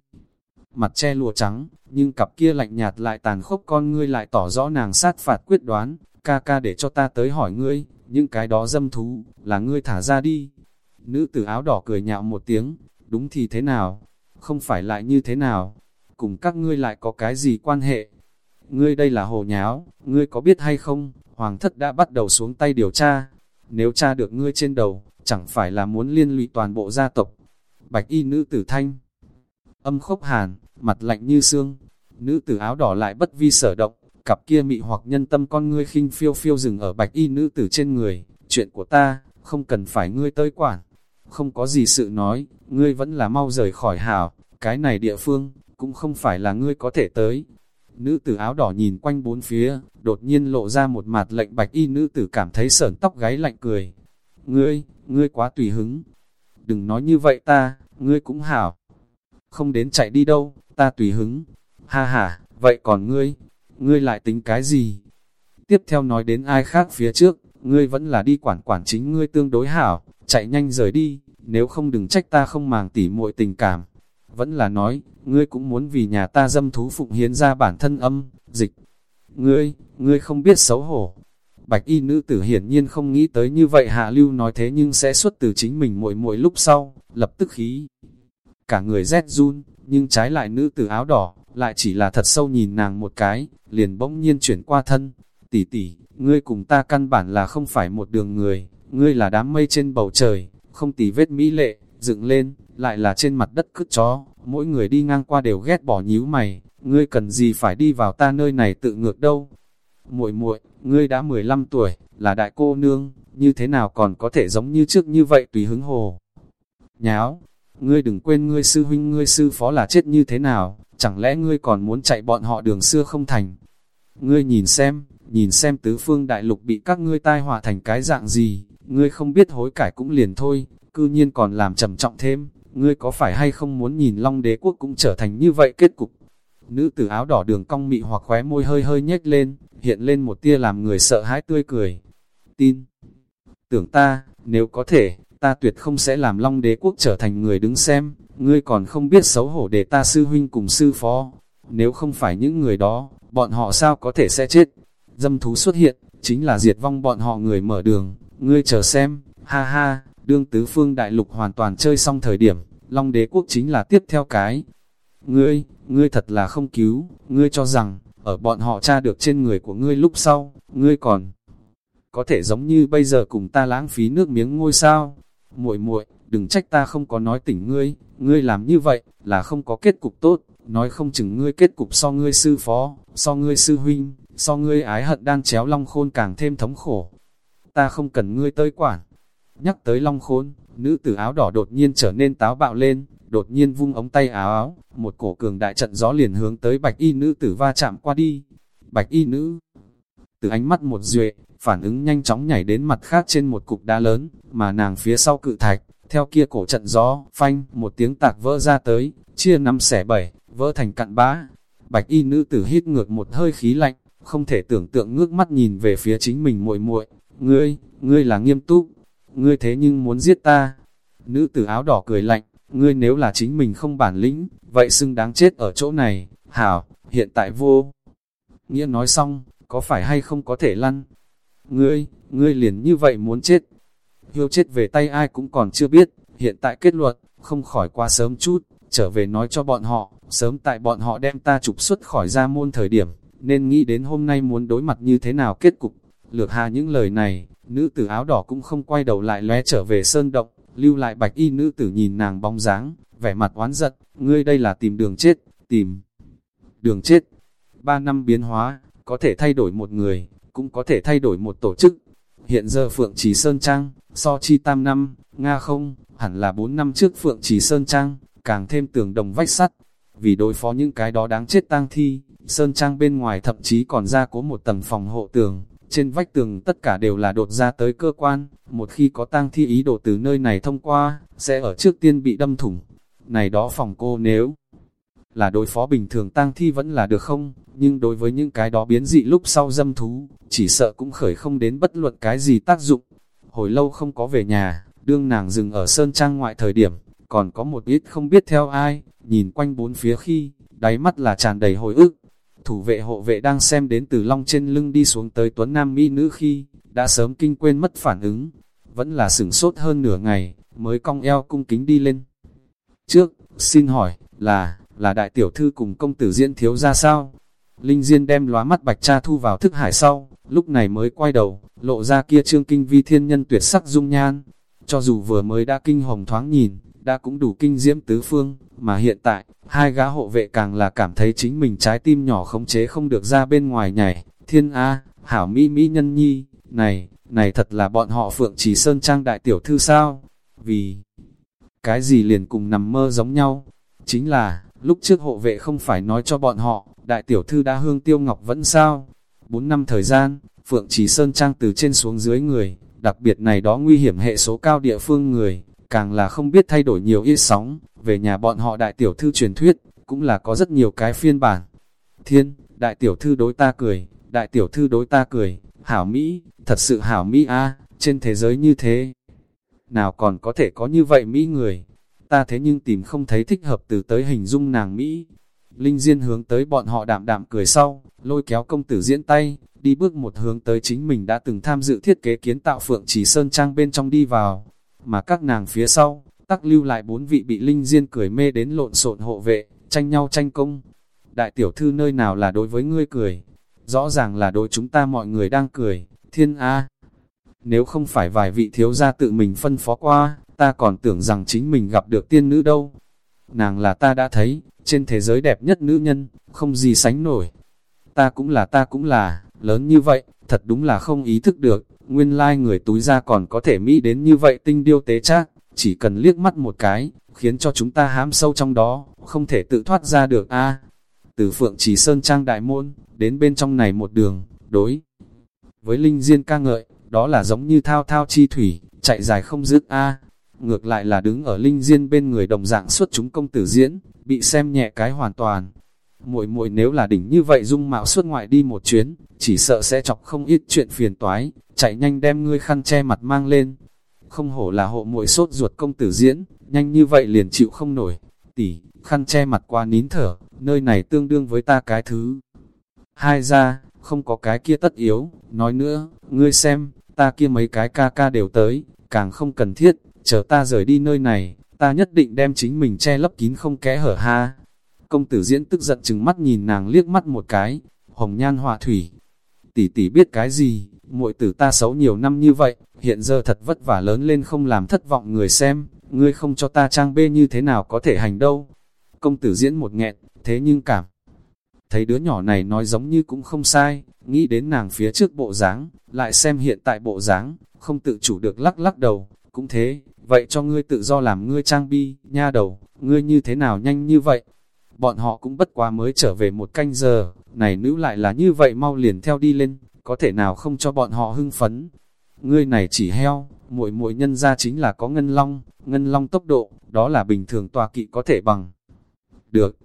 mặt che lụa trắng, nhưng cặp kia lạnh nhạt lại tàn khốc con ngươi lại tỏ rõ nàng sát phạt quyết đoán, ca ca để cho ta tới hỏi ngươi, những cái đó dâm thú, là ngươi thả ra đi. Nữ tử áo đỏ cười nhạo một tiếng, đúng thì thế nào, không phải lại như thế nào, cùng các ngươi lại có cái gì quan hệ. Ngươi đây là hồ nháo, ngươi có biết hay không, hoàng thất đã bắt đầu xuống tay điều tra, nếu tra được ngươi trên đầu, chẳng phải là muốn liên lụy toàn bộ gia tộc. Bạch y nữ tử thanh, âm khốc hàn, mặt lạnh như xương, nữ tử áo đỏ lại bất vi sở động, cặp kia mị hoặc nhân tâm con ngươi khinh phiêu phiêu dừng ở bạch y nữ tử trên người, chuyện của ta, không cần phải ngươi tới quản, không có gì sự nói, ngươi vẫn là mau rời khỏi hảo, cái này địa phương, cũng không phải là ngươi có thể tới. Nữ tử áo đỏ nhìn quanh bốn phía, đột nhiên lộ ra một mặt lệnh bạch y nữ tử cảm thấy sởn tóc gáy lạnh cười. Ngươi, ngươi quá tùy hứng. Đừng nói như vậy ta, ngươi cũng hảo. Không đến chạy đi đâu, ta tùy hứng. Ha ha, vậy còn ngươi, ngươi lại tính cái gì? Tiếp theo nói đến ai khác phía trước, ngươi vẫn là đi quản quản chính ngươi tương đối hảo, chạy nhanh rời đi, nếu không đừng trách ta không màng tỉ muội tình cảm. Vẫn là nói, ngươi cũng muốn vì nhà ta dâm thú phụng hiến ra bản thân âm, dịch. Ngươi, ngươi không biết xấu hổ. Bạch y nữ tử hiển nhiên không nghĩ tới như vậy hạ lưu nói thế nhưng sẽ xuất từ chính mình muội muội lúc sau, lập tức khí. Cả người rét run, nhưng trái lại nữ tử áo đỏ, lại chỉ là thật sâu nhìn nàng một cái, liền bỗng nhiên chuyển qua thân. Tỷ tỷ, ngươi cùng ta căn bản là không phải một đường người, ngươi là đám mây trên bầu trời, không tì vết mỹ lệ, dựng lên, lại là trên mặt đất cứt chó, mỗi người đi ngang qua đều ghét bỏ nhíu mày, ngươi cần gì phải đi vào ta nơi này tự ngược đâu. muội muội ngươi đã 15 tuổi, là đại cô nương, như thế nào còn có thể giống như trước như vậy tùy hứng hồ. Nháo, ngươi đừng quên ngươi sư huynh ngươi sư phó là chết như thế nào, chẳng lẽ ngươi còn muốn chạy bọn họ đường xưa không thành? Ngươi nhìn xem, nhìn xem tứ phương đại lục bị các ngươi tai họa thành cái dạng gì, ngươi không biết hối cải cũng liền thôi, cư nhiên còn làm trầm trọng thêm, ngươi có phải hay không muốn nhìn Long đế quốc cũng trở thành như vậy kết cục? Nữ tử áo đỏ đường cong mị hoặc khóe môi hơi hơi nhếch lên, hiện lên một tia làm người sợ hãi tươi cười. Tin, tưởng ta, nếu có thể, ta tuyệt không sẽ làm Long đế quốc trở thành người đứng xem, ngươi còn không biết xấu hổ để ta sư huynh cùng sư phó. Nếu không phải những người đó, bọn họ sao có thể sẽ chết? Dâm thú xuất hiện, chính là diệt vong bọn họ người mở đường, ngươi chờ xem, ha ha, đương tứ phương đại lục hoàn toàn chơi xong thời điểm, Long đế quốc chính là tiếp theo cái. Ngươi, ngươi thật là không cứu, ngươi cho rằng, ở bọn họ tra được trên người của ngươi lúc sau, ngươi còn có thể giống như bây giờ cùng ta lãng phí nước miếng ngôi sao muội muội đừng trách ta không có nói tỉnh ngươi, ngươi làm như vậy, là không có kết cục tốt, nói không chừng ngươi kết cục so ngươi sư phó, so ngươi sư huynh, so ngươi ái hận đang chéo long khôn càng thêm thống khổ. Ta không cần ngươi tới quản. Nhắc tới long khôn, nữ tử áo đỏ đột nhiên trở nên táo bạo lên, đột nhiên vung ống tay áo áo, một cổ cường đại trận gió liền hướng tới bạch y nữ tử va chạm qua đi. Bạch y nữ, từ ánh mắt một duệ, phản ứng nhanh chóng nhảy đến mặt khác trên một cục đá lớn, mà nàng phía sau cự thạch, theo kia cổ trận gió, phanh, một tiếng tạc vỡ ra tới, chia năm xẻ bảy, vỡ thành cặn bã. Bạch y nữ tử hít ngược một hơi khí lạnh, không thể tưởng tượng ngước mắt nhìn về phía chính mình muội muội ngươi, ngươi là nghiêm túc, ngươi thế nhưng muốn giết ta. Nữ tử áo đỏ cười lạnh, ngươi nếu là chính mình không bản lĩnh, vậy xưng đáng chết ở chỗ này, hảo, hiện tại vô. Nghĩa nói xong, có phải hay không có thể lăn? Ngươi, ngươi liền như vậy muốn chết, hiếu chết về tay ai cũng còn chưa biết, hiện tại kết luận, không khỏi qua sớm chút, trở về nói cho bọn họ, sớm tại bọn họ đem ta trục xuất khỏi ra môn thời điểm, nên nghĩ đến hôm nay muốn đối mặt như thế nào kết cục, Lược hà những lời này, nữ tử áo đỏ cũng không quay đầu lại lóe trở về sơn động, lưu lại bạch y nữ tử nhìn nàng bóng dáng, vẻ mặt oán giận, ngươi đây là tìm đường chết, tìm đường chết. Ba năm biến hóa, có thể thay đổi một người, cũng có thể thay đổi một tổ chức. Hiện giờ Phượng Trì Sơn Trang, so chi tam năm, Nga không, hẳn là bốn năm trước Phượng Trì Sơn Trang, càng thêm tường đồng vách sắt. Vì đối phó những cái đó đáng chết tang thi, Sơn Trang bên ngoài thậm chí còn ra cố một tầng phòng hộ tường, trên vách tường tất cả đều là đột ra tới cơ quan, một khi có tang thi ý đồ từ nơi này thông qua, sẽ ở trước tiên bị đâm thủng. Này đó phòng cô nếu là đối phó bình thường tang thi vẫn là được không, nhưng đối với những cái đó biến dị lúc sau dâm thú, chỉ sợ cũng khởi không đến bất luận cái gì tác dụng. Hồi lâu không có về nhà, đương nàng dừng ở Sơn Trang ngoại thời điểm, còn có một ít không biết theo ai, nhìn quanh bốn phía khi, đáy mắt là tràn đầy hồi ức. Thủ vệ hộ vệ đang xem đến từ long trên lưng đi xuống tới tuấn nam mỹ nữ khi, đã sớm kinh quên mất phản ứng, vẫn là sửng sốt hơn nửa ngày, mới cong eo cung kính đi lên. Trước, xin hỏi, là, là đại tiểu thư cùng công tử diễn thiếu ra sao? Linh Diên đem lóa mắt bạch cha thu vào thức hải sau, lúc này mới quay đầu, lộ ra kia trương kinh vi thiên nhân tuyệt sắc dung nhan. Cho dù vừa mới đã kinh hồng thoáng nhìn, đã cũng đủ kinh diễm tứ phương, mà hiện tại, hai gã hộ vệ càng là cảm thấy chính mình trái tim nhỏ khống chế không được ra bên ngoài nhảy. Thiên A, hảo mỹ mỹ nhân nhi, này, này thật là bọn họ phượng chỉ sơn trang đại tiểu thư sao? Vì, cái gì liền cùng nằm mơ giống nhau? Chính là, lúc trước hộ vệ không phải nói cho bọn họ, đại tiểu thư đã hương tiêu ngọc vẫn sao? Bốn năm thời gian, Phượng Chỉ Sơn Trang từ trên xuống dưới người, đặc biệt này đó nguy hiểm hệ số cao địa phương người, càng là không biết thay đổi nhiều ít sóng, về nhà bọn họ đại tiểu thư truyền thuyết, cũng là có rất nhiều cái phiên bản. Thiên, đại tiểu thư đối ta cười, đại tiểu thư đối ta cười, hảo Mỹ, thật sự hảo Mỹ a trên thế giới như thế. Nào còn có thể có như vậy Mỹ người, ta thế nhưng tìm không thấy thích hợp từ tới hình dung nàng Mỹ. Linh Diên hướng tới bọn họ đạm đạm cười sau, lôi kéo công tử diễn tay, đi bước một hướng tới chính mình đã từng tham dự thiết kế kiến tạo Phượng Chỉ Sơn Trang bên trong đi vào. Mà các nàng phía sau, tắc lưu lại bốn vị bị Linh Diên cười mê đến lộn xộn hộ vệ, tranh nhau tranh công. Đại tiểu thư nơi nào là đối với ngươi cười? Rõ ràng là đối chúng ta mọi người đang cười, thiên A. Nếu không phải vài vị thiếu gia tự mình phân phó qua, ta còn tưởng rằng chính mình gặp được tiên nữ đâu. Nàng là ta đã thấy, trên thế giới đẹp nhất nữ nhân, không gì sánh nổi. Ta cũng là ta cũng là, lớn như vậy, thật đúng là không ý thức được, nguyên lai người túi ra còn có thể mỹ đến như vậy tinh điêu tế chắc, chỉ cần liếc mắt một cái, khiến cho chúng ta hám sâu trong đó, không thể tự thoát ra được a Từ Phượng Chỉ Sơn Trang Đại Môn, đến bên trong này một đường, đối. Với Linh Diên ca ngợi, đó là giống như thao thao chi thủy, chạy dài không dứt a ngược lại là đứng ở linh diên bên người đồng dạng xuất chúng công tử diễn, bị xem nhẹ cái hoàn toàn. Muội muội nếu là đỉnh như vậy dung mạo xuất ngoại đi một chuyến, chỉ sợ sẽ chọc không ít chuyện phiền toái, chạy nhanh đem ngươi khăn che mặt mang lên. Không hổ là hộ muội sốt ruột công tử diễn, nhanh như vậy liền chịu không nổi. Tỷ, khăn che mặt qua nín thở, nơi này tương đương với ta cái thứ. Hai ra, không có cái kia tất yếu, nói nữa, ngươi xem, ta kia mấy cái ca ca đều tới, càng không cần thiết, chờ ta rời đi nơi này, ta nhất định đem chính mình che lấp kín không kẽ hở ha. Công tử diễn tức giận chừng mắt nhìn nàng liếc mắt một cái, hồng nhan họa thủy. Tỷ tỷ biết cái gì, muội tử ta xấu nhiều năm như vậy, hiện giờ thật vất vả lớn lên không làm thất vọng người xem, ngươi không cho ta trang bê như thế nào có thể hành đâu. Công tử diễn một nghẹn, thế nhưng cảm. Thấy đứa nhỏ này nói giống như cũng không sai, nghĩ đến nàng phía trước bộ dáng, lại xem hiện tại bộ dáng, không tự chủ được lắc lắc đầu, cũng thế, vậy cho ngươi tự do làm ngươi trang bi, nha đầu, ngươi như thế nào nhanh như vậy? Bọn họ cũng bất quá mới trở về một canh giờ, này nữ lại là như vậy mau liền theo đi lên, có thể nào không cho bọn họ hưng phấn? Ngươi này chỉ heo, muội muội nhân ra chính là có ngân long, ngân long tốc độ, đó là bình thường tòa kỵ có thể bằng. Được,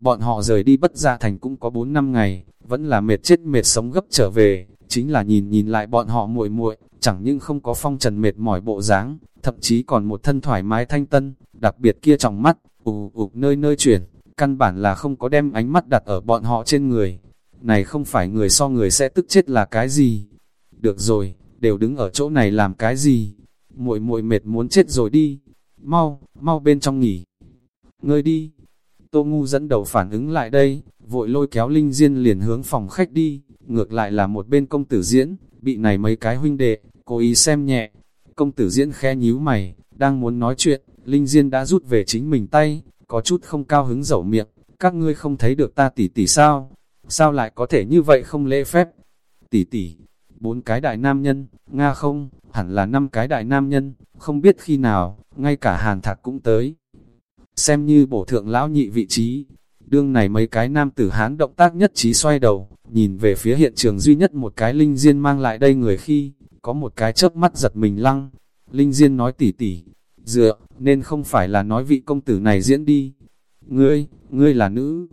bọn họ rời đi bất gia thành cũng có 4 năm ngày, vẫn là mệt chết mệt sống gấp trở về, chính là nhìn nhìn lại bọn họ muội muội chẳng những không có phong trần mệt mỏi bộ dáng, thậm chí còn một thân thoải mái thanh tân, đặc biệt kia trong mắt, ù ù nơi nơi chuyển, căn bản là không có đem ánh mắt đặt ở bọn họ trên người. Này không phải người so người sẽ tức chết là cái gì? Được rồi, đều đứng ở chỗ này làm cái gì? muội muội mệt muốn chết rồi đi. Mau, mau bên trong nghỉ. ngươi đi. Tô Ngu dẫn đầu phản ứng lại đây, vội lôi kéo Linh Diên liền hướng phòng khách đi, ngược lại là một bên công tử diễn, bị này mấy cái huynh đệ, cố ý xem nhẹ. Công tử diễn khe nhíu mày, đang muốn nói chuyện, Linh Diên đã rút về chính mình tay, có chút không cao hứng dẩu miệng, các ngươi không thấy được ta tỷ tỷ sao? Sao lại có thể như vậy không lễ phép? Tỷ tỷ, bốn cái đại nam nhân, Nga không, hẳn là năm cái đại nam nhân, không biết khi nào, ngay cả hàn thạc cũng tới. Xem như bổ thượng lão nhị vị trí, đương này mấy cái nam tử hán động tác nhất trí xoay đầu, nhìn về phía hiện trường duy nhất một cái linh diên mang lại đây người khi, có một cái chớp mắt giật mình lăng. Linh diên nói tỉ tỉ, dựa, nên không phải là nói vị công tử này diễn đi. Ngươi, ngươi là nữ.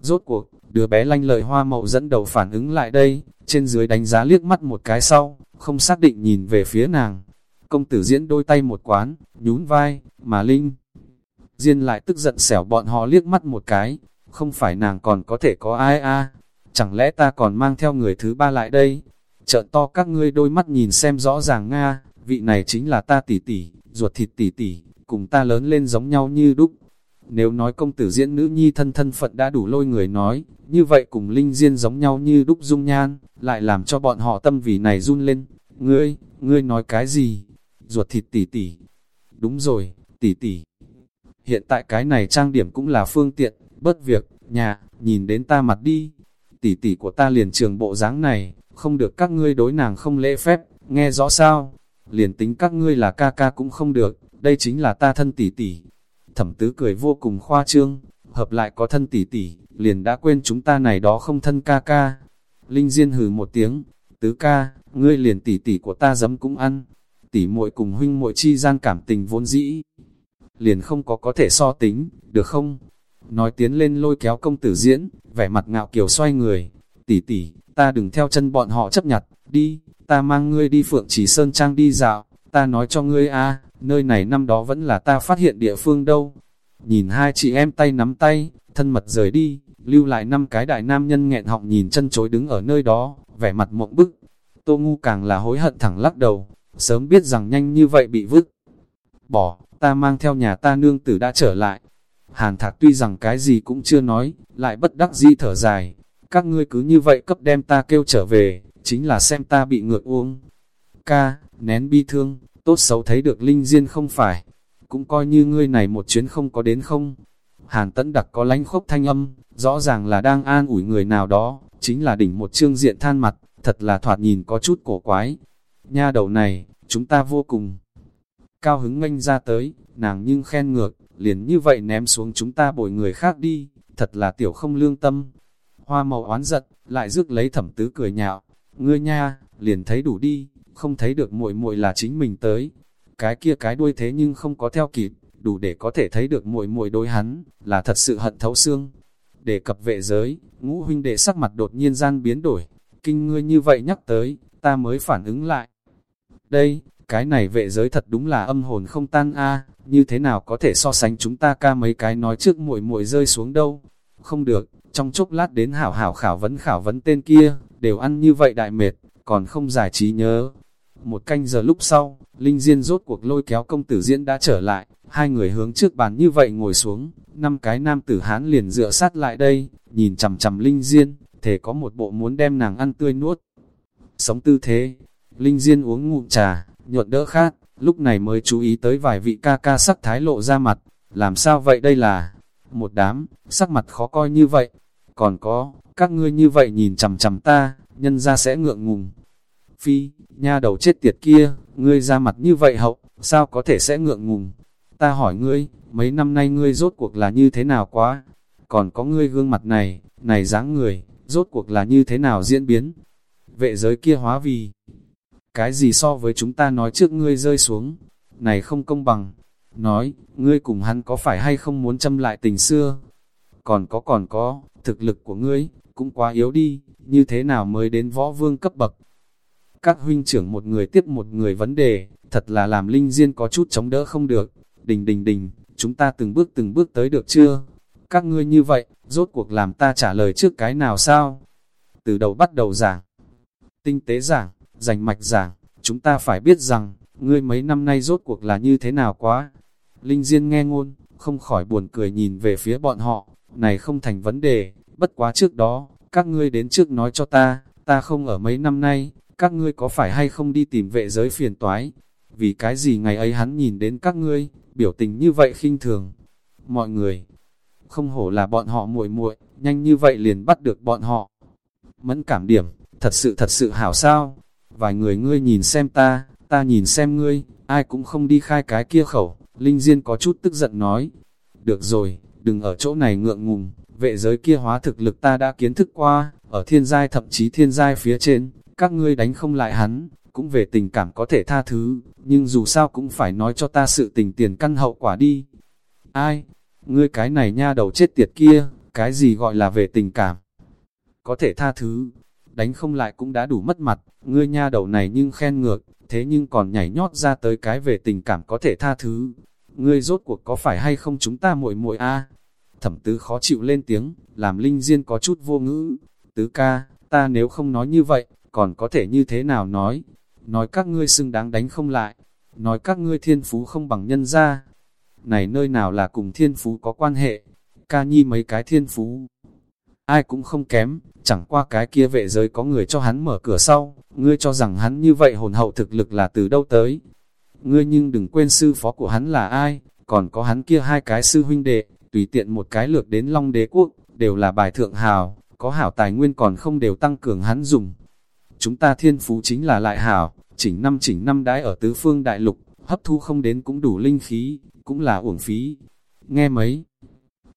Rốt cuộc, đứa bé lanh lợi hoa mậu dẫn đầu phản ứng lại đây, trên dưới đánh giá liếc mắt một cái sau, không xác định nhìn về phía nàng. Công tử diễn đôi tay một quán, nhún vai, mà Linh. Diên lại tức giận xẻo bọn họ liếc mắt một cái, không phải nàng còn có thể có ai a chẳng lẽ ta còn mang theo người thứ ba lại đây? Trợn to các ngươi đôi mắt nhìn xem rõ ràng Nga, vị này chính là ta tỷ tỷ, ruột thịt tỷ tỷ, cùng ta lớn lên giống nhau như đúc. Nếu nói công tử diễn nữ nhi thân thân phận đã đủ lôi người nói, như vậy cùng linh diên giống nhau như đúc dung nhan, lại làm cho bọn họ tâm vì này run lên. Ngươi, ngươi nói cái gì? Ruột thịt tỷ tỷ. Đúng rồi, tỷ tỷ. Hiện tại cái này trang điểm cũng là phương tiện, bất việc, nhà, nhìn đến ta mặt đi. Tỷ tỷ của ta liền trường bộ dáng này, không được các ngươi đối nàng không lễ phép, nghe rõ sao? Liền tính các ngươi là ca ca cũng không được, đây chính là ta thân tỷ tỷ. Thẩm tứ cười vô cùng khoa trương, hợp lại có thân tỷ tỷ, liền đã quên chúng ta này đó không thân ca ca. Linh Diên hừ một tiếng, tứ ca, ngươi liền tỷ tỷ của ta dấm cũng ăn. Tỷ muội cùng huynh muội chi gian cảm tình vốn dĩ. Liền không có có thể so tính, được không? Nói tiến lên lôi kéo công tử diễn, vẻ mặt ngạo kiều xoay người. Tỷ tỷ, ta đừng theo chân bọn họ chấp nhặt, đi, ta mang ngươi đi Phượng Chỉ Sơn Trang đi dạo, ta nói cho ngươi a nơi này năm đó vẫn là ta phát hiện địa phương đâu. Nhìn hai chị em tay nắm tay, thân mật rời đi, lưu lại năm cái đại nam nhân nghẹn họng nhìn chân chối đứng ở nơi đó, vẻ mặt mộng bức. Tô Ngu càng là hối hận thẳng lắc đầu, sớm biết rằng nhanh như vậy bị vứt. Bỏ, ta mang theo nhà ta nương tử đã trở lại. Hàn thạc tuy rằng cái gì cũng chưa nói, lại bất đắc di thở dài. Các ngươi cứ như vậy cấp đem ta kêu trở về, chính là xem ta bị ngược uống. Ca, nén bi thương, tốt xấu thấy được linh diên không phải. Cũng coi như ngươi này một chuyến không có đến không. Hàn tẫn đặc có lánh khốc thanh âm, rõ ràng là đang an ủi người nào đó, chính là đỉnh một trương diện than mặt, thật là thoạt nhìn có chút cổ quái. Nha đầu này, chúng ta vô cùng cao hứng nganh ra tới, nàng nhưng khen ngược, liền như vậy ném xuống chúng ta bồi người khác đi, thật là tiểu không lương tâm. Hoa màu oán giận, lại rước lấy thẩm tứ cười nhạo, ngươi nha, liền thấy đủ đi, không thấy được muội muội là chính mình tới. Cái kia cái đuôi thế nhưng không có theo kịp, đủ để có thể thấy được muội muội đối hắn, là thật sự hận thấu xương. Để cập vệ giới, ngũ huynh đệ sắc mặt đột nhiên gian biến đổi, kinh ngươi như vậy nhắc tới, ta mới phản ứng lại. Đây, cái này vệ giới thật đúng là âm hồn không tan a như thế nào có thể so sánh chúng ta ca mấy cái nói trước muội muội rơi xuống đâu. Không được, trong chốc lát đến hảo hảo khảo vấn khảo vấn tên kia, đều ăn như vậy đại mệt, còn không giải trí nhớ. Một canh giờ lúc sau, Linh Diên rốt cuộc lôi kéo công tử diễn đã trở lại, hai người hướng trước bàn như vậy ngồi xuống, năm cái nam tử hán liền dựa sát lại đây, nhìn chầm chầm Linh Diên, thể có một bộ muốn đem nàng ăn tươi nuốt. Sống tư thế, Linh Diên uống ngụm trà, nhuận đỡ khát, lúc này mới chú ý tới vài vị ca ca sắc thái lộ ra mặt, làm sao vậy đây là một đám, sắc mặt khó coi như vậy, còn có, các ngươi như vậy nhìn chằm chằm ta, nhân ra sẽ ngượng ngùng. Phi, nha đầu chết tiệt kia, ngươi ra mặt như vậy hậu, sao có thể sẽ ngượng ngùng? Ta hỏi ngươi, mấy năm nay ngươi rốt cuộc là như thế nào quá? Còn có ngươi gương mặt này, này dáng người, rốt cuộc là như thế nào diễn biến? Vệ giới kia hóa vì cái gì so với chúng ta nói trước ngươi rơi xuống, này không công bằng. Nói, ngươi cùng hắn có phải hay không muốn châm lại tình xưa? Còn có còn có, thực lực của ngươi, cũng quá yếu đi, như thế nào mới đến võ vương cấp bậc? Các huynh trưởng một người tiếp một người vấn đề, thật là làm linh diên có chút chống đỡ không được. Đình đình đình, chúng ta từng bước từng bước tới được chưa? Các ngươi như vậy, rốt cuộc làm ta trả lời trước cái nào sao? Từ đầu bắt đầu giảng, tinh tế giảng, rành mạch giảng, chúng ta phải biết rằng, ngươi mấy năm nay rốt cuộc là như thế nào quá. Linh Diên nghe ngôn, không khỏi buồn cười nhìn về phía bọn họ, này không thành vấn đề, bất quá trước đó, các ngươi đến trước nói cho ta, ta không ở mấy năm nay, các ngươi có phải hay không đi tìm vệ giới phiền toái? Vì cái gì ngày ấy hắn nhìn đến các ngươi, biểu tình như vậy khinh thường. Mọi người, không hổ là bọn họ muội muội, nhanh như vậy liền bắt được bọn họ. Mẫn cảm điểm, thật sự thật sự hảo sao? Vài người ngươi nhìn xem ta, ta nhìn xem ngươi, ai cũng không đi khai cái kia khẩu. Linh Diên có chút tức giận nói, được rồi, đừng ở chỗ này ngượng ngùng, vệ giới kia hóa thực lực ta đã kiến thức qua, ở thiên giai thậm chí thiên giai phía trên, các ngươi đánh không lại hắn, cũng về tình cảm có thể tha thứ, nhưng dù sao cũng phải nói cho ta sự tình tiền căn hậu quả đi. Ai? Ngươi cái này nha đầu chết tiệt kia, cái gì gọi là về tình cảm? Có thể tha thứ, đánh không lại cũng đã đủ mất mặt, ngươi nha đầu này nhưng khen ngược, thế nhưng còn nhảy nhót ra tới cái về tình cảm có thể tha thứ. Ngươi rốt cuộc có phải hay không chúng ta muội muội a? Thẩm tứ khó chịu lên tiếng, làm Linh Diên có chút vô ngữ. Tứ ca, ta nếu không nói như vậy, còn có thể như thế nào nói? Nói các ngươi xưng đáng đánh không lại, nói các ngươi thiên phú không bằng nhân ra. Này nơi nào là cùng thiên phú có quan hệ? Ca nhi mấy cái thiên phú. Ai cũng không kém, chẳng qua cái kia vệ giới có người cho hắn mở cửa sau, ngươi cho rằng hắn như vậy hồn hậu thực lực là từ đâu tới. Ngươi nhưng đừng quên sư phó của hắn là ai, còn có hắn kia hai cái sư huynh đệ, tùy tiện một cái lược đến Long Đế Quốc, đều là bài thượng hào, có hảo tài nguyên còn không đều tăng cường hắn dùng. Chúng ta thiên phú chính là lại hảo, chỉnh năm chỉnh năm đái ở tứ phương đại lục, hấp thu không đến cũng đủ linh khí, cũng là uổng phí. Nghe mấy,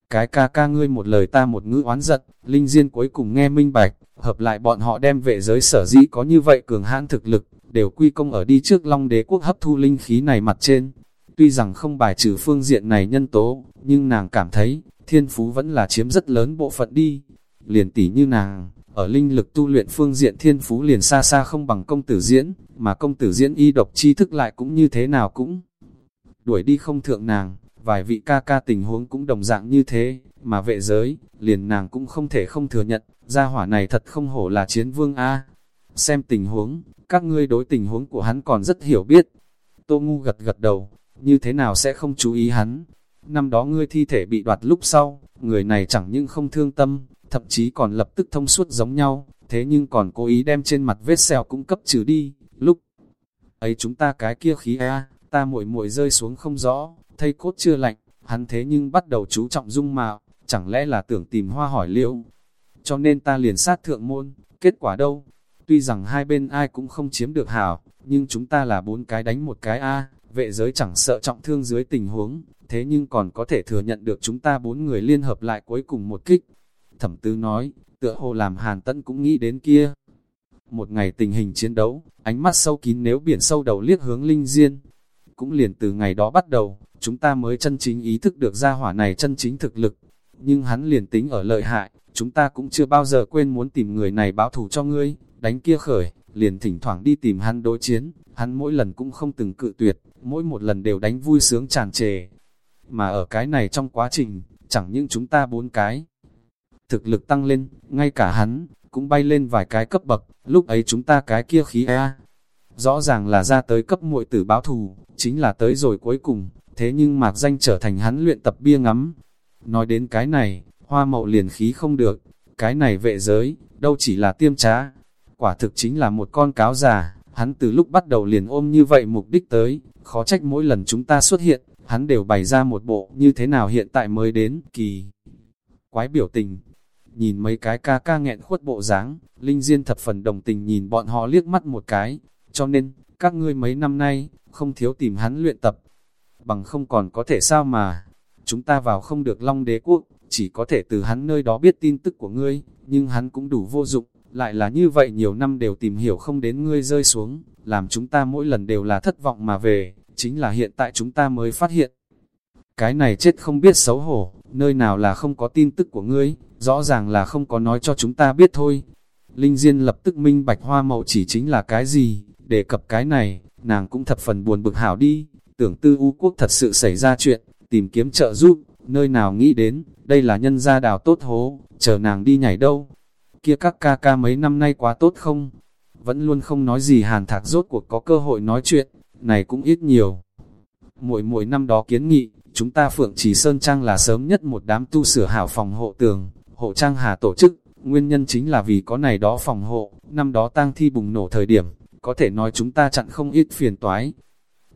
cái ca ca ngươi một lời ta một ngữ oán giận, linh diên cuối cùng nghe minh bạch, hợp lại bọn họ đem vệ giới sở dĩ có như vậy cường hãn thực lực, đều quy công ở đi trước long đế quốc hấp thu linh khí này mặt trên. Tuy rằng không bài trừ phương diện này nhân tố, nhưng nàng cảm thấy, thiên phú vẫn là chiếm rất lớn bộ phận đi. Liền tỷ như nàng, ở linh lực tu luyện phương diện thiên phú liền xa xa không bằng công tử diễn, mà công tử diễn y độc chi thức lại cũng như thế nào cũng đuổi đi không thượng nàng, vài vị ca ca tình huống cũng đồng dạng như thế, mà vệ giới, liền nàng cũng không thể không thừa nhận, gia hỏa này thật không hổ là chiến vương A. Xem tình huống, các ngươi đối tình huống của hắn còn rất hiểu biết. Tô Ngu gật gật đầu, như thế nào sẽ không chú ý hắn. Năm đó ngươi thi thể bị đoạt lúc sau, người này chẳng những không thương tâm, thậm chí còn lập tức thông suốt giống nhau, thế nhưng còn cố ý đem trên mặt vết sẹo cũng cấp trừ đi, lúc ấy chúng ta cái kia khí a, ta muội muội rơi xuống không rõ, thây cốt chưa lạnh, hắn thế nhưng bắt đầu chú trọng dung mạo, chẳng lẽ là tưởng tìm hoa hỏi liệu. Cho nên ta liền sát thượng môn, kết quả đâu? Tuy rằng hai bên ai cũng không chiếm được hảo, nhưng chúng ta là bốn cái đánh một cái A, vệ giới chẳng sợ trọng thương dưới tình huống, thế nhưng còn có thể thừa nhận được chúng ta bốn người liên hợp lại cuối cùng một kích. Thẩm tứ nói, tựa hồ làm hàn tân cũng nghĩ đến kia. Một ngày tình hình chiến đấu, ánh mắt sâu kín nếu biển sâu đầu liếc hướng linh diên. Cũng liền từ ngày đó bắt đầu, chúng ta mới chân chính ý thức được ra hỏa này chân chính thực lực. Nhưng hắn liền tính ở lợi hại, chúng ta cũng chưa bao giờ quên muốn tìm người này báo thù cho ngươi, đánh kia khởi, liền thỉnh thoảng đi tìm hắn đối chiến, hắn mỗi lần cũng không từng cự tuyệt, mỗi một lần đều đánh vui sướng tràn trề. Mà ở cái này trong quá trình, chẳng những chúng ta bốn cái, thực lực tăng lên, ngay cả hắn, cũng bay lên vài cái cấp bậc, lúc ấy chúng ta cái kia khí a. Rõ ràng là ra tới cấp muội tử báo thù, chính là tới rồi cuối cùng, thế nhưng mạc danh trở thành hắn luyện tập bia ngắm. Nói đến cái này, hoa mậu liền khí không được, cái này vệ giới, đâu chỉ là tiêm trá, quả thực chính là một con cáo già, hắn từ lúc bắt đầu liền ôm như vậy mục đích tới, khó trách mỗi lần chúng ta xuất hiện, hắn đều bày ra một bộ như thế nào hiện tại mới đến, kỳ. Quái biểu tình, nhìn mấy cái ca ca nghẹn khuất bộ dáng Linh Diên thập phần đồng tình nhìn bọn họ liếc mắt một cái, cho nên, các ngươi mấy năm nay, không thiếu tìm hắn luyện tập, bằng không còn có thể sao mà, chúng ta vào không được long đế quốc, chỉ có thể từ hắn nơi đó biết tin tức của ngươi, nhưng hắn cũng đủ vô dụng, lại là như vậy nhiều năm đều tìm hiểu không đến ngươi rơi xuống, làm chúng ta mỗi lần đều là thất vọng mà về, chính là hiện tại chúng ta mới phát hiện. Cái này chết không biết xấu hổ, nơi nào là không có tin tức của ngươi, rõ ràng là không có nói cho chúng ta biết thôi. Linh Diên lập tức minh bạch hoa mậu chỉ chính là cái gì, đề cập cái này, nàng cũng thập phần buồn bực hảo đi, tưởng tư u quốc thật sự xảy ra chuyện, tìm kiếm trợ giúp, nơi nào nghĩ đến, đây là nhân gia đào tốt hố, chờ nàng đi nhảy đâu. Kia các ca ca mấy năm nay quá tốt không? Vẫn luôn không nói gì hàn thạc rốt cuộc có cơ hội nói chuyện, này cũng ít nhiều. Mỗi mỗi năm đó kiến nghị, chúng ta Phượng Trì Sơn Trang là sớm nhất một đám tu sửa hảo phòng hộ tường, hộ trang hà tổ chức, nguyên nhân chính là vì có này đó phòng hộ, năm đó tang thi bùng nổ thời điểm, có thể nói chúng ta chặn không ít phiền toái.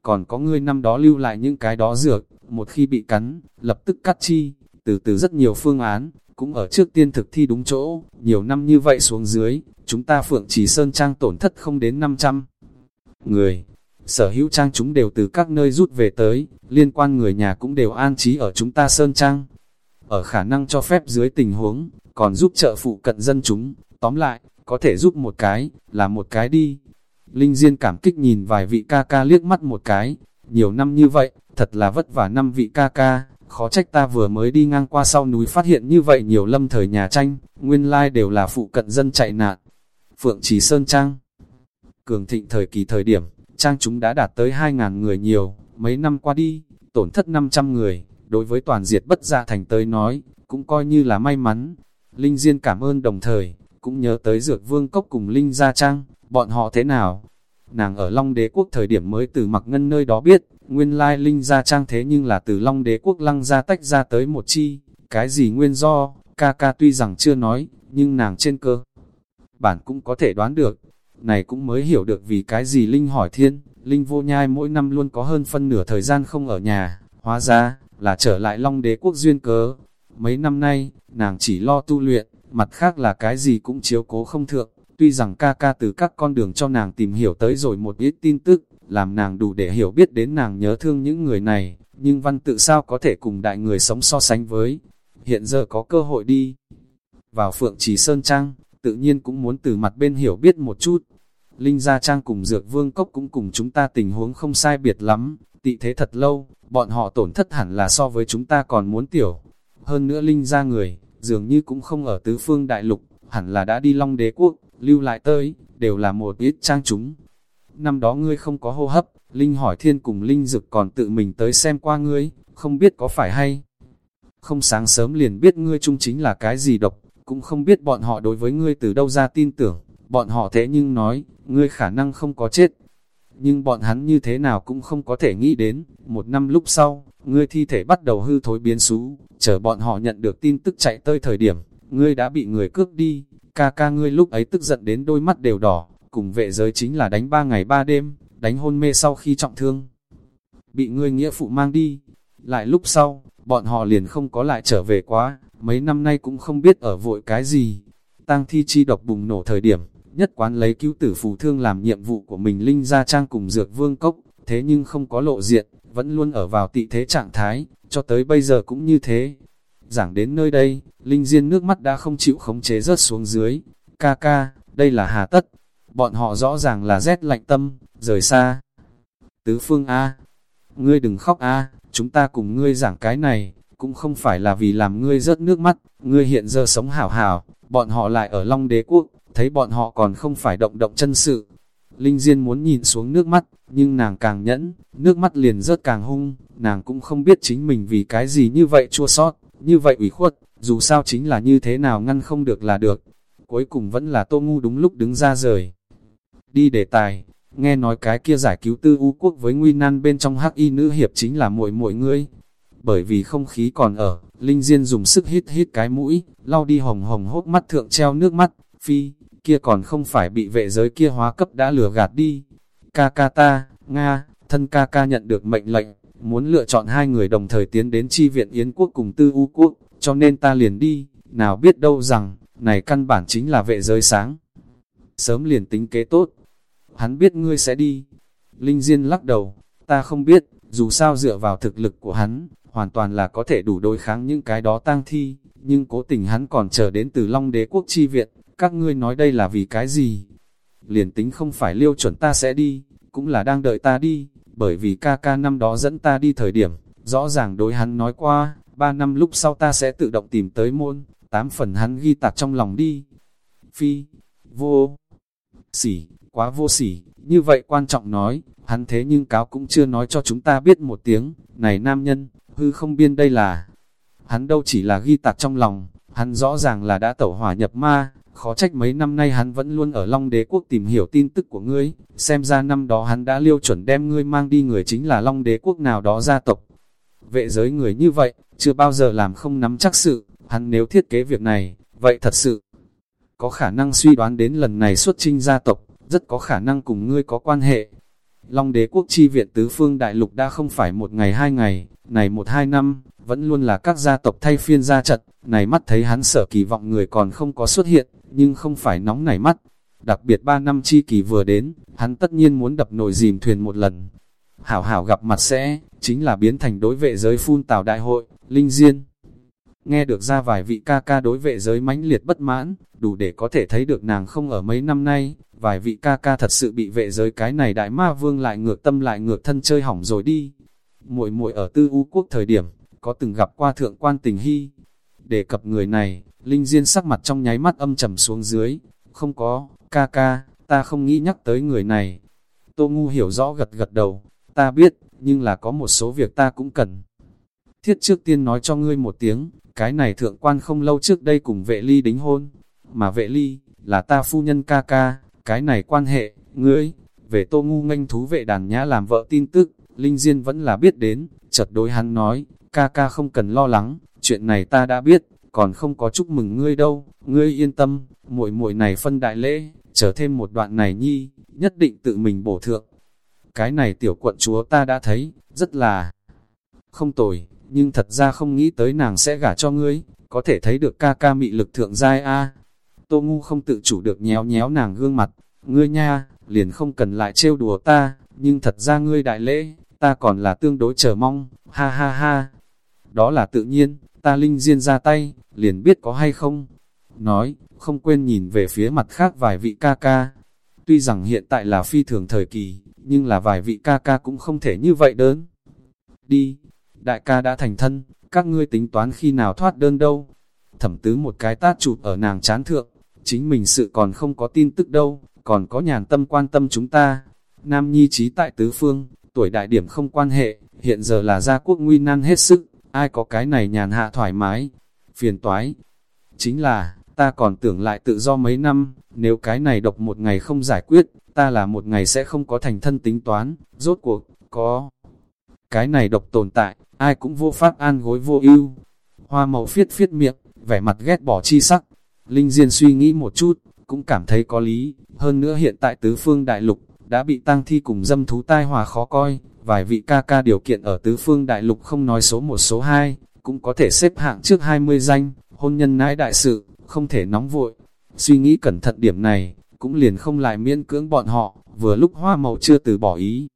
Còn có ngươi năm đó lưu lại những cái đó dược, một khi bị cắn, lập tức cắt chi, từ từ rất nhiều phương án, cũng ở trước tiên thực thi đúng chỗ, nhiều năm như vậy xuống dưới, chúng ta Phượng Trì Sơn Trang tổn thất không đến 500 người. Sở hữu trang chúng đều từ các nơi rút về tới, liên quan người nhà cũng đều an trí ở chúng ta Sơn Trang. Ở khả năng cho phép dưới tình huống, còn giúp trợ phụ cận dân chúng, tóm lại, có thể giúp một cái, là một cái đi. Linh Diên cảm kích nhìn vài vị ca ca liếc mắt một cái, nhiều năm như vậy, thật là vất vả năm vị ca ca, khó trách ta vừa mới đi ngang qua sau núi phát hiện như vậy nhiều lâm thời nhà tranh, nguyên lai đều là phụ cận dân chạy nạn. Phượng Trì Sơn Trang Cường thịnh thời kỳ thời điểm, trang chúng đã đạt tới 2.000 người nhiều, mấy năm qua đi, tổn thất 500 người, đối với toàn diệt bất gia thành tới nói, cũng coi như là may mắn. Linh Diên cảm ơn đồng thời, cũng nhớ tới Dược Vương Cốc cùng Linh Gia Trang, bọn họ thế nào. Nàng ở Long Đế Quốc thời điểm mới từ mặc ngân nơi đó biết, nguyên lai Linh Gia Trang thế nhưng là từ Long Đế Quốc lăng ra tách ra tới một chi, cái gì nguyên do, ca ca tuy rằng chưa nói, nhưng nàng trên cơ. Bản cũng có thể đoán được, này cũng mới hiểu được vì cái gì Linh hỏi thiên, Linh vô nhai mỗi năm luôn có hơn phân nửa thời gian không ở nhà, hóa ra, là trở lại Long Đế Quốc duyên cớ. Mấy năm nay, nàng chỉ lo tu luyện, mặt khác là cái gì cũng chiếu cố không thượng, tuy rằng ca ca từ các con đường cho nàng tìm hiểu tới rồi một ít tin tức, làm nàng đủ để hiểu biết đến nàng nhớ thương những người này, nhưng văn tự sao có thể cùng đại người sống so sánh với. Hiện giờ có cơ hội đi vào Phượng Trì Sơn Trang, tự nhiên cũng muốn từ mặt bên hiểu biết một chút. Linh Gia Trang cùng Dược Vương Cốc cũng cùng chúng ta tình huống không sai biệt lắm, tị thế thật lâu, bọn họ tổn thất hẳn là so với chúng ta còn muốn tiểu. Hơn nữa Linh Gia người, dường như cũng không ở tứ phương đại lục, hẳn là đã đi Long Đế Quốc, lưu lại tới, đều là một ít trang chúng. Năm đó ngươi không có hô hấp, Linh hỏi thiên cùng Linh dực còn tự mình tới xem qua ngươi, không biết có phải hay. Không sáng sớm liền biết ngươi trung chính là cái gì độc, cũng không biết bọn họ đối với ngươi từ đâu ra tin tưởng, bọn họ thế nhưng nói, ngươi khả năng không có chết. Nhưng bọn hắn như thế nào cũng không có thể nghĩ đến, một năm lúc sau, ngươi thi thể bắt đầu hư thối biến xú, chờ bọn họ nhận được tin tức chạy tới thời điểm, ngươi đã bị người cướp đi, ca ca ngươi lúc ấy tức giận đến đôi mắt đều đỏ, cùng vệ giới chính là đánh ba ngày ba đêm, đánh hôn mê sau khi trọng thương. Bị ngươi nghĩa phụ mang đi, lại lúc sau, bọn họ liền không có lại trở về quá, mấy năm nay cũng không biết ở vội cái gì. Tăng thi chi độc bùng nổ thời điểm, nhất quán lấy cứu tử phù thương làm nhiệm vụ của mình Linh ra trang cùng dược vương cốc, thế nhưng không có lộ diện, vẫn luôn ở vào tị thế trạng thái, cho tới bây giờ cũng như thế. Giảng đến nơi đây, Linh Diên nước mắt đã không chịu khống chế rớt xuống dưới. Ca ca, đây là hà tất. Bọn họ rõ ràng là rét lạnh tâm, rời xa. Tứ phương A, ngươi đừng khóc A, chúng ta cùng ngươi giảng cái này, cũng không phải là vì làm ngươi rớt nước mắt, ngươi hiện giờ sống hảo hảo, bọn họ lại ở Long Đế Quốc, thấy bọn họ còn không phải động động chân sự. Linh Diên muốn nhìn xuống nước mắt, nhưng nàng càng nhẫn, nước mắt liền rớt càng hung, nàng cũng không biết chính mình vì cái gì như vậy chua sót, như vậy ủy khuất, dù sao chính là như thế nào ngăn không được là được. Cuối cùng vẫn là Tô Ngu đúng lúc đứng ra rời. Đi đề tài, nghe nói cái kia giải cứu tư u quốc với nguy nan bên trong hắc y nữ hiệp chính là muội muội ngươi. Bởi vì không khí còn ở, Linh Diên dùng sức hít hít cái mũi, lau đi hồng hồng hốt mắt thượng treo nước mắt, phi, kia còn không phải bị vệ giới kia hóa cấp đã lừa gạt đi. Ca ca ta, Nga, thân ca ca nhận được mệnh lệnh, muốn lựa chọn hai người đồng thời tiến đến chi viện Yến quốc cùng tư u quốc, cho nên ta liền đi, nào biết đâu rằng, này căn bản chính là vệ giới sáng. Sớm liền tính kế tốt, hắn biết ngươi sẽ đi. Linh Diên lắc đầu, ta không biết, dù sao dựa vào thực lực của hắn, hoàn toàn là có thể đủ đối kháng những cái đó tang thi, nhưng cố tình hắn còn chờ đến từ Long Đế quốc chi viện, các ngươi nói đây là vì cái gì? Liền tính không phải liêu chuẩn ta sẽ đi, cũng là đang đợi ta đi, bởi vì ca ca năm đó dẫn ta đi thời điểm, rõ ràng đối hắn nói qua, ba năm lúc sau ta sẽ tự động tìm tới môn, tám phần hắn ghi tạc trong lòng đi. Phi, vô, sỉ, quá vô sỉ, như vậy quan trọng nói, hắn thế nhưng cáo cũng chưa nói cho chúng ta biết một tiếng, này nam nhân, hư không biên đây là, hắn đâu chỉ là ghi tạc trong lòng, hắn rõ ràng là đã tẩu hỏa nhập ma, khó trách mấy năm nay hắn vẫn luôn ở Long Đế Quốc tìm hiểu tin tức của ngươi, xem ra năm đó hắn đã liêu chuẩn đem ngươi mang đi người chính là Long Đế Quốc nào đó gia tộc. Vệ giới người như vậy, chưa bao giờ làm không nắm chắc sự, hắn nếu thiết kế việc này, vậy thật sự có khả năng suy đoán đến lần này xuất trinh gia tộc, rất có khả năng cùng ngươi có quan hệ. Long đế quốc chi viện tứ phương đại lục đã không phải một ngày hai ngày, này một hai năm, vẫn luôn là các gia tộc thay phiên ra trận, này mắt thấy hắn sở kỳ vọng người còn không có xuất hiện, nhưng không phải nóng nảy mắt. Đặc biệt ba năm chi kỳ vừa đến, hắn tất nhiên muốn đập nồi dìm thuyền một lần. Hảo hảo gặp mặt sẽ, chính là biến thành đối vệ giới phun tào đại hội, linh diên. Nghe được ra vài vị ca ca đối vệ giới mãnh liệt bất mãn, đủ để có thể thấy được nàng không ở mấy năm nay, vài vị ca ca thật sự bị vệ giới cái này đại ma vương lại ngược tâm lại ngược thân chơi hỏng rồi đi. muội muội ở tư u quốc thời điểm, có từng gặp qua thượng quan tình hy. Đề cập người này, Linh Diên sắc mặt trong nháy mắt âm trầm xuống dưới. Không có, ca ca, ta không nghĩ nhắc tới người này. Tô Ngu hiểu rõ gật gật đầu, ta biết, nhưng là có một số việc ta cũng cần. Thiết trước tiên nói cho ngươi một tiếng, cái này thượng quan không lâu trước đây cùng vệ ly đính hôn, mà vệ ly, là ta phu nhân ca ca, cái này quan hệ, ngươi, về tô ngu nghênh thú vệ đàn nhã làm vợ tin tức, Linh Diên vẫn là biết đến, chợt đối hắn nói, ca ca không cần lo lắng, chuyện này ta đã biết, còn không có chúc mừng ngươi đâu, ngươi yên tâm, muội muội này phân đại lễ, chờ thêm một đoạn này nhi, nhất định tự mình bổ thượng. Cái này tiểu quận chúa ta đã thấy, rất là không tồi, nhưng thật ra không nghĩ tới nàng sẽ gả cho ngươi, có thể thấy được ca ca mị lực thượng giai a. Tô ngu không tự chủ được nhéo nhéo nàng gương mặt, ngươi nha, liền không cần lại trêu đùa ta, nhưng thật ra ngươi đại lễ, ta còn là tương đối chờ mong, ha ha ha. Đó là tự nhiên, ta linh diên ra tay, liền biết có hay không. Nói, không quên nhìn về phía mặt khác vài vị ca ca. Tuy rằng hiện tại là phi thường thời kỳ, nhưng là vài vị ca ca cũng không thể như vậy đơn. Đi, đại ca đã thành thân, các ngươi tính toán khi nào thoát đơn đâu. Thẩm tứ một cái tát chụp ở nàng chán thượng, chính mình sự còn không có tin tức đâu, còn có nhàn tâm quan tâm chúng ta. Nam nhi trí tại tứ phương, tuổi đại điểm không quan hệ, hiện giờ là gia quốc nguy nan hết sức, ai có cái này nhàn hạ thoải mái, phiền toái. Chính là, ta còn tưởng lại tự do mấy năm, nếu cái này độc một ngày không giải quyết, ta là một ngày sẽ không có thành thân tính toán, rốt cuộc, có. Cái này độc tồn tại, ai cũng vô pháp an gối vô ưu. Hoa màu phiết phiết miệng, vẻ mặt ghét bỏ chi sắc. Linh Diên suy nghĩ một chút, cũng cảm thấy có lý, hơn nữa hiện tại tứ phương đại lục, đã bị tăng thi cùng dâm thú tai hòa khó coi, vài vị ca ca điều kiện ở tứ phương đại lục không nói số một số hai, cũng có thể xếp hạng trước 20 danh, hôn nhân nãi đại sự, không thể nóng vội. Suy nghĩ cẩn thận điểm này, cũng liền không lại miễn cưỡng bọn họ, vừa lúc hoa màu chưa từ bỏ ý.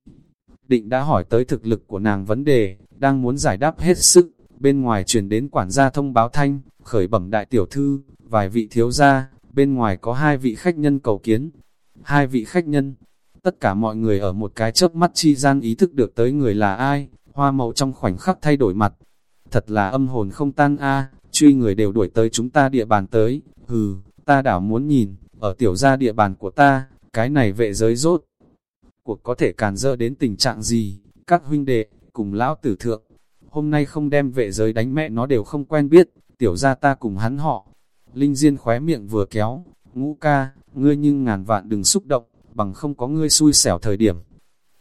Định đã hỏi tới thực lực của nàng vấn đề, đang muốn giải đáp hết sức, bên ngoài truyền đến quản gia thông báo thanh, khởi bẩm đại tiểu thư, vài vị thiếu gia, bên ngoài có hai vị khách nhân cầu kiến. Hai vị khách nhân, tất cả mọi người ở một cái chớp mắt chi gian ý thức được tới người là ai, hoa màu trong khoảnh khắc thay đổi mặt. Thật là âm hồn không tan a truy người đều đuổi tới chúng ta địa bàn tới, hừ, ta đảo muốn nhìn, ở tiểu gia địa bàn của ta, cái này vệ giới rốt. Cuộc có thể càn dơ đến tình trạng gì, các huynh đệ, cùng lão tử thượng, hôm nay không đem vệ giới đánh mẹ nó đều không quen biết, tiểu gia ta cùng hắn họ. Linh Diên khóe miệng vừa kéo, ngũ ca, ngươi nhưng ngàn vạn đừng xúc động, bằng không có ngươi xui xẻo thời điểm.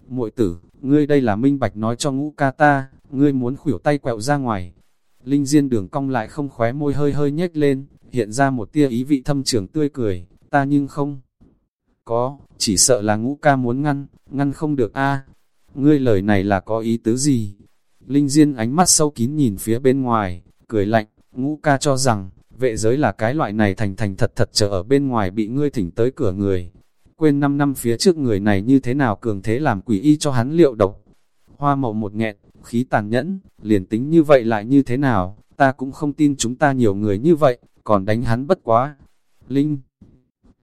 muội tử, ngươi đây là minh bạch nói cho ngũ ca ta, ngươi muốn khủyểu tay quẹo ra ngoài. Linh Diên đường cong lại không khóe môi hơi hơi nhếch lên, hiện ra một tia ý vị thâm trường tươi cười, ta nhưng không. Có, chỉ sợ là ngũ ca muốn ngăn, ngăn không được a Ngươi lời này là có ý tứ gì? Linh Diên ánh mắt sâu kín nhìn phía bên ngoài, cười lạnh, ngũ ca cho rằng, vệ giới là cái loại này thành thành thật thật chờ ở bên ngoài bị ngươi thỉnh tới cửa người. Quên 5 năm phía trước người này như thế nào cường thế làm quỷ y cho hắn liệu độc. Hoa mậu một nghẹn, khí tàn nhẫn, liền tính như vậy lại như thế nào, ta cũng không tin chúng ta nhiều người như vậy, còn đánh hắn bất quá. Linh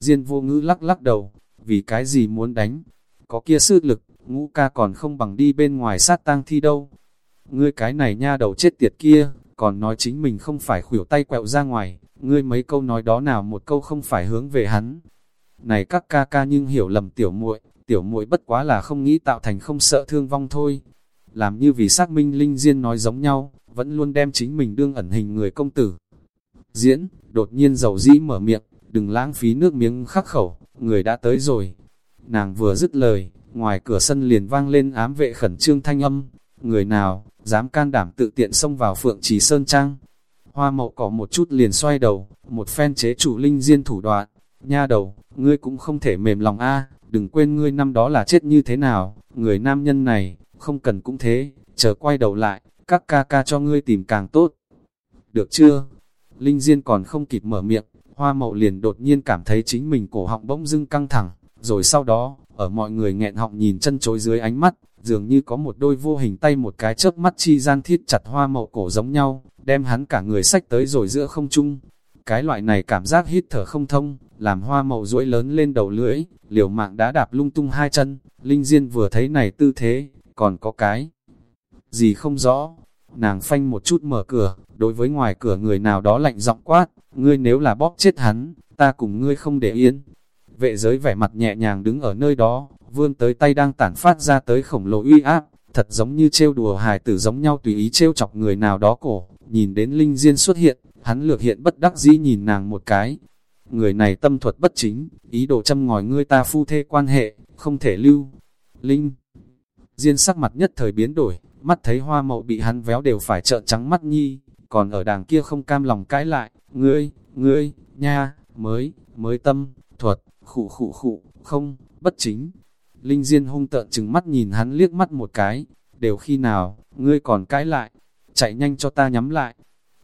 Diên vô ngữ lắc lắc đầu, vì cái gì muốn đánh, có kia sư lực, ngũ ca còn không bằng đi bên ngoài sát tang thi đâu. Ngươi cái này nha đầu chết tiệt kia, còn nói chính mình không phải khuỷu tay quẹo ra ngoài, ngươi mấy câu nói đó nào một câu không phải hướng về hắn. Này các ca ca nhưng hiểu lầm tiểu muội, tiểu muội bất quá là không nghĩ tạo thành không sợ thương vong thôi. Làm như vì xác minh linh diên nói giống nhau, vẫn luôn đem chính mình đương ẩn hình người công tử. Diễn, đột nhiên dầu dĩ mở miệng, đừng lãng phí nước miếng khắc khẩu, người đã tới rồi. Nàng vừa dứt lời, ngoài cửa sân liền vang lên ám vệ khẩn trương thanh âm, người nào, dám can đảm tự tiện xông vào phượng trì sơn trang. Hoa mậu có một chút liền xoay đầu, một phen chế chủ linh diên thủ đoạn, nha đầu, ngươi cũng không thể mềm lòng a đừng quên ngươi năm đó là chết như thế nào, người nam nhân này, không cần cũng thế, chờ quay đầu lại, các ca ca cho ngươi tìm càng tốt. Được chưa? Linh Diên còn không kịp mở miệng, hoa mậu liền đột nhiên cảm thấy chính mình cổ họng bỗng dưng căng thẳng, rồi sau đó, ở mọi người nghẹn họng nhìn chân chối dưới ánh mắt, dường như có một đôi vô hình tay một cái chớp mắt chi gian thiết chặt hoa mậu cổ giống nhau, đem hắn cả người sách tới rồi giữa không trung. Cái loại này cảm giác hít thở không thông, làm hoa mậu duỗi lớn lên đầu lưỡi, liều mạng đã đạp lung tung hai chân, Linh Diên vừa thấy này tư thế, còn có cái gì không rõ. Nàng phanh một chút mở cửa, đối với ngoài cửa người nào đó lạnh giọng quát, ngươi nếu là bóp chết hắn, ta cùng ngươi không để yên. Vệ giới vẻ mặt nhẹ nhàng đứng ở nơi đó, vươn tới tay đang tản phát ra tới khổng lồ uy áp, thật giống như trêu đùa hài tử giống nhau tùy ý trêu chọc người nào đó cổ, nhìn đến Linh Diên xuất hiện, hắn lược hiện bất đắc dĩ nhìn nàng một cái. Người này tâm thuật bất chính, ý đồ châm ngòi ngươi ta phu thê quan hệ, không thể lưu. Linh Diên sắc mặt nhất thời biến đổi, mắt thấy hoa mậu bị hắn véo đều phải trợn trắng mắt nhi, còn ở đàng kia không cam lòng cãi lại, ngươi, ngươi, nha, mới, mới tâm, thuật, khụ khụ khụ, không, bất chính. Linh Diên hung tợn chừng mắt nhìn hắn liếc mắt một cái, đều khi nào, ngươi còn cãi lại, chạy nhanh cho ta nhắm lại.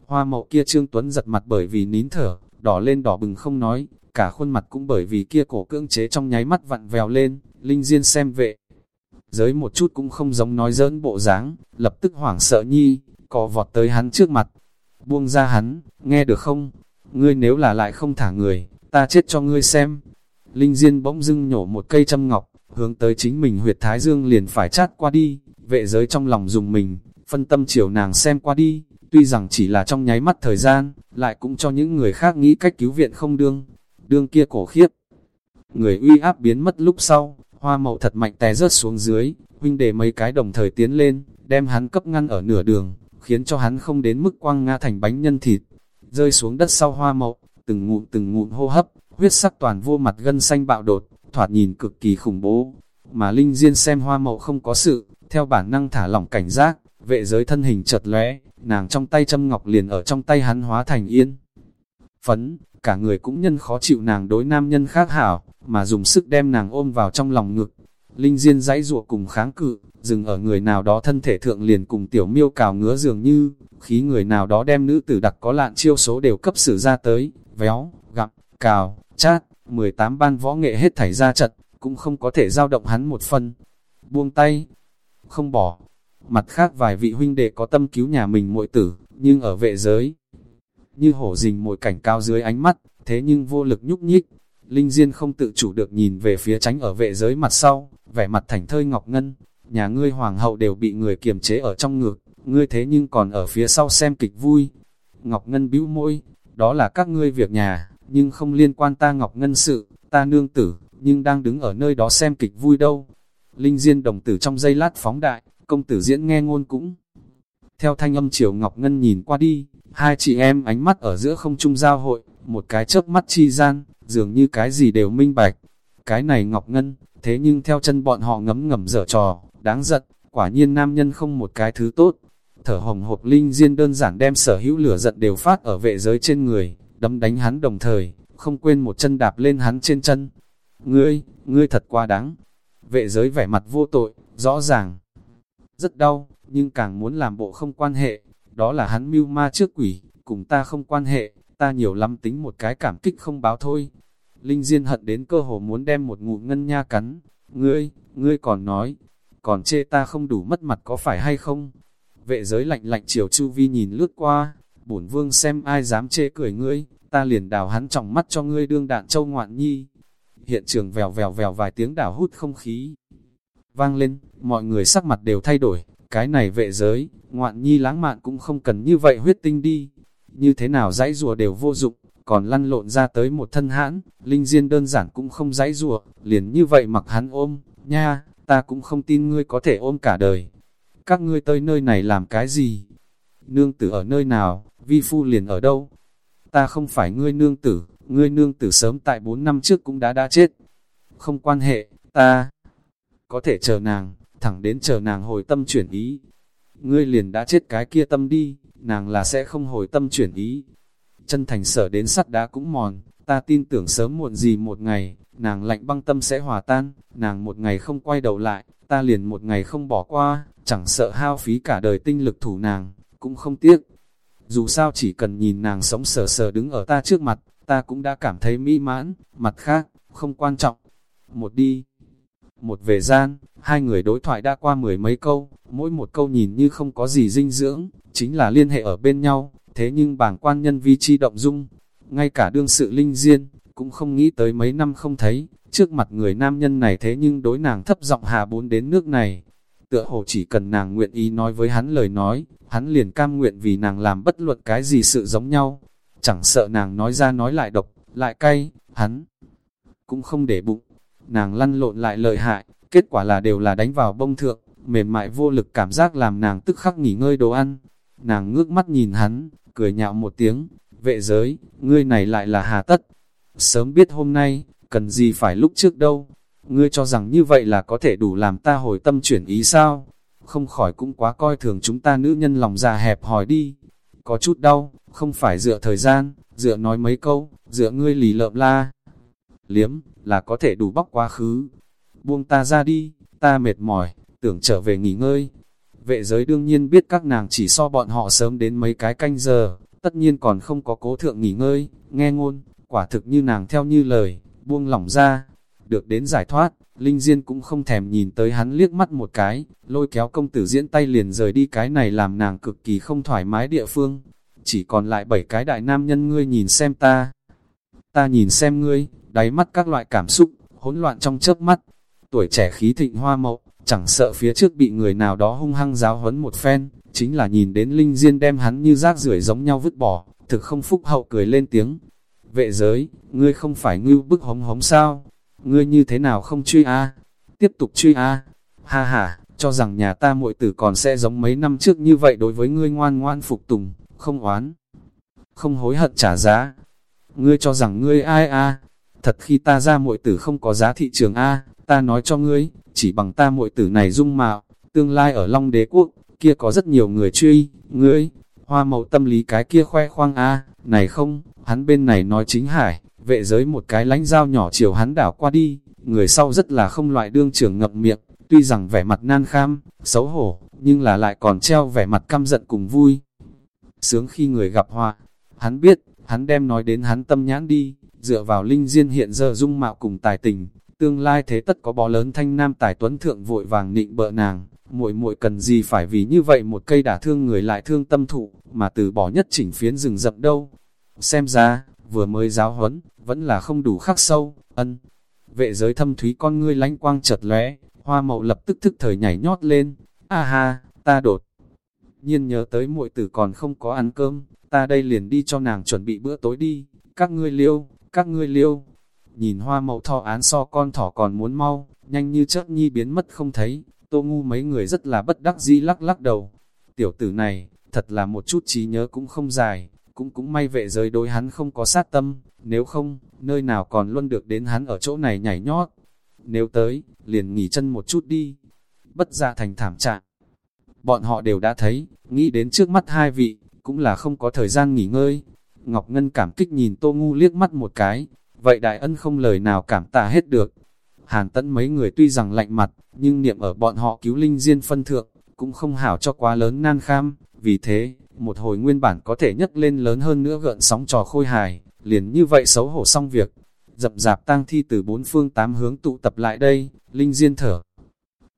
Hoa mậu kia Trương Tuấn giật mặt bởi vì nín thở, đỏ lên đỏ bừng không nói, cả khuôn mặt cũng bởi vì kia cổ cưỡng chế trong nháy mắt vặn vèo lên, Linh Diên xem vệ. Giới một chút cũng không giống nói giỡn bộ dáng, lập tức hoảng sợ nhi, cò vọt tới hắn trước mặt. Buông ra hắn, nghe được không? Ngươi nếu là lại không thả người, ta chết cho ngươi xem. Linh Diên bỗng dưng nhổ một cây châm ngọc, hướng tới chính mình huyệt thái dương liền phải chát qua đi, vệ giới trong lòng dùng mình, phân tâm chiều nàng xem qua đi, tuy rằng chỉ là trong nháy mắt thời gian, lại cũng cho những người khác nghĩ cách cứu viện không đương, đương kia cổ khiếp. Người uy áp biến mất lúc sau, hoa mậu thật mạnh tè rớt xuống dưới, huynh để mấy cái đồng thời tiến lên, đem hắn cấp ngăn ở nửa đường, khiến cho hắn không đến mức quăng nga thành bánh nhân thịt, rơi xuống đất sau hoa mậu, từng ngụm từng ngụm hô hấp, huyết sắc toàn vô mặt gân xanh bạo đột, thoạt nhìn cực kỳ khủng bố. Mà Linh Diên xem hoa mậu không có sự, theo bản năng thả lỏng cảnh giác, vệ giới thân hình chật lóe, nàng trong tay châm ngọc liền ở trong tay hắn hóa thành yên. Phấn, cả người cũng nhân khó chịu nàng đối nam nhân khác hảo, mà dùng sức đem nàng ôm vào trong lòng ngực. Linh Diên dãy ruột cùng kháng cự, dừng ở người nào đó thân thể thượng liền cùng tiểu miêu cào ngứa dường như, khí người nào đó đem nữ tử đặc có lạn chiêu số đều cấp sử ra tới, véo, gặp cào, chát, 18 ban võ nghệ hết thảy ra trận, cũng không có thể giao động hắn một phân Buông tay, không bỏ. Mặt khác vài vị huynh đệ có tâm cứu nhà mình muội tử, nhưng ở vệ giới, như hổ rình mồi cảnh cao dưới ánh mắt, thế nhưng vô lực nhúc nhích. Linh Diên không tự chủ được nhìn về phía tránh ở vệ giới mặt sau, vẻ mặt thành thơi ngọc ngân, nhà ngươi hoàng hậu đều bị người kiềm chế ở trong ngực, ngươi thế nhưng còn ở phía sau xem kịch vui. Ngọc Ngân bĩu môi, đó là các ngươi việc nhà, nhưng không liên quan ta Ngọc Ngân sự, ta nương tử, nhưng đang đứng ở nơi đó xem kịch vui đâu. Linh Diên đồng tử trong giây lát phóng đại, công tử diễn nghe ngôn cũng. Theo thanh âm chiều Ngọc Ngân nhìn qua đi, hai chị em ánh mắt ở giữa không trung giao hội, một cái chớp mắt chi gian, dường như cái gì đều minh bạch. Cái này Ngọc Ngân, thế nhưng theo chân bọn họ ngấm ngầm dở trò, đáng giận, quả nhiên nam nhân không một cái thứ tốt. Thở hồng hộp linh diên đơn giản đem sở hữu lửa giận đều phát ở vệ giới trên người, đấm đánh hắn đồng thời, không quên một chân đạp lên hắn trên chân. Ngươi, ngươi thật quá đáng. Vệ giới vẻ mặt vô tội, rõ ràng. Rất đau, nhưng càng muốn làm bộ không quan hệ, đó là hắn mưu ma trước quỷ, cùng ta không quan hệ, ta nhiều lắm tính một cái cảm kích không báo thôi. Linh Diên hận đến cơ hồ muốn đem một ngụm ngân nha cắn. Ngươi, ngươi còn nói, còn chê ta không đủ mất mặt có phải hay không? Vệ giới lạnh lạnh chiều chu vi nhìn lướt qua, bổn vương xem ai dám chê cười ngươi, ta liền đào hắn trọng mắt cho ngươi đương đạn châu ngoạn nhi. Hiện trường vèo vèo vèo vài tiếng đảo hút không khí. Vang lên, mọi người sắc mặt đều thay đổi, cái này vệ giới, ngoạn nhi lãng mạn cũng không cần như vậy huyết tinh đi. Như thế nào dãy rùa đều vô dụng, còn lăn lộn ra tới một thân hãn, linh diên đơn giản cũng không dãy rùa, liền như vậy mặc hắn ôm, nha, ta cũng không tin ngươi có thể ôm cả đời. Các ngươi tới nơi này làm cái gì? Nương tử ở nơi nào, vi phu liền ở đâu? Ta không phải ngươi nương tử, ngươi nương tử sớm tại 4 năm trước cũng đã đã chết. Không quan hệ, ta có thể chờ nàng, thẳng đến chờ nàng hồi tâm chuyển ý. Ngươi liền đã chết cái kia tâm đi, nàng là sẽ không hồi tâm chuyển ý. Chân thành sở đến sắt đá cũng mòn, ta tin tưởng sớm muộn gì một ngày, nàng lạnh băng tâm sẽ hòa tan, nàng một ngày không quay đầu lại, ta liền một ngày không bỏ qua, chẳng sợ hao phí cả đời tinh lực thủ nàng, cũng không tiếc. Dù sao chỉ cần nhìn nàng sống sờ sờ đứng ở ta trước mặt, ta cũng đã cảm thấy mỹ mãn, mặt khác, không quan trọng. Một đi, một về gian, hai người đối thoại đã qua mười mấy câu, mỗi một câu nhìn như không có gì dinh dưỡng, chính là liên hệ ở bên nhau, thế nhưng bảng quan nhân vi chi động dung, ngay cả đương sự linh diên, cũng không nghĩ tới mấy năm không thấy, trước mặt người nam nhân này thế nhưng đối nàng thấp giọng hà bốn đến nước này. Tựa hồ chỉ cần nàng nguyện ý nói với hắn lời nói, hắn liền cam nguyện vì nàng làm bất luận cái gì sự giống nhau. Chẳng sợ nàng nói ra nói lại độc, lại cay, hắn cũng không để bụng. Nàng lăn lộn lại lợi hại, kết quả là đều là đánh vào bông thượng, mềm mại vô lực cảm giác làm nàng tức khắc nghỉ ngơi đồ ăn. Nàng ngước mắt nhìn hắn, cười nhạo một tiếng, vệ giới, ngươi này lại là hà tất. Sớm biết hôm nay, cần gì phải lúc trước đâu. Ngươi cho rằng như vậy là có thể đủ làm ta hồi tâm chuyển ý sao? Không khỏi cũng quá coi thường chúng ta nữ nhân lòng già hẹp hỏi đi. Có chút đau, không phải dựa thời gian, dựa nói mấy câu, dựa ngươi lì lợm la. Liếm, là có thể đủ bóc quá khứ. Buông ta ra đi, ta mệt mỏi, tưởng trở về nghỉ ngơi. Vệ giới đương nhiên biết các nàng chỉ so bọn họ sớm đến mấy cái canh giờ, tất nhiên còn không có cố thượng nghỉ ngơi, nghe ngôn, quả thực như nàng theo như lời, buông lỏng ra, được đến giải thoát, Linh Diên cũng không thèm nhìn tới hắn liếc mắt một cái, lôi kéo công tử diễn tay liền rời đi cái này làm nàng cực kỳ không thoải mái địa phương, chỉ còn lại bảy cái đại nam nhân ngươi nhìn xem ta, ta nhìn xem ngươi, đáy mắt các loại cảm xúc, hỗn loạn trong chớp mắt, tuổi trẻ khí thịnh hoa mậu, chẳng sợ phía trước bị người nào đó hung hăng giáo huấn một phen, chính là nhìn đến Linh Diên đem hắn như rác rưởi giống nhau vứt bỏ, thực không phúc hậu cười lên tiếng. Vệ giới, ngươi không phải ngưu bức hống hống sao? Ngươi như thế nào không truy a? Tiếp tục truy a? Ha ha, cho rằng nhà ta muội tử còn sẽ giống mấy năm trước như vậy đối với ngươi ngoan ngoan phục tùng, không oán, không hối hận trả giá. Ngươi cho rằng ngươi ai a? Thật khi ta ra muội tử không có giá thị trường a, ta nói cho ngươi, chỉ bằng ta muội tử này dung mạo, tương lai ở Long Đế Quốc, kia có rất nhiều người truy, ngươi, hoa mậu tâm lý cái kia khoe khoang a. Này không, hắn bên này nói chính hải, vệ giới một cái lánh dao nhỏ chiều hắn đảo qua đi, người sau rất là không loại đương trưởng ngập miệng, tuy rằng vẻ mặt nan kham, xấu hổ, nhưng là lại còn treo vẻ mặt căm giận cùng vui. Sướng khi người gặp họa, hắn biết, hắn đem nói đến hắn tâm nhãn đi, dựa vào linh diên hiện giờ dung mạo cùng tài tình, tương lai thế tất có bó lớn thanh nam tài tuấn thượng vội vàng nịnh bợ nàng, muội muội cần gì phải vì như vậy một cây đả thương người lại thương tâm thụ, mà từ bỏ nhất chỉnh phiến rừng rậm đâu. Xem ra, vừa mới giáo huấn, vẫn là không đủ khắc sâu, ân. Vệ giới thâm thúy con ngươi lánh quang chợt lóe, hoa mậu lập tức thức thời nhảy nhót lên, a ha, ta đột. Nhiên nhớ tới muội tử còn không có ăn cơm, ta đây liền đi cho nàng chuẩn bị bữa tối đi, các ngươi liêu, các ngươi liêu. Nhìn hoa mậu thọ án so con thỏ còn muốn mau, nhanh như chớp nhi biến mất không thấy, Tô ngu mấy người rất là bất đắc dĩ lắc lắc đầu. Tiểu tử này, thật là một chút trí nhớ cũng không dài, cũng cũng may vệ giới đối hắn không có sát tâm, nếu không, nơi nào còn luôn được đến hắn ở chỗ này nhảy nhót. Nếu tới, liền nghỉ chân một chút đi. Bất ra thành thảm trạng. Bọn họ đều đã thấy, nghĩ đến trước mắt hai vị, cũng là không có thời gian nghỉ ngơi. Ngọc Ngân cảm kích nhìn Tô Ngu liếc mắt một cái, vậy đại ân không lời nào cảm tạ hết được. Hàn tẫn mấy người tuy rằng lạnh mặt, nhưng niệm ở bọn họ cứu linh diên phân thượng, cũng không hảo cho quá lớn nan kham, vì thế, một hồi nguyên bản có thể nhấc lên lớn hơn nữa gợn sóng trò khôi hài, liền như vậy xấu hổ xong việc. Dập dạp tang thi từ bốn phương tám hướng tụ tập lại đây, linh diên thở.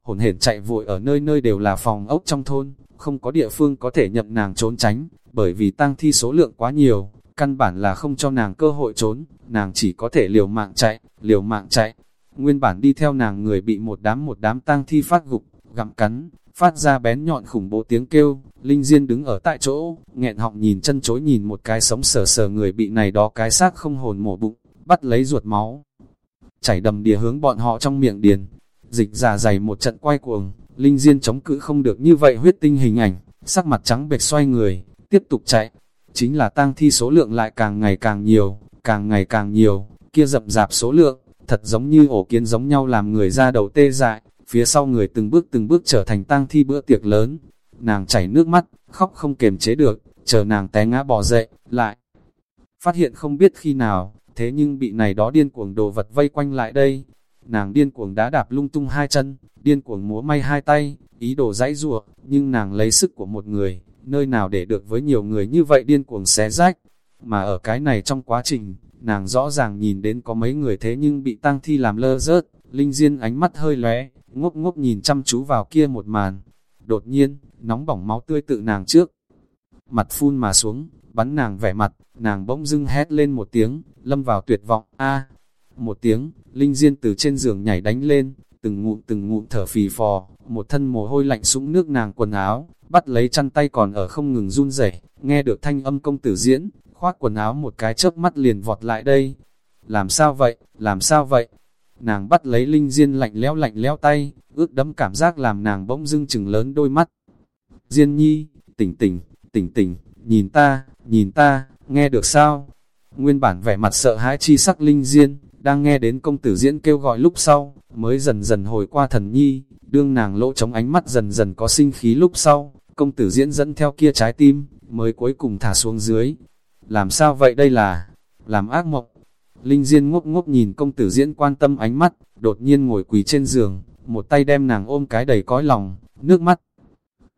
Hồn hển chạy vội ở nơi nơi đều là phòng ốc trong thôn, không có địa phương có thể nhậm nàng trốn tránh, bởi vì tang thi số lượng quá nhiều, căn bản là không cho nàng cơ hội trốn, nàng chỉ có thể liều mạng chạy, liều mạng chạy. Nguyên bản đi theo nàng người bị một đám một đám tang thi phát gục, gặm cắn, phát ra bén nhọn khủng bố tiếng kêu, Linh Diên đứng ở tại chỗ, nghẹn họng nhìn chân chối nhìn một cái sống sờ sờ người bị này đó cái xác không hồn mổ bụng, bắt lấy ruột máu. Chảy đầm đìa hướng bọn họ trong miệng điền, dịch giả dày một trận quay cuồng, Linh Diên chống cự không được như vậy huyết tinh hình ảnh, sắc mặt trắng bệch xoay người, tiếp tục chạy. Chính là tang thi số lượng lại càng ngày càng nhiều, càng ngày càng nhiều, kia rậm rạp số lượng, thật giống như ổ kiến giống nhau làm người ra đầu tê dại, phía sau người từng bước từng bước trở thành tang thi bữa tiệc lớn. Nàng chảy nước mắt, khóc không kềm chế được, chờ nàng té ngã bỏ dậy, lại. Phát hiện không biết khi nào, thế nhưng bị này đó điên cuồng đồ vật vây quanh lại đây. Nàng điên cuồng đá đạp lung tung hai chân, điên cuồng múa may hai tay, ý đồ dãy rủa nhưng nàng lấy sức của một người, nơi nào để được với nhiều người như vậy điên cuồng xé rách. Mà ở cái này trong quá trình, nàng rõ ràng nhìn đến có mấy người thế nhưng bị tang thi làm lơ rớt, Linh Diên ánh mắt hơi lóe, ngốc ngốc nhìn chăm chú vào kia một màn. Đột nhiên, nóng bỏng máu tươi tự nàng trước. Mặt phun mà xuống, bắn nàng vẻ mặt, nàng bỗng dưng hét lên một tiếng, lâm vào tuyệt vọng, a! Một tiếng, Linh Diên từ trên giường nhảy đánh lên, từng ngụm từng ngụm thở phì phò, một thân mồ hôi lạnh sũng nước nàng quần áo, bắt lấy chăn tay còn ở không ngừng run rẩy. Nghe được thanh âm công tử diễn, khoác quần áo một cái chớp mắt liền vọt lại đây. Làm sao vậy, làm sao vậy? Nàng bắt lấy Linh Diên lạnh lẽo lạnh lẽo tay, ước đấm cảm giác làm nàng bỗng dưng chừng lớn đôi mắt. Diên nhi, tỉnh tỉnh, tỉnh tỉnh, nhìn ta, nhìn ta, nghe được sao? Nguyên bản vẻ mặt sợ hãi chi sắc Linh Diên, đang nghe đến công tử diễn kêu gọi lúc sau, mới dần dần hồi qua thần nhi, đương nàng lỗ chống ánh mắt dần dần có sinh khí lúc sau, công tử diễn dẫn theo kia trái tim, mới cuối cùng thả xuống dưới. Làm sao vậy đây là, làm ác mộng. Linh Diên ngốc ngốc nhìn công tử diễn quan tâm ánh mắt, đột nhiên ngồi quỳ trên giường, một tay đem nàng ôm cái đầy cõi lòng, nước mắt.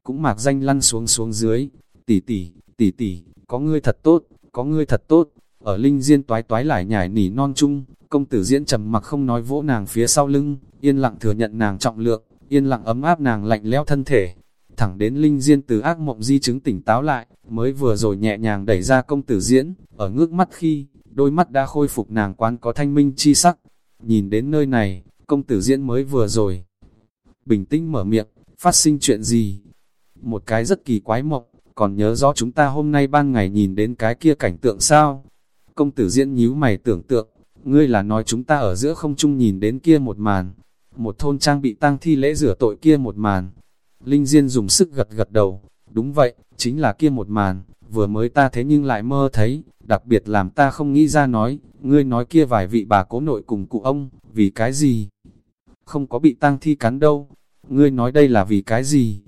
Cũng mạc danh lăn xuống xuống dưới, tỷ tỷ, tỷ tỷ, có ngươi thật tốt, có ngươi thật tốt. Ở Linh Diên toái toái lại nhảy nỉ non chung, công tử diễn trầm mặc không nói vỗ nàng phía sau lưng, yên lặng thừa nhận nàng trọng lượng, yên lặng ấm áp nàng lạnh lẽo thân thể. Thẳng đến Linh Diên từ ác mộng di chứng tỉnh táo lại, mới vừa rồi nhẹ nhàng đẩy ra công tử diễn, ở ngước mắt khi, đôi mắt đã khôi phục nàng quán có thanh minh chi sắc. Nhìn đến nơi này, công tử diễn mới vừa rồi. Bình tĩnh mở miệng, phát sinh chuyện gì? Một cái rất kỳ quái mộng, còn nhớ rõ chúng ta hôm nay ban ngày nhìn đến cái kia cảnh tượng sao? Công tử diễn nhíu mày tưởng tượng, ngươi là nói chúng ta ở giữa không trung nhìn đến kia một màn, một thôn trang bị tang thi lễ rửa tội kia một màn. Linh Diên dùng sức gật gật đầu, đúng vậy, chính là kia một màn, vừa mới ta thế nhưng lại mơ thấy, đặc biệt làm ta không nghĩ ra nói, ngươi nói kia vài vị bà cố nội cùng cụ ông, vì cái gì? Không có bị tang thi cắn đâu, ngươi nói đây là vì cái gì?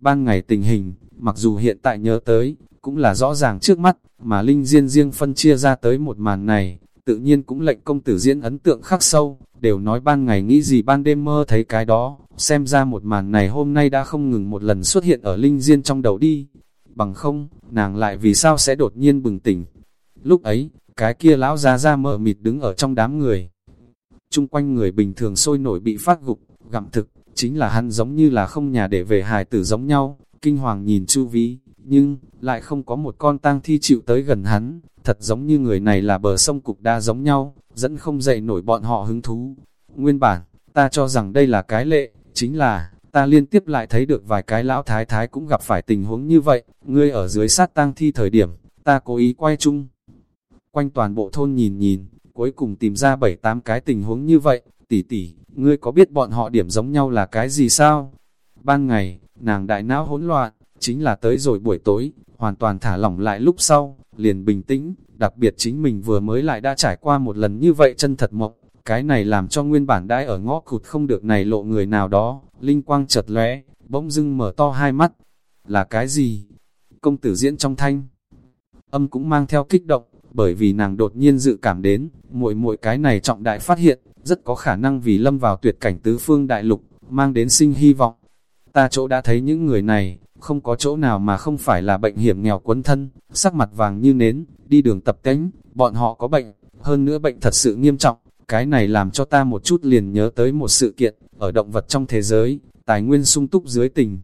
Ban ngày tình hình, mặc dù hiện tại nhớ tới, cũng là rõ ràng trước mắt, mà Linh Diên riêng phân chia ra tới một màn này, tự nhiên cũng lệnh công tử diễn ấn tượng khắc sâu, đều nói ban ngày nghĩ gì ban đêm mơ thấy cái đó, xem ra một màn này hôm nay đã không ngừng một lần xuất hiện ở Linh Diên trong đầu đi, bằng không, nàng lại vì sao sẽ đột nhiên bừng tỉnh. Lúc ấy, cái kia lão ra ra mờ mịt đứng ở trong đám người. Trung quanh người bình thường sôi nổi bị phát gục, gặm thực, chính là hắn giống như là không nhà để về hài tử giống nhau, kinh hoàng nhìn chu vi, nhưng, lại không có một con tang thi chịu tới gần hắn, thật giống như người này là bờ sông cục đa giống nhau, dẫn không dậy nổi bọn họ hứng thú. Nguyên bản, ta cho rằng đây là cái lệ, chính là, ta liên tiếp lại thấy được vài cái lão thái thái cũng gặp phải tình huống như vậy, ngươi ở dưới sát tang thi thời điểm, ta cố ý quay chung. Quanh toàn bộ thôn nhìn nhìn, cuối cùng tìm ra bảy tám cái tình huống như vậy, tỷ tỷ, ngươi có biết bọn họ điểm giống nhau là cái gì sao? Ban ngày, nàng đại não hỗn loạn, chính là tới rồi buổi tối, hoàn toàn thả lỏng lại lúc sau, liền bình tĩnh, đặc biệt chính mình vừa mới lại đã trải qua một lần như vậy chân thật mộng, cái này làm cho nguyên bản đãi ở ngõ cụt không được này lộ người nào đó, linh quang chợt lóe, bỗng dưng mở to hai mắt, là cái gì? Công tử diễn trong thanh, âm cũng mang theo kích động, bởi vì nàng đột nhiên dự cảm đến, muội muội cái này trọng đại phát hiện, rất có khả năng vì lâm vào tuyệt cảnh tứ phương đại lục, mang đến sinh hy vọng. Ta chỗ đã thấy những người này, không có chỗ nào mà không phải là bệnh hiểm nghèo quấn thân, sắc mặt vàng như nến, đi đường tập cánh, bọn họ có bệnh, hơn nữa bệnh thật sự nghiêm trọng, cái này làm cho ta một chút liền nhớ tới một sự kiện, ở động vật trong thế giới, tài nguyên sung túc dưới tình.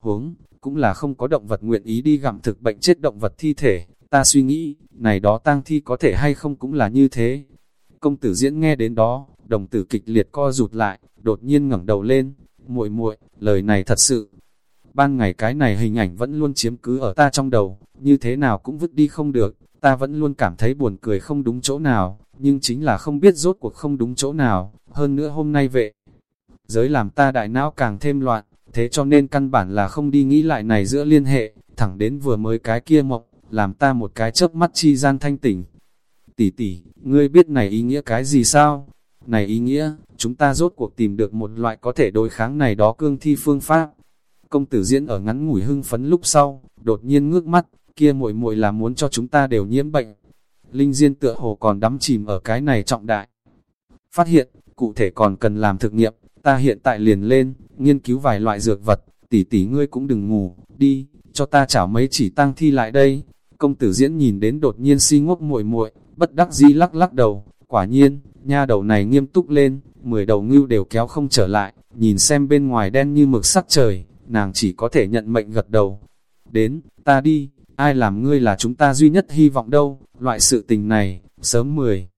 Huống, cũng là không có động vật nguyện ý đi gặm thực bệnh chết động vật thi thể, ta suy nghĩ, này đó tang thi có thể hay không cũng là như thế. Công tử diễn nghe đến đó, đồng tử kịch liệt co rụt lại, đột nhiên ngẩng đầu lên, muội muội, lời này thật sự, ban ngày cái này hình ảnh vẫn luôn chiếm cứ ở ta trong đầu, như thế nào cũng vứt đi không được, ta vẫn luôn cảm thấy buồn cười không đúng chỗ nào, nhưng chính là không biết rốt cuộc không đúng chỗ nào, hơn nữa hôm nay vệ. Giới làm ta đại não càng thêm loạn, thế cho nên căn bản là không đi nghĩ lại này giữa liên hệ, thẳng đến vừa mới cái kia mộng, làm ta một cái chớp mắt chi gian thanh tỉnh. Tỷ tỷ, ngươi biết này ý nghĩa cái gì sao? Này ý nghĩa, chúng ta rốt cuộc tìm được một loại có thể đối kháng này đó cương thi phương pháp, Công tử diễn ở ngắn ngủi hưng phấn lúc sau, đột nhiên ngước mắt, kia muội muội là muốn cho chúng ta đều nhiễm bệnh. Linh Diên tựa hồ còn đắm chìm ở cái này trọng đại. Phát hiện, cụ thể còn cần làm thực nghiệm, ta hiện tại liền lên, nghiên cứu vài loại dược vật, tỷ tỷ ngươi cũng đừng ngủ, đi, cho ta chảo mấy chỉ tăng thi lại đây. Công tử diễn nhìn đến đột nhiên si ngốc muội muội, bất đắc dĩ lắc lắc đầu, quả nhiên, nha đầu này nghiêm túc lên, mười đầu ngưu đều kéo không trở lại, nhìn xem bên ngoài đen như mực sắc trời, nàng chỉ có thể nhận mệnh gật đầu. Đến, ta đi, ai làm ngươi là chúng ta duy nhất hy vọng đâu, loại sự tình này, sớm 10.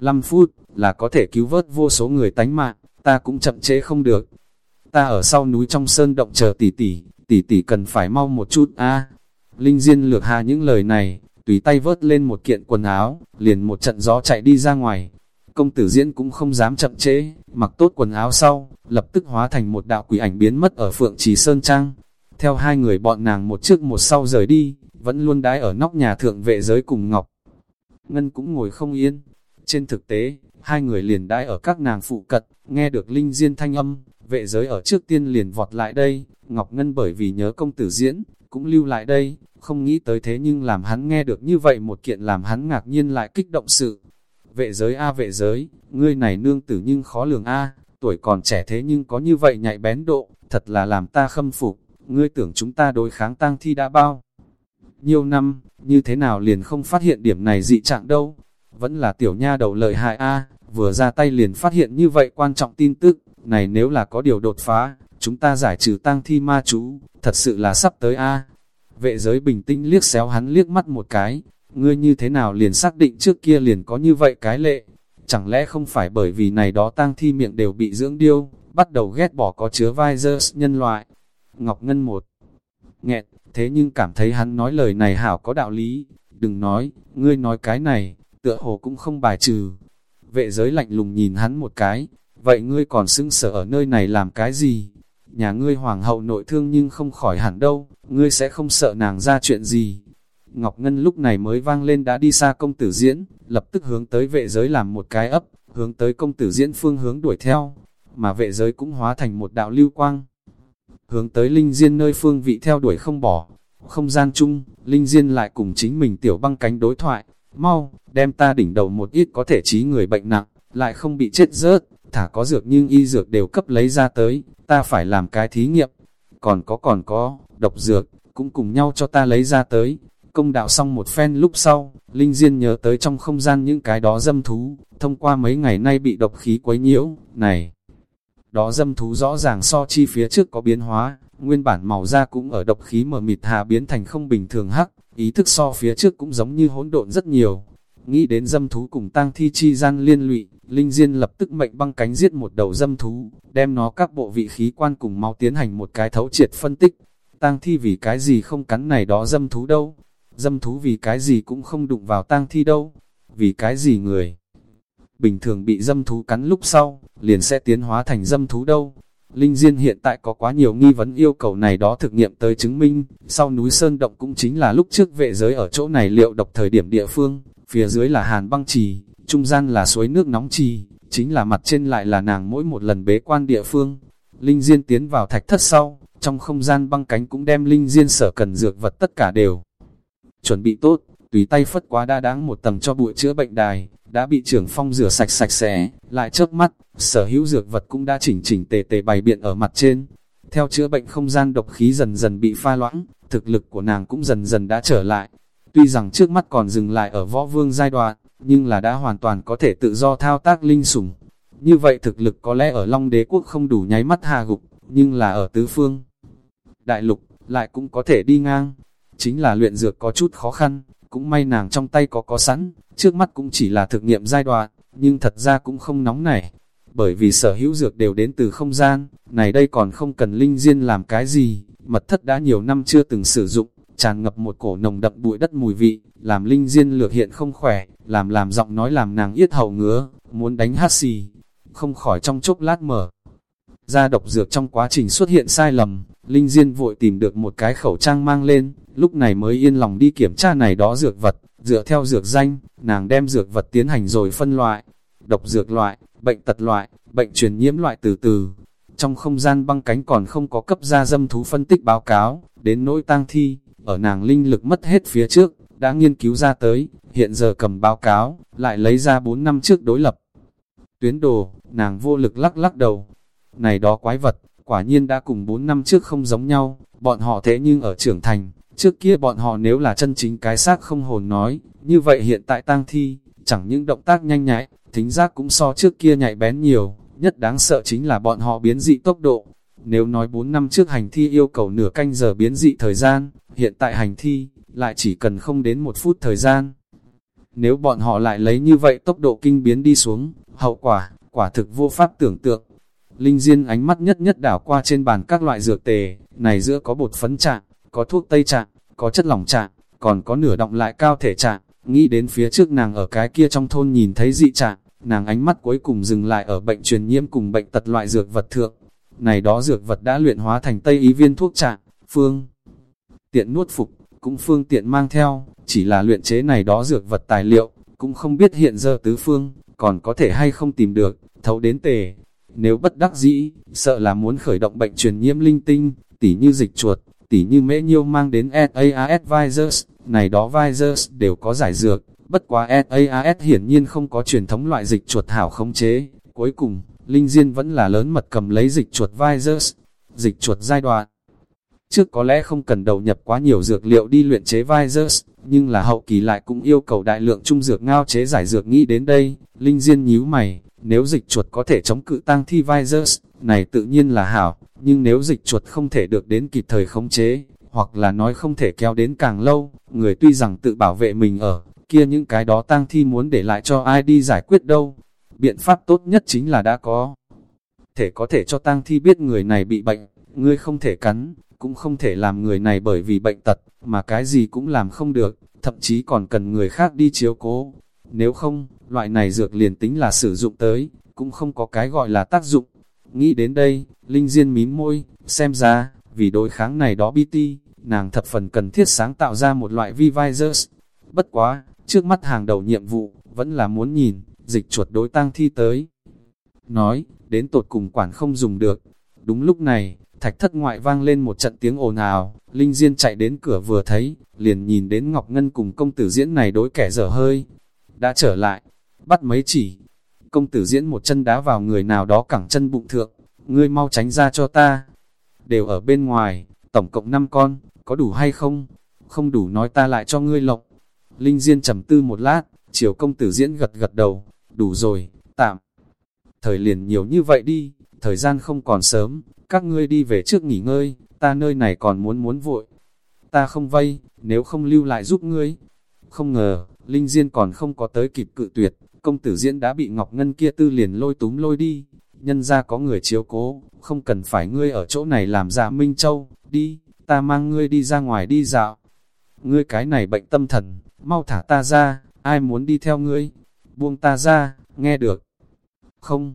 5 phút, là có thể cứu vớt vô số người tánh mạng, ta cũng chậm chế không được. Ta ở sau núi trong sơn động chờ tỷ tỷ, tỷ tỷ cần phải mau một chút a. Linh Diên lược hà những lời này, tùy tay vớt lên một kiện quần áo, liền một trận gió chạy đi ra ngoài. Công tử diễn cũng không dám chậm chế, mặc tốt quần áo sau, lập tức hóa thành một đạo quỷ ảnh biến mất ở phượng trì sơn trang. Theo hai người bọn nàng một trước một sau rời đi, vẫn luôn đái ở nóc nhà thượng vệ giới cùng Ngọc. Ngân cũng ngồi không yên. Trên thực tế, hai người liền đái ở các nàng phụ cận, nghe được linh diên thanh âm, vệ giới ở trước tiên liền vọt lại đây, Ngọc Ngân bởi vì nhớ công tử diễn, cũng lưu lại đây, không nghĩ tới thế nhưng làm hắn nghe được như vậy một kiện làm hắn ngạc nhiên lại kích động sự. Vệ giới a vệ giới, ngươi này nương tử nhưng khó lường a, tuổi còn trẻ thế nhưng có như vậy nhạy bén độ, thật là làm ta khâm phục, ngươi tưởng chúng ta đối kháng tang thi đã bao. Nhiều năm, như thế nào liền không phát hiện điểm này dị trạng đâu, vẫn là tiểu nha đầu lợi hại a vừa ra tay liền phát hiện như vậy quan trọng tin tức, này nếu là có điều đột phá, chúng ta giải trừ tang thi ma chú, thật sự là sắp tới a Vệ giới bình tĩnh liếc xéo hắn liếc mắt một cái, ngươi như thế nào liền xác định trước kia liền có như vậy cái lệ, chẳng lẽ không phải bởi vì này đó tang thi miệng đều bị dưỡng điêu, bắt đầu ghét bỏ có chứa virus nhân loại. Ngọc Ngân một nghẹn, thế nhưng cảm thấy hắn nói lời này hảo có đạo lý, đừng nói, ngươi nói cái này, tựa hồ cũng không bài trừ. Vệ giới lạnh lùng nhìn hắn một cái, vậy ngươi còn xưng sở ở nơi này làm cái gì? Nhà ngươi hoàng hậu nội thương nhưng không khỏi hẳn đâu, ngươi sẽ không sợ nàng ra chuyện gì. Ngọc Ngân lúc này mới vang lên đã đi xa công tử diễn, lập tức hướng tới vệ giới làm một cái ấp, hướng tới công tử diễn phương hướng đuổi theo, mà vệ giới cũng hóa thành một đạo lưu quang. Hướng tới linh diên nơi phương vị theo đuổi không bỏ, không gian chung, linh diên lại cùng chính mình tiểu băng cánh đối thoại, mau, đem ta đỉnh đầu một ít có thể trí người bệnh nặng, lại không bị chết rớt, thả có dược nhưng y dược đều cấp lấy ra tới, ta phải làm cái thí nghiệm, còn có còn có, độc dược, cũng cùng nhau cho ta lấy ra tới. Công đạo xong một phen lúc sau, Linh Diên nhớ tới trong không gian những cái đó dâm thú, thông qua mấy ngày nay bị độc khí quấy nhiễu, này. Đó dâm thú rõ ràng so chi phía trước có biến hóa, nguyên bản màu da cũng ở độc khí mờ mịt hà biến thành không bình thường hắc, ý thức so phía trước cũng giống như hỗn độn rất nhiều. Nghĩ đến dâm thú cùng tang thi chi gian liên lụy, Linh Diên lập tức mệnh băng cánh giết một đầu dâm thú, đem nó các bộ vị khí quan cùng máu tiến hành một cái thấu triệt phân tích. Tang thi vì cái gì không cắn này đó dâm thú đâu? Dâm thú vì cái gì cũng không đụng vào tang thi đâu? Vì cái gì người? Bình thường bị dâm thú cắn lúc sau, liền sẽ tiến hóa thành dâm thú đâu? Linh Diên hiện tại có quá nhiều nghi vấn yêu cầu này đó thực nghiệm tới chứng minh, sau núi Sơn Động cũng chính là lúc trước vệ giới ở chỗ này liệu độc thời điểm địa phương, phía dưới là hàn băng trì, trung gian là suối nước nóng trì, chính là mặt trên lại là nàng mỗi một lần bế quan địa phương. Linh Diên tiến vào thạch thất sau, trong không gian băng cánh cũng đem Linh Diên sở cần dược vật tất cả đều. Chuẩn bị tốt, tùy tay phất quá đa đáng một tầng cho bụi chữa bệnh đài, đã bị trưởng phong rửa sạch sạch sẽ, lại chớp mắt, sở hữu dược vật cũng đã chỉnh chỉnh tề tề bày biện ở mặt trên. Theo chữa bệnh không gian độc khí dần dần bị pha loãng, thực lực của nàng cũng dần dần đã trở lại. Tuy rằng trước mắt còn dừng lại ở võ vương giai đoạn, nhưng là đã hoàn toàn có thể tự do thao tác linh sủng. Như vậy thực lực có lẽ ở Long Đế Quốc không đủ nháy mắt hà gục, nhưng là ở tứ phương. Đại lục, lại cũng có thể đi ngang. Chính là luyện dược có chút khó khăn, cũng may nàng trong tay có có sẵn, trước mắt cũng chỉ là thực nghiệm giai đoạn, nhưng thật ra cũng không nóng nảy. Bởi vì sở hữu dược đều đến từ không gian, này đây còn không cần linh diên làm cái gì, mật thất đã nhiều năm chưa từng sử dụng, tràn ngập một cổ nồng đậm bụi đất mùi vị, làm linh diên lược hiện không khỏe, làm làm giọng nói làm nàng yết hầu ngứa, muốn đánh hát xì, không khỏi trong chốc lát mở. Ra độc dược trong quá trình xuất hiện sai lầm, Linh Diên vội tìm được một cái khẩu trang mang lên, lúc này mới yên lòng đi kiểm tra này đó dược vật, dựa theo dược danh, nàng đem dược vật tiến hành rồi phân loại, độc dược loại, bệnh tật loại, bệnh truyền nhiễm loại từ từ. Trong không gian băng cánh còn không có cấp ra dâm thú phân tích báo cáo, đến nỗi tang thi, ở nàng linh lực mất hết phía trước, đã nghiên cứu ra tới, hiện giờ cầm báo cáo, lại lấy ra 4 năm trước đối lập. Tuyến đồ, nàng vô lực lắc lắc đầu. Này đó quái vật, quả nhiên đã cùng 4 năm trước không giống nhau, bọn họ thế nhưng ở trưởng thành, trước kia bọn họ nếu là chân chính cái xác không hồn nói, như vậy hiện tại tang thi, chẳng những động tác nhanh nhạy, thính giác cũng so trước kia nhạy bén nhiều, nhất đáng sợ chính là bọn họ biến dị tốc độ. Nếu nói 4 năm trước hành thi yêu cầu nửa canh giờ biến dị thời gian, hiện tại hành thi, lại chỉ cần không đến một phút thời gian. Nếu bọn họ lại lấy như vậy tốc độ kinh biến đi xuống, hậu quả, quả thực vô pháp tưởng tượng. Linh Diên ánh mắt nhất nhất đảo qua trên bàn các loại dược tề, này giữa có bột phấn trạng, có thuốc tây trạng, có chất lỏng trạng, còn có nửa động lại cao thể trạng, nghĩ đến phía trước nàng ở cái kia trong thôn nhìn thấy dị trạng, nàng ánh mắt cuối cùng dừng lại ở bệnh truyền nhiễm cùng bệnh tật loại dược vật thượng. Này đó dược vật đã luyện hóa thành tây ý viên thuốc trạng, phương tiện nuốt phục, cũng phương tiện mang theo, chỉ là luyện chế này đó dược vật tài liệu, cũng không biết hiện giờ tứ phương, còn có thể hay không tìm được, thấu đến tề. Nếu bất đắc dĩ, sợ là muốn khởi động bệnh truyền nhiễm linh tinh, tỉ như dịch chuột, tỉ như mễ nhiêu mang đến SAAS Virus, này đó virus đều có giải dược, bất quá SAAS hiển nhiên không có truyền thống loại dịch chuột hảo khống chế. Cuối cùng, Linh Diên vẫn là lớn mật cầm lấy dịch chuột virus, dịch chuột giai đoạn. Trước có lẽ không cần đầu nhập quá nhiều dược liệu đi luyện chế virus, nhưng là hậu kỳ lại cũng yêu cầu đại lượng trung dược ngao chế giải dược nghĩ đến đây, Linh Diên nhíu mày, nếu dịch chuột có thể chống cự tăng thi virus, này tự nhiên là hảo, nhưng nếu dịch chuột không thể được đến kịp thời khống chế, hoặc là nói không thể kéo đến càng lâu, người tuy rằng tự bảo vệ mình ở, kia những cái đó tang thi muốn để lại cho ai đi giải quyết đâu. Biện pháp tốt nhất chính là đã có. Thể có thể cho tang thi biết người này bị bệnh, ngươi không thể cắn, cũng không thể làm người này bởi vì bệnh tật, mà cái gì cũng làm không được, thậm chí còn cần người khác đi chiếu cố. Nếu không, loại này dược liền tính là sử dụng tới, cũng không có cái gọi là tác dụng. Nghĩ đến đây, Linh Diên mím môi, xem ra, vì đối kháng này đó BT, nàng thập phần cần thiết sáng tạo ra một loại V-Virus. Bất quá, trước mắt hàng đầu nhiệm vụ, vẫn là muốn nhìn, dịch chuột đối tang thi tới. Nói, đến tột cùng quản không dùng được. Đúng lúc này, thạch thất ngoại vang lên một trận tiếng ồn ào, Linh Diên chạy đến cửa vừa thấy, liền nhìn đến Ngọc Ngân cùng công tử diễn này đối kẻ dở hơi. Đã trở lại, bắt mấy chỉ. Công tử diễn một chân đá vào người nào đó cẳng chân bụng thượng, ngươi mau tránh ra cho ta. Đều ở bên ngoài, tổng cộng 5 con, có đủ hay không? Không đủ nói ta lại cho ngươi lộc. Linh Diên trầm tư một lát, chiều công tử diễn gật gật đầu, đủ rồi, tạm. Thời liền nhiều như vậy đi, thời gian không còn sớm, các ngươi đi về trước nghỉ ngơi, ta nơi này còn muốn muốn vội. Ta không vây, nếu không lưu lại giúp ngươi. Không ngờ, Linh Diên còn không có tới kịp cự tuyệt, công tử diễn đã bị Ngọc Ngân kia tư liền lôi túm lôi đi. Nhân ra có người chiếu cố, không cần phải ngươi ở chỗ này làm ra Minh Châu, đi, ta mang ngươi đi ra ngoài đi dạo. Ngươi cái này bệnh tâm thần, mau thả ta ra, ai muốn đi theo ngươi, buông ta ra, nghe được. Không,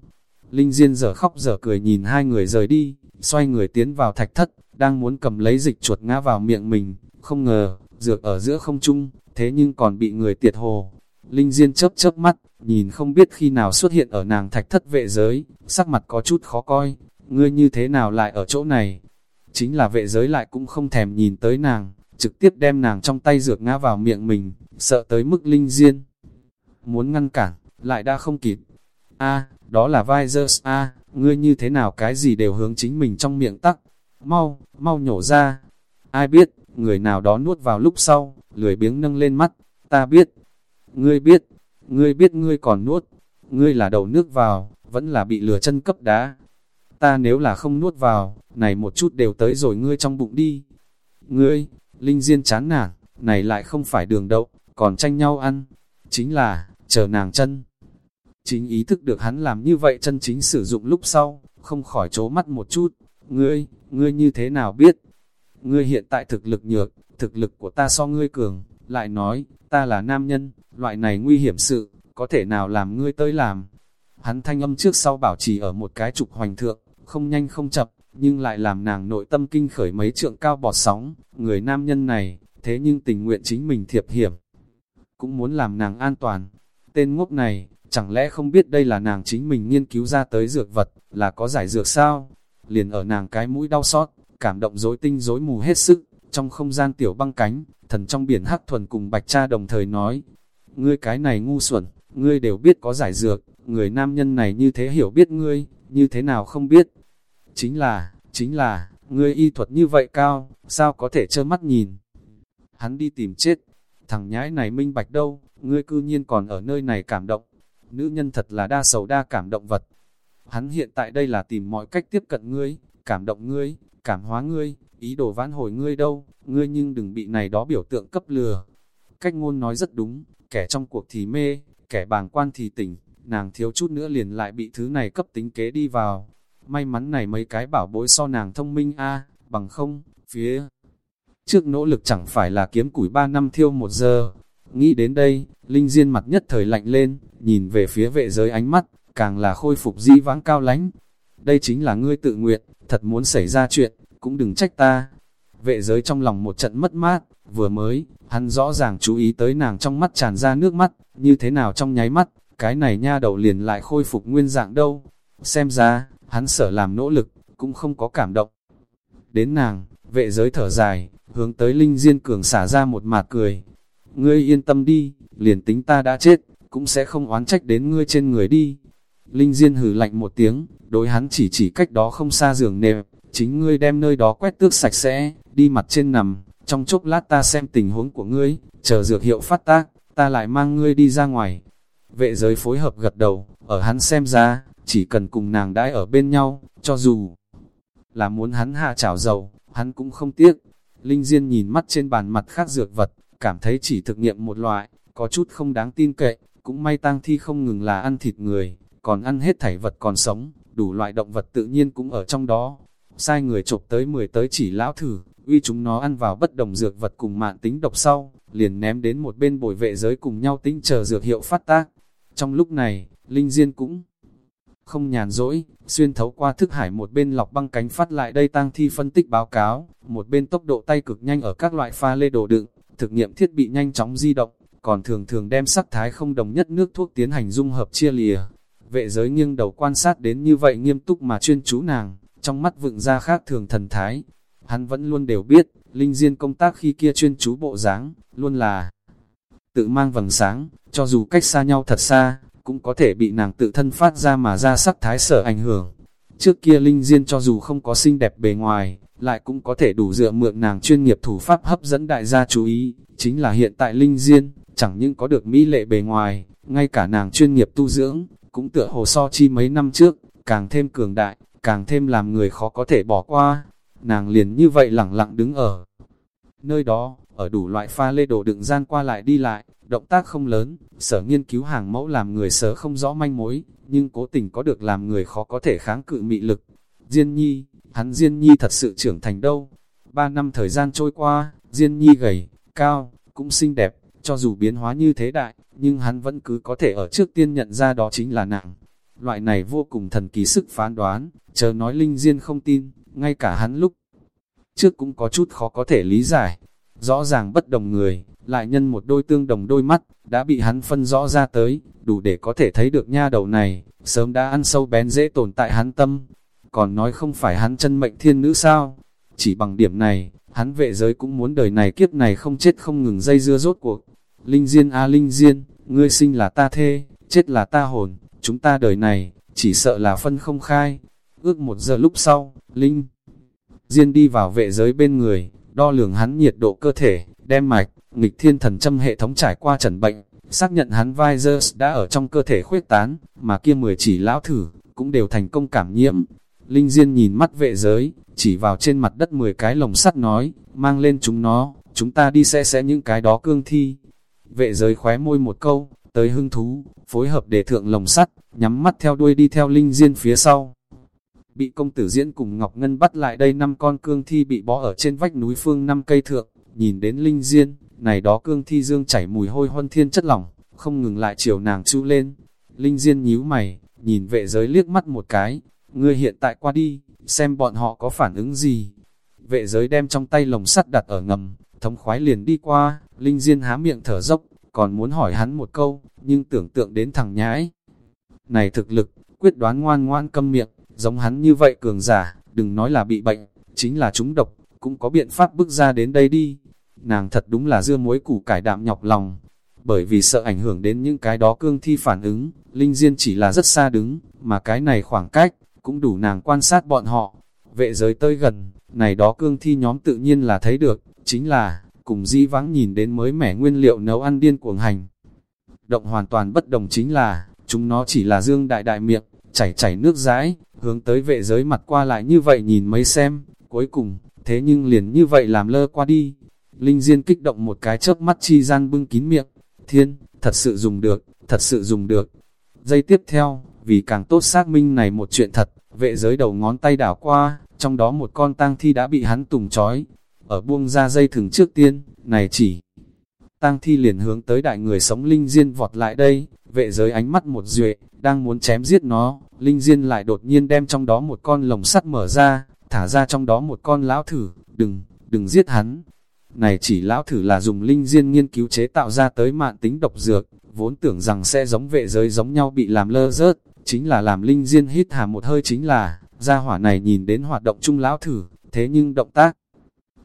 Linh Diên giờ khóc giờ cười nhìn hai người rời đi, xoay người tiến vào thạch thất, đang muốn cầm lấy dịch chuột ngã vào miệng mình, không ngờ, dược ở giữa không trung, thế nhưng còn bị người tiệt hồ. Linh Diên chớp chớp mắt, nhìn không biết khi nào xuất hiện ở nàng thạch thất vệ giới, sắc mặt có chút khó coi, ngươi như thế nào lại ở chỗ này? Chính là vệ giới lại cũng không thèm nhìn tới nàng, trực tiếp đem nàng trong tay dược ngã vào miệng mình, sợ tới mức Linh Diên. Muốn ngăn cản, lại đã không kịp. a đó là Visors a ngươi như thế nào cái gì đều hướng chính mình trong miệng tắc. Mau, mau nhổ ra. Ai biết, người nào đó nuốt vào lúc sau, lười biếng nâng lên mắt. Ta biết. Ngươi biết. Ngươi biết ngươi còn nuốt. Ngươi là đầu nước vào, vẫn là bị lừa chân cấp đá. Ta nếu là không nuốt vào, này một chút đều tới rồi ngươi trong bụng đi. Ngươi, Linh Diên chán nản, này lại không phải đường đậu, còn tranh nhau ăn. Chính là, chờ nàng chân Chính ý thức được hắn làm như vậy chân chính sử dụng lúc sau, không khỏi chố mắt một chút. Ngươi, ngươi như thế nào biết? Ngươi hiện tại thực lực nhược, thực lực của ta so ngươi cường, lại nói, ta là nam nhân, loại này nguy hiểm sự, có thể nào làm ngươi tới làm. Hắn thanh âm trước sau bảo trì ở một cái trục hoành thượng, không nhanh không chập, nhưng lại làm nàng nội tâm kinh khởi mấy trượng cao bọt sóng, người nam nhân này, thế nhưng tình nguyện chính mình thiệp hiểm. Cũng muốn làm nàng an toàn. Tên ngốc này, Chẳng lẽ không biết đây là nàng chính mình nghiên cứu ra tới dược vật, là có giải dược sao? Liền ở nàng cái mũi đau xót, cảm động dối tinh dối mù hết sức, trong không gian tiểu băng cánh, Thần trong biển hắc thuần cùng bạch cha đồng thời nói, ngươi cái này ngu xuẩn, ngươi đều biết có giải dược, người nam nhân này như thế hiểu biết ngươi, như thế nào không biết. Chính là, chính là, ngươi y thuật như vậy cao, sao có thể trơ mắt nhìn. Hắn đi tìm chết, thằng nhãi này minh bạch đâu, ngươi cư nhiên còn ở nơi này cảm động. Nữ nhân thật là đa sầu đa cảm động vật. Hắn hiện tại đây là tìm mọi cách tiếp cận ngươi, cảm động ngươi, cảm hóa ngươi, ý đồ vãn hồi ngươi đâu, ngươi nhưng đừng bị này đó biểu tượng cấp lừa. Cách ngôn nói rất đúng, kẻ trong cuộc thì mê, kẻ bàng quan thì tỉnh, nàng thiếu chút nữa liền lại bị thứ này cấp tính kế đi vào. May mắn này mấy cái bảo bối so nàng thông minh a bằng không, phía trước nỗ lực chẳng phải là kiếm củi 3 năm thiêu một giờ. Nghĩ đến đây, Linh Diên mặt nhất thời lạnh lên, nhìn về phía vệ giới ánh mắt, càng là khôi phục di vãng cao lánh. Đây chính là ngươi tự nguyện, thật muốn xảy ra chuyện, cũng đừng trách ta. Vệ giới trong lòng một trận mất mát, vừa mới, hắn rõ ràng chú ý tới nàng trong mắt tràn ra nước mắt, như thế nào trong nháy mắt, cái này nha đầu liền lại khôi phục nguyên dạng đâu. Xem ra, hắn sở làm nỗ lực, cũng không có cảm động. Đến nàng, vệ giới thở dài, hướng tới Linh Diên Cường xả ra một mạt cười. Ngươi yên tâm đi, liền tính ta đã chết, cũng sẽ không oán trách đến ngươi trên người đi. Linh Diên hử lạnh một tiếng, đối hắn chỉ chỉ cách đó không xa giường nệm, chính ngươi đem nơi đó quét tước sạch sẽ, đi mặt trên nằm, trong chốc lát ta xem tình huống của ngươi, chờ dược hiệu phát tác, ta lại mang ngươi đi ra ngoài. Vệ giới phối hợp gật đầu, ở hắn xem ra, chỉ cần cùng nàng đãi ở bên nhau, cho dù là muốn hắn hạ chảo dầu, hắn cũng không tiếc. Linh Diên nhìn mắt trên bàn mặt khác dược vật, cảm thấy chỉ thực nghiệm một loại, có chút không đáng tin cậy, cũng may tang thi không ngừng là ăn thịt người, còn ăn hết thảy vật còn sống, đủ loại động vật tự nhiên cũng ở trong đó. Sai người chộp tới 10 tới chỉ lão thử, uy chúng nó ăn vào bất đồng dược vật cùng mạng tính độc sau, liền ném đến một bên bồi vệ giới cùng nhau tính chờ dược hiệu phát tác. Trong lúc này, Linh Diên cũng không nhàn rỗi, xuyên thấu qua thức hải một bên lọc băng cánh phát lại đây tang thi phân tích báo cáo, một bên tốc độ tay cực nhanh ở các loại pha lê đồ đựng, thực nghiệm thiết bị nhanh chóng di động, còn thường thường đem sắc thái không đồng nhất nước thuốc tiến hành dung hợp chia lìa. Vệ giới nghiêng đầu quan sát đến như vậy nghiêm túc mà chuyên chú nàng, trong mắt vựng ra khác thường thần thái. Hắn vẫn luôn đều biết, Linh Diên công tác khi kia chuyên chú bộ dáng luôn là tự mang vầng sáng, cho dù cách xa nhau thật xa, cũng có thể bị nàng tự thân phát ra mà ra sắc thái sở ảnh hưởng. Trước kia Linh Diên cho dù không có xinh đẹp bề ngoài, lại cũng có thể đủ dựa mượn nàng chuyên nghiệp thủ pháp hấp dẫn đại gia chú ý, chính là hiện tại Linh Diên, chẳng những có được mỹ lệ bề ngoài, ngay cả nàng chuyên nghiệp tu dưỡng, cũng tựa hồ so chi mấy năm trước, càng thêm cường đại, càng thêm làm người khó có thể bỏ qua. Nàng liền như vậy lẳng lặng đứng ở nơi đó, ở đủ loại pha lê đổ đựng gian qua lại đi lại, động tác không lớn, sở nghiên cứu hàng mẫu làm người sở không rõ manh mối, nhưng cố tình có được làm người khó có thể kháng cự mị lực. Diên nhi, hắn Diên nhi thật sự trưởng thành đâu. Ba năm thời gian trôi qua, Diên nhi gầy, cao, cũng xinh đẹp, cho dù biến hóa như thế đại, nhưng hắn vẫn cứ có thể ở trước tiên nhận ra đó chính là nàng Loại này vô cùng thần kỳ sức phán đoán, chờ nói Linh Diên không tin, ngay cả hắn lúc trước cũng có chút khó có thể lý giải. Rõ ràng bất đồng người, lại nhân một đôi tương đồng đôi mắt, đã bị hắn phân rõ ra tới, đủ để có thể thấy được nha đầu này, sớm đã ăn sâu bén dễ tồn tại hắn tâm. Còn nói không phải hắn chân mệnh thiên nữ sao? Chỉ bằng điểm này, hắn vệ giới cũng muốn đời này kiếp này không chết không ngừng dây dưa rốt cuộc. Linh Diên a Linh Diên, ngươi sinh là ta thê, chết là ta hồn, chúng ta đời này, chỉ sợ là phân không khai. Ước một giờ lúc sau, Linh Diên đi vào vệ giới bên người, đo lường hắn nhiệt độ cơ thể, đem mạch, nghịch thiên thần châm hệ thống trải qua trần bệnh, xác nhận hắn virus đã ở trong cơ thể khuyết tán, mà kia 10 chỉ lão thử, cũng đều thành công cảm nhiễm. Linh Diên nhìn mắt vệ giới, chỉ vào trên mặt đất 10 cái lồng sắt nói, mang lên chúng nó, chúng ta đi xe xe những cái đó cương thi. Vệ giới khóe môi một câu, tới hưng thú, phối hợp để thượng lồng sắt, nhắm mắt theo đuôi đi theo Linh Diên phía sau. Bị công tử diễn cùng Ngọc Ngân bắt lại đây năm con cương thi bị bó ở trên vách núi phương năm cây thượng, nhìn đến Linh Diên, này đó cương thi dương chảy mùi hôi huân thiên chất lỏng, không ngừng lại chiều nàng chu lên. Linh Diên nhíu mày, nhìn vệ giới liếc mắt một cái, ngươi hiện tại qua đi, xem bọn họ có phản ứng gì. Vệ giới đem trong tay lồng sắt đặt ở ngầm, thống khoái liền đi qua, Linh Diên há miệng thở dốc, còn muốn hỏi hắn một câu, nhưng tưởng tượng đến thằng nhãi. Này thực lực, quyết đoán ngoan ngoan câm miệng, giống hắn như vậy cường giả, đừng nói là bị bệnh, chính là chúng độc, cũng có biện pháp bước ra đến đây đi. nàng thật đúng là dưa muối củ cải đạm nhọc lòng. Bởi vì sợ ảnh hưởng đến những cái đó cương thi phản ứng, Linh Diên chỉ là rất xa đứng, mà cái này khoảng cách, cũng đủ nàng quan sát bọn họ. Vệ giới tới gần, này đó cương thi nhóm tự nhiên là thấy được, chính là, cùng di vắng nhìn đến mới mẻ nguyên liệu nấu ăn điên cuồng hành. Động hoàn toàn bất đồng chính là, chúng nó chỉ là dương đại đại miệng, chảy chảy nước rãi, hướng tới vệ giới mặt qua lại như vậy nhìn mấy xem, cuối cùng, thế nhưng liền như vậy làm lơ qua đi. Linh Diên kích động một cái chớp mắt chi gian bưng kín miệng, thiên, thật sự dùng được, thật sự dùng được. Giây tiếp theo, vì càng tốt xác minh này một chuyện thật, vệ giới đầu ngón tay đảo qua, trong đó một con tang thi đã bị hắn tùng trói, ở buông ra dây thừng trước tiên, này chỉ. Tang thi liền hướng tới đại người sống Linh Diên vọt lại đây, vệ giới ánh mắt một duệ, đang muốn chém giết nó, Linh Diên lại đột nhiên đem trong đó một con lồng sắt mở ra, thả ra trong đó một con lão thử, đừng, đừng giết hắn. Này chỉ lão thử là dùng Linh Diên nghiên cứu chế tạo ra tới mạng tính độc dược, vốn tưởng rằng sẽ giống vệ giới giống nhau bị làm lơ rớt, chính là làm Linh Diên hít hà một hơi chính là, gia hỏa này nhìn đến hoạt động chung lão thử, thế nhưng động tác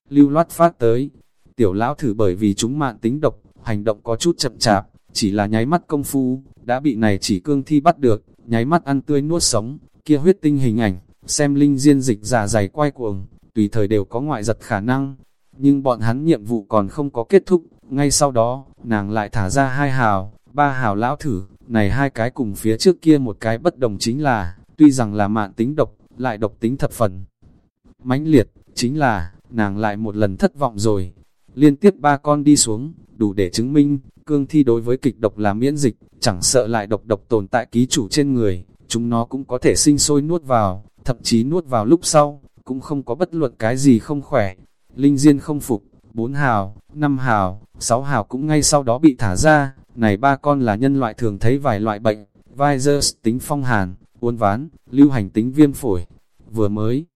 lưu loát phát tới. Tiểu lão thử bởi vì chúng mạng tính độc, hành động có chút chậm chạp, chỉ là nháy mắt công phu, đã bị này chỉ cương thi bắt được, nháy mắt ăn tươi nuốt sống, kia huyết tinh hình ảnh, xem linh diên dịch giả dày quay cuồng, tùy thời đều có ngoại giật khả năng. Nhưng bọn hắn nhiệm vụ còn không có kết thúc, ngay sau đó, nàng lại thả ra hai hào, ba hào lão thử, này hai cái cùng phía trước kia một cái bất đồng chính là, tuy rằng là mạng tính độc, lại độc tính thập phần. mãnh liệt, chính là, nàng lại một lần thất vọng rồi. Liên tiếp ba con đi xuống, đủ để chứng minh, cương thi đối với kịch độc là miễn dịch, chẳng sợ lại độc độc tồn tại ký chủ trên người, chúng nó cũng có thể sinh sôi nuốt vào, thậm chí nuốt vào lúc sau, cũng không có bất luận cái gì không khỏe. Linh Diên không phục, bốn hào, năm hào, sáu hào cũng ngay sau đó bị thả ra, này ba con là nhân loại thường thấy vài loại bệnh, virus tính phong hàn, uốn ván, lưu hành tính viêm phổi. Vừa mới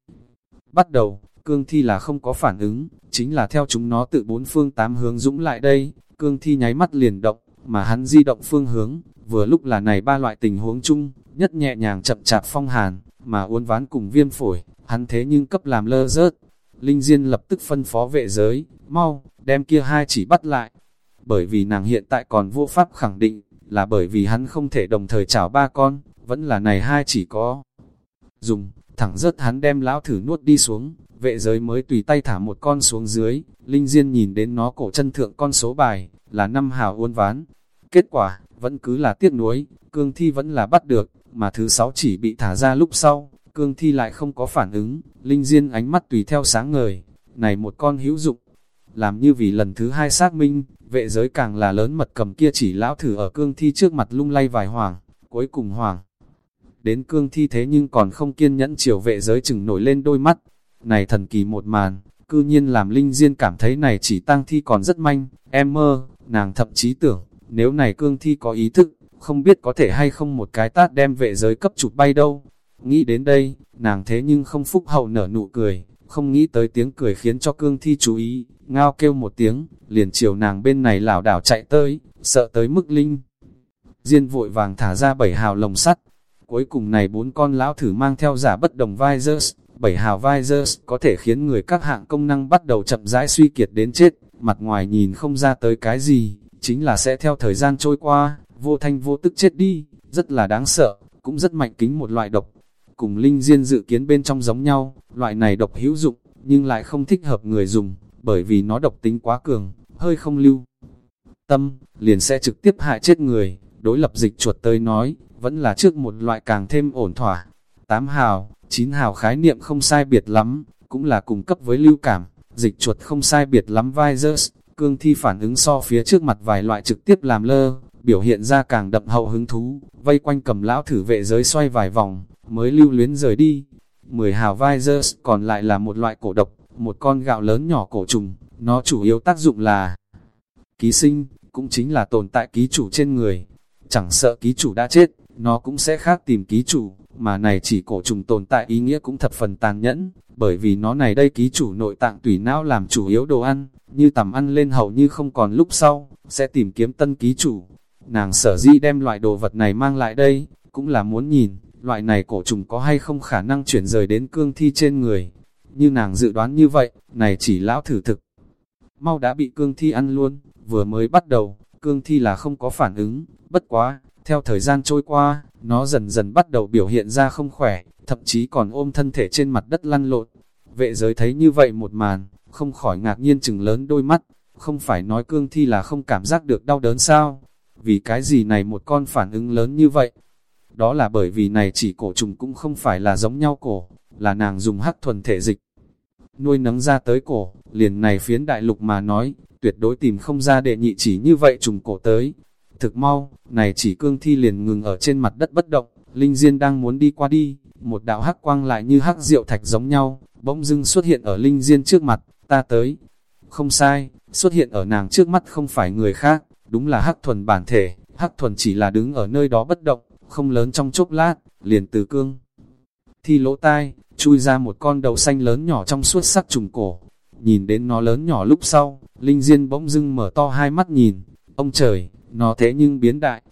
bắt đầu, cương thi là không có phản ứng, chính là theo chúng nó tự bốn phương tám hướng dũng lại đây, cương thi nháy mắt liền động, mà hắn di động phương hướng, vừa lúc là này ba loại tình huống chung, nhất nhẹ nhàng chậm chạp phong hàn, mà uốn ván cùng viêm phổi, hắn thế nhưng cấp làm lơ rớt. Linh Diên lập tức phân phó vệ giới, mau, đem kia hai chỉ bắt lại. Bởi vì nàng hiện tại còn vô pháp khẳng định, là bởi vì hắn không thể đồng thời chảo ba con, vẫn là này hai chỉ có. Dùng, thẳng rớt hắn đem lão thử nuốt đi xuống, vệ giới mới tùy tay thả một con xuống dưới, Linh Diên nhìn đến nó cổ chân thượng con số bài, là năm hào uốn ván. Kết quả, vẫn cứ là tiếc nuối, cương thi vẫn là bắt được, mà thứ sáu chỉ bị thả ra lúc sau, cương thi lại không có phản ứng, Linh Diên ánh mắt tùy theo sáng ngời, này một con hữu dụng. Làm như vì lần thứ hai xác minh, vệ giới càng là lớn mật cầm kia chỉ lão thử ở cương thi trước mặt lung lay vài hoàng, cuối cùng hoàng. Đến cương thi thế nhưng còn không kiên nhẫn chiều vệ giới chừng nổi lên đôi mắt, này thần kỳ một màn, cư nhiên làm Linh Diên cảm thấy này chỉ tăng thi còn rất manh, em mơ, nàng thậm chí tưởng, nếu này cương thi có ý thức, không biết có thể hay không một cái tát đem vệ giới cấp chụp bay đâu. Nghĩ đến đây, nàng thế nhưng không phúc hậu nở nụ cười, không nghĩ tới tiếng cười khiến cho cương thi chú ý, ngao kêu một tiếng, liền chiều nàng bên này lảo đảo chạy tới, sợ tới mức Linh. Diên vội vàng thả ra bảy hào lồng sắt, cuối cùng này bốn con lão thử mang theo giả bất đồng visors, bảy hào visors có thể khiến người các hạng công năng bắt đầu chậm rãi suy kiệt đến chết, mặt ngoài nhìn không ra tới cái gì, chính là sẽ theo thời gian trôi qua, vô thanh vô tức chết đi, rất là đáng sợ, cũng rất mạnh kính một loại độc. Cùng linh diên dự kiến bên trong giống nhau, loại này độc hữu dụng, nhưng lại không thích hợp người dùng, bởi vì nó độc tính quá cường, hơi không lưu. Tâm, liền sẽ trực tiếp hại chết người, đối lập dịch chuột tới nói, vẫn là trước một loại càng thêm ổn thỏa. Tám hào, chín hào khái niệm không sai biệt lắm, cũng là cùng cấp với lưu cảm, dịch chuột không sai biệt lắm virus, cương thi phản ứng so phía trước mặt vài loại trực tiếp làm lơ, biểu hiện ra càng đậm hậu hứng thú, vây quanh cầm lão thử vệ giới xoay vài vòng, mới lưu luyến rời đi. Mười hào virus còn lại là một loại cổ độc, một con gạo lớn nhỏ cổ trùng, nó chủ yếu tác dụng là ký sinh, cũng chính là tồn tại ký chủ trên người. Chẳng sợ ký chủ đã chết, nó cũng sẽ khác tìm ký chủ, mà này chỉ cổ trùng tồn tại ý nghĩa cũng thập phần tàn nhẫn, bởi vì nó này đây ký chủ nội tạng tùy não làm chủ yếu đồ ăn, như tầm ăn lên hầu như không còn lúc sau, sẽ tìm kiếm tân ký chủ. Nàng sở di đem loại đồ vật này mang lại đây, cũng là muốn nhìn, loại này cổ trùng có hay không khả năng chuyển rời đến cương thi trên người. Như nàng dự đoán như vậy, này chỉ lão thử thực. mau đã bị cương thi ăn luôn, vừa mới bắt đầu, cương thi là không có phản ứng, bất quá, theo thời gian trôi qua, nó dần dần bắt đầu biểu hiện ra không khỏe, thậm chí còn ôm thân thể trên mặt đất lăn lộn. Vệ giới thấy như vậy một màn, không khỏi ngạc nhiên chừng lớn đôi mắt, không phải nói cương thi là không cảm giác được đau đớn sao? Vì cái gì này một con phản ứng lớn như vậy? Đó là bởi vì này chỉ cổ trùng cũng không phải là giống nhau cổ, là nàng dùng hắc thuần thể dịch. Nuôi nấng ra tới cổ, liền này phiến đại lục mà nói, tuyệt đối tìm không ra đệ nhị chỉ như vậy trùng cổ tới. Thực mau, này chỉ cương thi liền ngừng ở trên mặt đất bất động, Linh Diên đang muốn đi qua đi, một đạo hắc quang lại như hắc rượu thạch giống nhau, bỗng dưng xuất hiện ở Linh Diên trước mặt, ta tới. Không sai, xuất hiện ở nàng trước mắt không phải người khác, đúng là hắc thuần bản thể, hắc thuần chỉ là đứng ở nơi đó bất động, không lớn trong chốc lát, liền từ cương. Thi lỗ tai, chui ra một con đầu xanh lớn nhỏ trong suốt sắc trùng cổ. Nhìn đến nó lớn nhỏ lúc sau, Linh Diên bỗng dưng mở to hai mắt nhìn, ông trời, nó thế nhưng biến đại.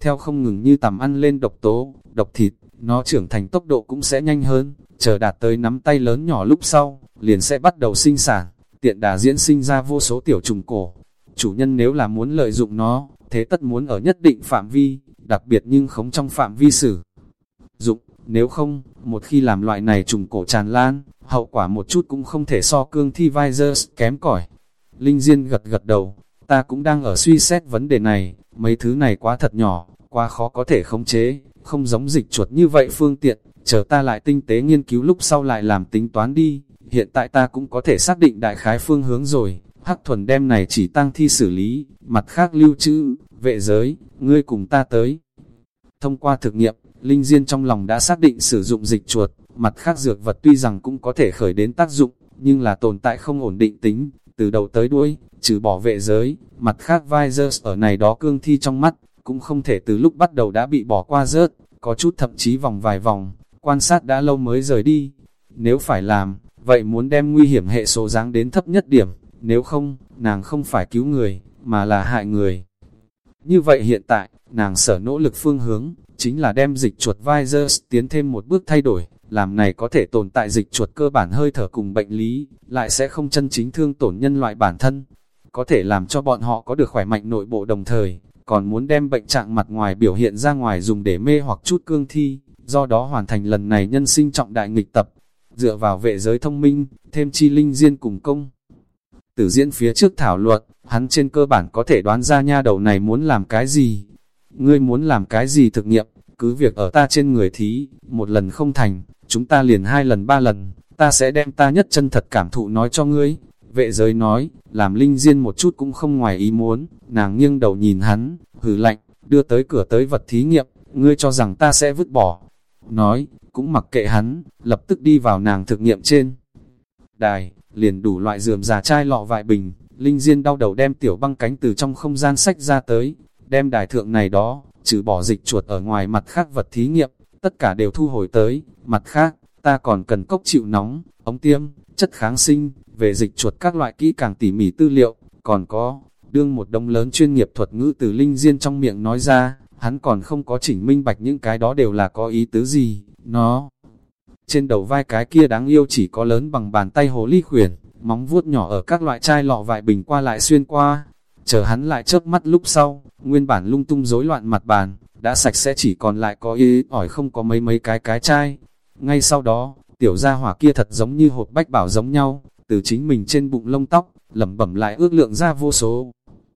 Theo không ngừng như tầm ăn lên độc tố, độc thịt, nó trưởng thành tốc độ cũng sẽ nhanh hơn, chờ đạt tới nắm tay lớn nhỏ lúc sau, liền sẽ bắt đầu sinh sản, tiện đà diễn sinh ra vô số tiểu trùng cổ. Chủ nhân nếu là muốn lợi dụng nó, thế tất muốn ở nhất định phạm vi, đặc biệt nhưng không trong phạm vi sử. Dụng, nếu không, một khi làm loại này trùng cổ tràn lan, hậu quả một chút cũng không thể so cương thi visors kém cỏi. Linh Diên gật gật đầu, ta cũng đang ở suy xét vấn đề này, mấy thứ này quá thật nhỏ, quá khó có thể khống chế, không giống dịch chuột như vậy phương tiện, chờ ta lại tinh tế nghiên cứu lúc sau lại làm tính toán đi, hiện tại ta cũng có thể xác định đại khái phương hướng rồi, hắc thuần đem này chỉ tăng thi xử lý, mặt khác lưu trữ, vệ giới, ngươi cùng ta tới. Thông qua thực nghiệm, Linh Diên trong lòng đã xác định sử dụng dịch chuột, mặt khác dược vật tuy rằng cũng có thể khởi đến tác dụng, nhưng là tồn tại không ổn định tính, từ đầu tới đuôi, trừ bỏ vệ giới, mặt khác Visors ở này đó cương thi trong mắt, cũng không thể từ lúc bắt đầu đã bị bỏ qua rớt, có chút thậm chí vòng vài vòng, quan sát đã lâu mới rời đi. Nếu phải làm, vậy muốn đem nguy hiểm hệ số dáng đến thấp nhất điểm, nếu không, nàng không phải cứu người, mà là hại người. Như vậy hiện tại, nàng sở nỗ lực phương hướng, chính là đem dịch chuột Visors tiến thêm một bước thay đổi, làm này có thể tồn tại dịch chuột cơ bản hơi thở cùng bệnh lý, lại sẽ không chân chính thương tổn nhân loại bản thân. Có thể làm cho bọn họ có được khỏe mạnh nội bộ đồng thời, còn muốn đem bệnh trạng mặt ngoài biểu hiện ra ngoài dùng để mê hoặc chút cương thi, do đó hoàn thành lần này nhân sinh trọng đại nghịch tập. Dựa vào vệ giới thông minh, thêm chi linh diên cùng công. Tử diễn phía trước thảo luận, hắn trên cơ bản có thể đoán ra nha đầu này muốn làm cái gì. Ngươi muốn làm cái gì thực nghiệm, cứ việc ở ta trên người thí, một lần không thành, chúng ta liền hai lần ba lần, ta sẽ đem ta nhất chân thật cảm thụ nói cho ngươi. Vệ giới nói, làm linh diên một chút cũng không ngoài ý muốn, nàng nghiêng đầu nhìn hắn, hử lạnh, đưa tới cửa tới vật thí nghiệm, ngươi cho rằng ta sẽ vứt bỏ. Nói, cũng mặc kệ hắn, lập tức đi vào nàng thực nghiệm trên. Đài, liền đủ loại dườm già chai lọ vại bình, linh diên đau đầu đem tiểu băng cánh từ trong không gian sách ra tới, đem đài thượng này đó, trừ bỏ dịch chuột ở ngoài mặt khác vật thí nghiệm, tất cả đều thu hồi tới, mặt khác, ta còn cần cốc chịu nóng, ống tiêm, chất kháng sinh, về dịch chuột các loại kỹ càng tỉ mỉ tư liệu, còn có, đương một đông lớn chuyên nghiệp thuật ngữ từ linh diên trong miệng nói ra, hắn còn không có chỉnh minh bạch những cái đó đều là có ý tứ gì, nó. Trên đầu vai cái kia đáng yêu chỉ có lớn bằng bàn tay hồ ly khuyển, móng vuốt nhỏ ở các loại chai lọ vại bình qua lại xuyên qua, chờ hắn lại chớp mắt lúc sau, nguyên bản lung tung rối loạn mặt bàn, đã sạch sẽ chỉ còn lại có ý ỏi không có mấy mấy cái cái chai. Ngay sau đó, tiểu gia hỏa kia thật giống như hộp bách bảo giống nhau, từ chính mình trên bụng lông tóc, lẩm bẩm lại ước lượng ra vô số.